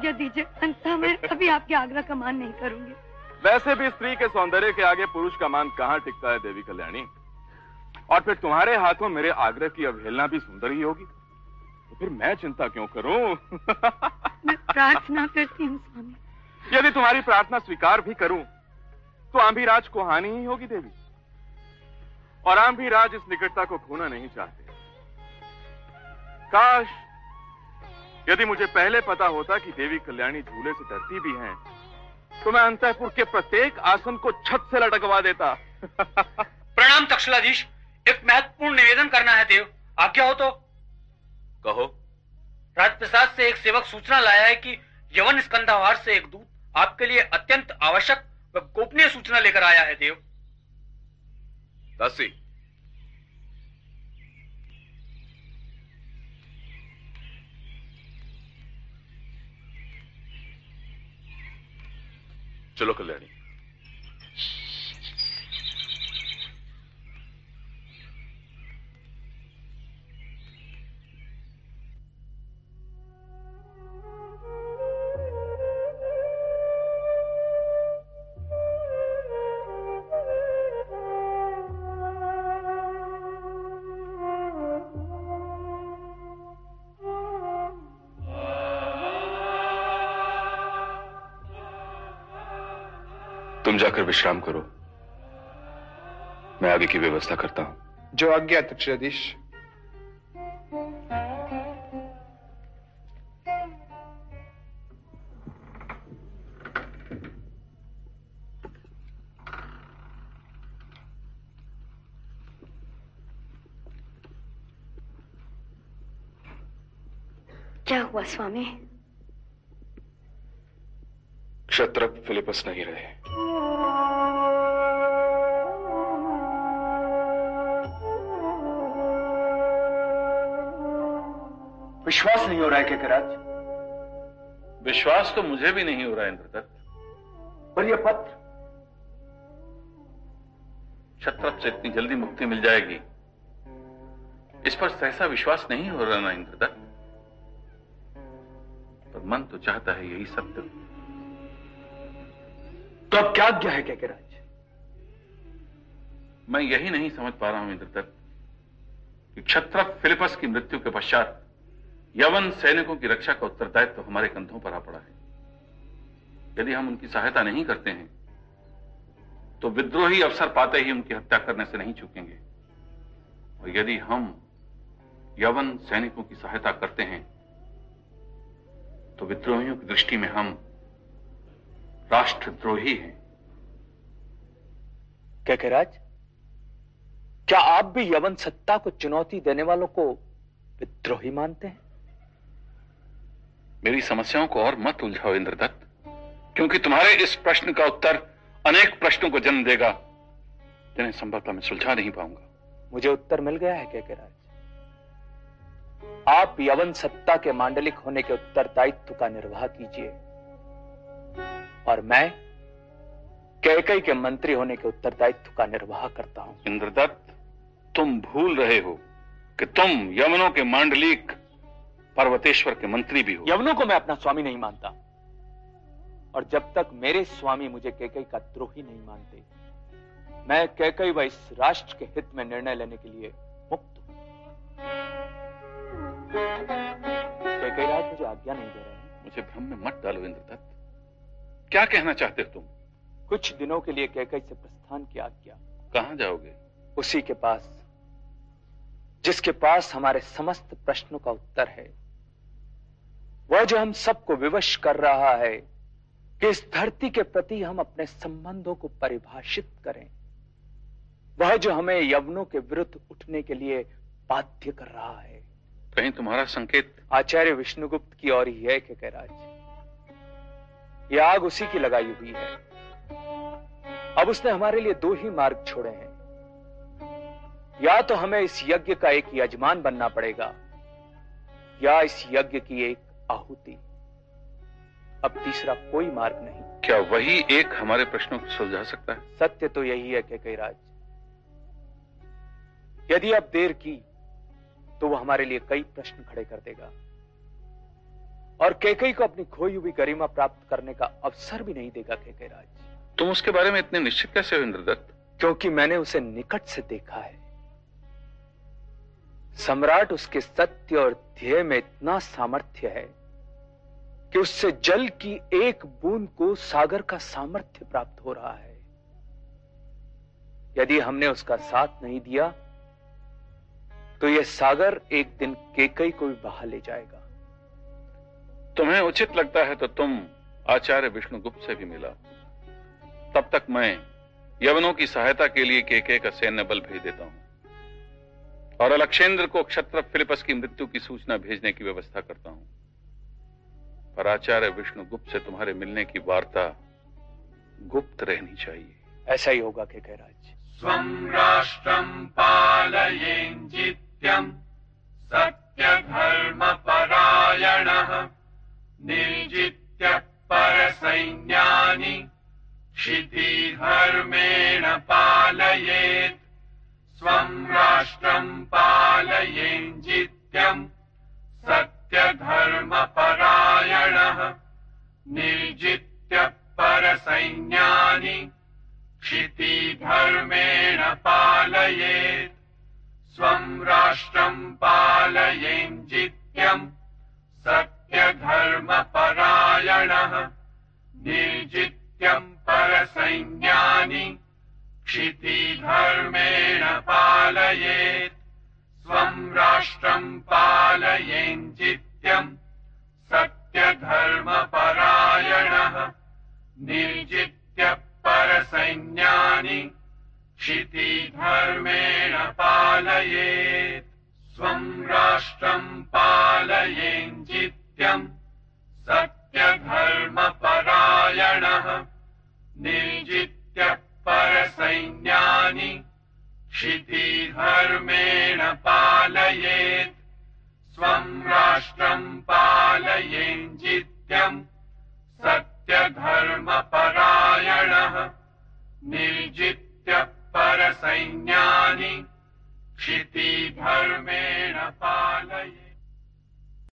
आज्ञा दीजिए। अंततः मैं अभी आपके आग्रह का मान नहीं करूँगी। वैसे भी स्त्री के सौंदर्य के आगे पुरुष का मान कहाँ टिकता है देवी कल्याणी? और फिर तुम्हारे हाथों मेरे आग्रह की अवहेलना भी सुंदर ही होगी। तो फिर मैं चिंता क्यों करूँ? मैं प्रार्थना करती हूँ स्वामी। यदि तुम्हारी प्रार्थना स्वीकार भी करूँ तो आंभीराज को हानि ही होगी देवी। और आंभीराज इस निकटता को खोना नहीं चाहते। काश यदि मुझे पहले पता होता कि देवी कल्याणी झूले से डरती भी हैं, तो मैं अंतपुर के प्रत्येक आसन को छत से लटकवा देता। प्रणाम तक्षलाधीश एक महत्वपूर्ण निवेदन करना है देव। आज्ञा हो तो। कहो। राजप्रसाद से एक सेवक सूचना लाया है कि यवन स्कंधावार से एक दूत आपके लिए अत्यंत आवश्यक व गोपनीय सूचना लेकर आया है देव। दासी चलो कल्याणी जाकर विश्राम करो। मैं आगे की व्यवस्था करता हूँ। जो आज्ञा तक्षाधीश क्या हुआ स्वामी? क्षत्रप फिलिपस नहीं रहे। विश्वास तो मुझे भी नहीं हो रहा इंद्रदत्त। पर यह पत्र छत्रप से इतनी जल्दी मुक्ति मिल जाएगी। इस पर सहसा विश्वास नहीं हो रहा ना इंद्रदत्त। पर मन तो चाहता है यही सत्य तो अब क्या आज्ञा है क्या कराज मैं यही नहीं समझ पा रहा हूँ इंद्रदत्त कि क्षत्रप फिलिपस की मृत्यु के पश्चात यवन सैनिकों की रक्षा का उत्तरदायित्व तो हमारे कंधों पर आ पड़ा है। यदि हम उनकी सहायता नहीं करते हैं तो विद्रोही अवसर पाते ही उनकी हत्या करने से नहीं चूकेंगे। और यदि हम यवन सैनिकों की सहायता करते हैं तो विद्रोहियों की दृष्टि में हम राष्ट्रद्रोही हैं। क्या कहराज क्या आप भी यवन सत्ता को चुनौती देने वालों को विद्रोही मानते हैं? मेरी समस्याओं को और मत उलझाओ इंद्रदत्त। क्योंकि तुम्हारे इस प्रश्न का उत्तर अनेक प्रश्नों को जन्म देगा जिन्हें संभवतः मैं सुलझा नहीं पाऊँगा। मुझे उत्तर मिल गया है क्या कहराज आप यवन सत्ता के मांडलिक होने के उत्तरदायित्व का निर्वाह कीजिए और मैं कैकई के मंत्री होने के उत्तरदायित्व का निर्वाह करता हूँ। इंद्रदत्त तुम भूल रहे हो कि तुम यवनों के मांडलिक पर्वतेश्वर के मंत्री भी हो। यवनों को मैं अपना स्वामी नहीं मानता। और जब तक मेरे स्वामी मुझे कैकई का द्रोही नहीं मानते मैं कैकई व इस राष्ट्र के हित में निर्णय लेने के लिए मुक्त हूँ। कैकई राज मुझे आज्ञा नहीं दे रहे हैं। मुझे भ्रम में मत डालो इंद्रदत्त क्या कहना चाहते हो तुम? कुछ दिनों के लिए कैकई से प्रस्थान की आज्ञा। कहाँ जाओगे? उसी के पास जिसके पास हमारे समस्त प्रश्नों का उत्तर है। वह जो हम सबको विवश कर रहा है कि इस धरती के प्रति हम अपने संबंधों को परिभाषित करें वह जो हमें यवनों के विरुद्ध उठने के लिए बाध्य कर रहा है। कहीं तुम्हारा संकेत आचार्य विष्णुगुप्त की ओर ही है कि कैराज यह आग उसी की लगाई हुई है। अब उसने हमारे लिए दो ही मार्ग छोड़े हैं। या तो हमें इस यज्ञ का एक यजमान बनना पड़ेगा या इस यज्ञ की एक आहुति। अब तीसरा कोई मार्ग नहीं। क्या वही एक हमारे प्रश्नों को सुलझा सकता है? सत्य तो यही है कि राज यदि अब देर की तो वह हमारे लिए कई प्रश्न खड़े कर देगा। और केकई को अपनी खोई हुई गरिमा प्राप्त करने का अवसर भी नहीं देगा केकई राज तुम उसके बारे में इतने निश्चित कैसे हो इंद्रदत्त? क्योंकि मैंने उसे निकट से देखा है। सम्राट उसके सत्य और ध्येय में इतना सामर्थ्य है कि उससे जल की एक बूंद को सागर का सामर्थ्य प्राप्त हो रहा है। यदि हमने उसका साथ नहीं दिया तो यह सागर एक दिन केकई को भी बहा ले जाएगा। तुम्हें उचित लगता है तो तुम आचार्य विष्णुगुप्त से भी मिला। तब तक मैं यवनों की सहायता के लिए केके का सैन्य बल भेज देता हूँ। और अलक्षेंद्र को क्षत्र फिलिपस की मृत्यु की सूचना भेजने की व्यवस्था करता हूँ। पर आचार्य विष्णुगुप्त से तुम्हारे मिलने की वार्ता गुप्त रहनी चाहिए। ऐसा ही होगा के राज स्वं राष्ट्रम् पालयेञ्जित्यम् सत्यधर्मपरायणः निर्जित्य परसैन्यानि क्षितिधर्मेण पालयेत्। स्वं राष्ट्रम् पालयेञ्जित्यम् निर्जित्य परसैन्यानि क्षितिधर्मेण पालयेत्। स्वं राष्ट्रम् पालयेञ्जित्यम् सत्यधर्मपरायणः। निर्जित्यम् परसैन्यानि क्षितिधर्मेण पालयेत्। स्वं राष्ट्रम् पालयेञ्जित्यम् सत्यधर्मपरायणः। निर्जित्य परसैन्यानि क्षितिधर्मेण पालयेत्। स्वं राष्ट्रम् पालयेञ्जित्यम् सत्यधर्मपरायणः। निर्जित्य परसैन्यानि क्षितिधर्मेण पालयेत् स्वं राष्ट्रम् पालयेञ्जित्यम् सत्यधर्मपरायणः निर्जित्य परसैन्यानि क्षितिधर्मेण पालयेत्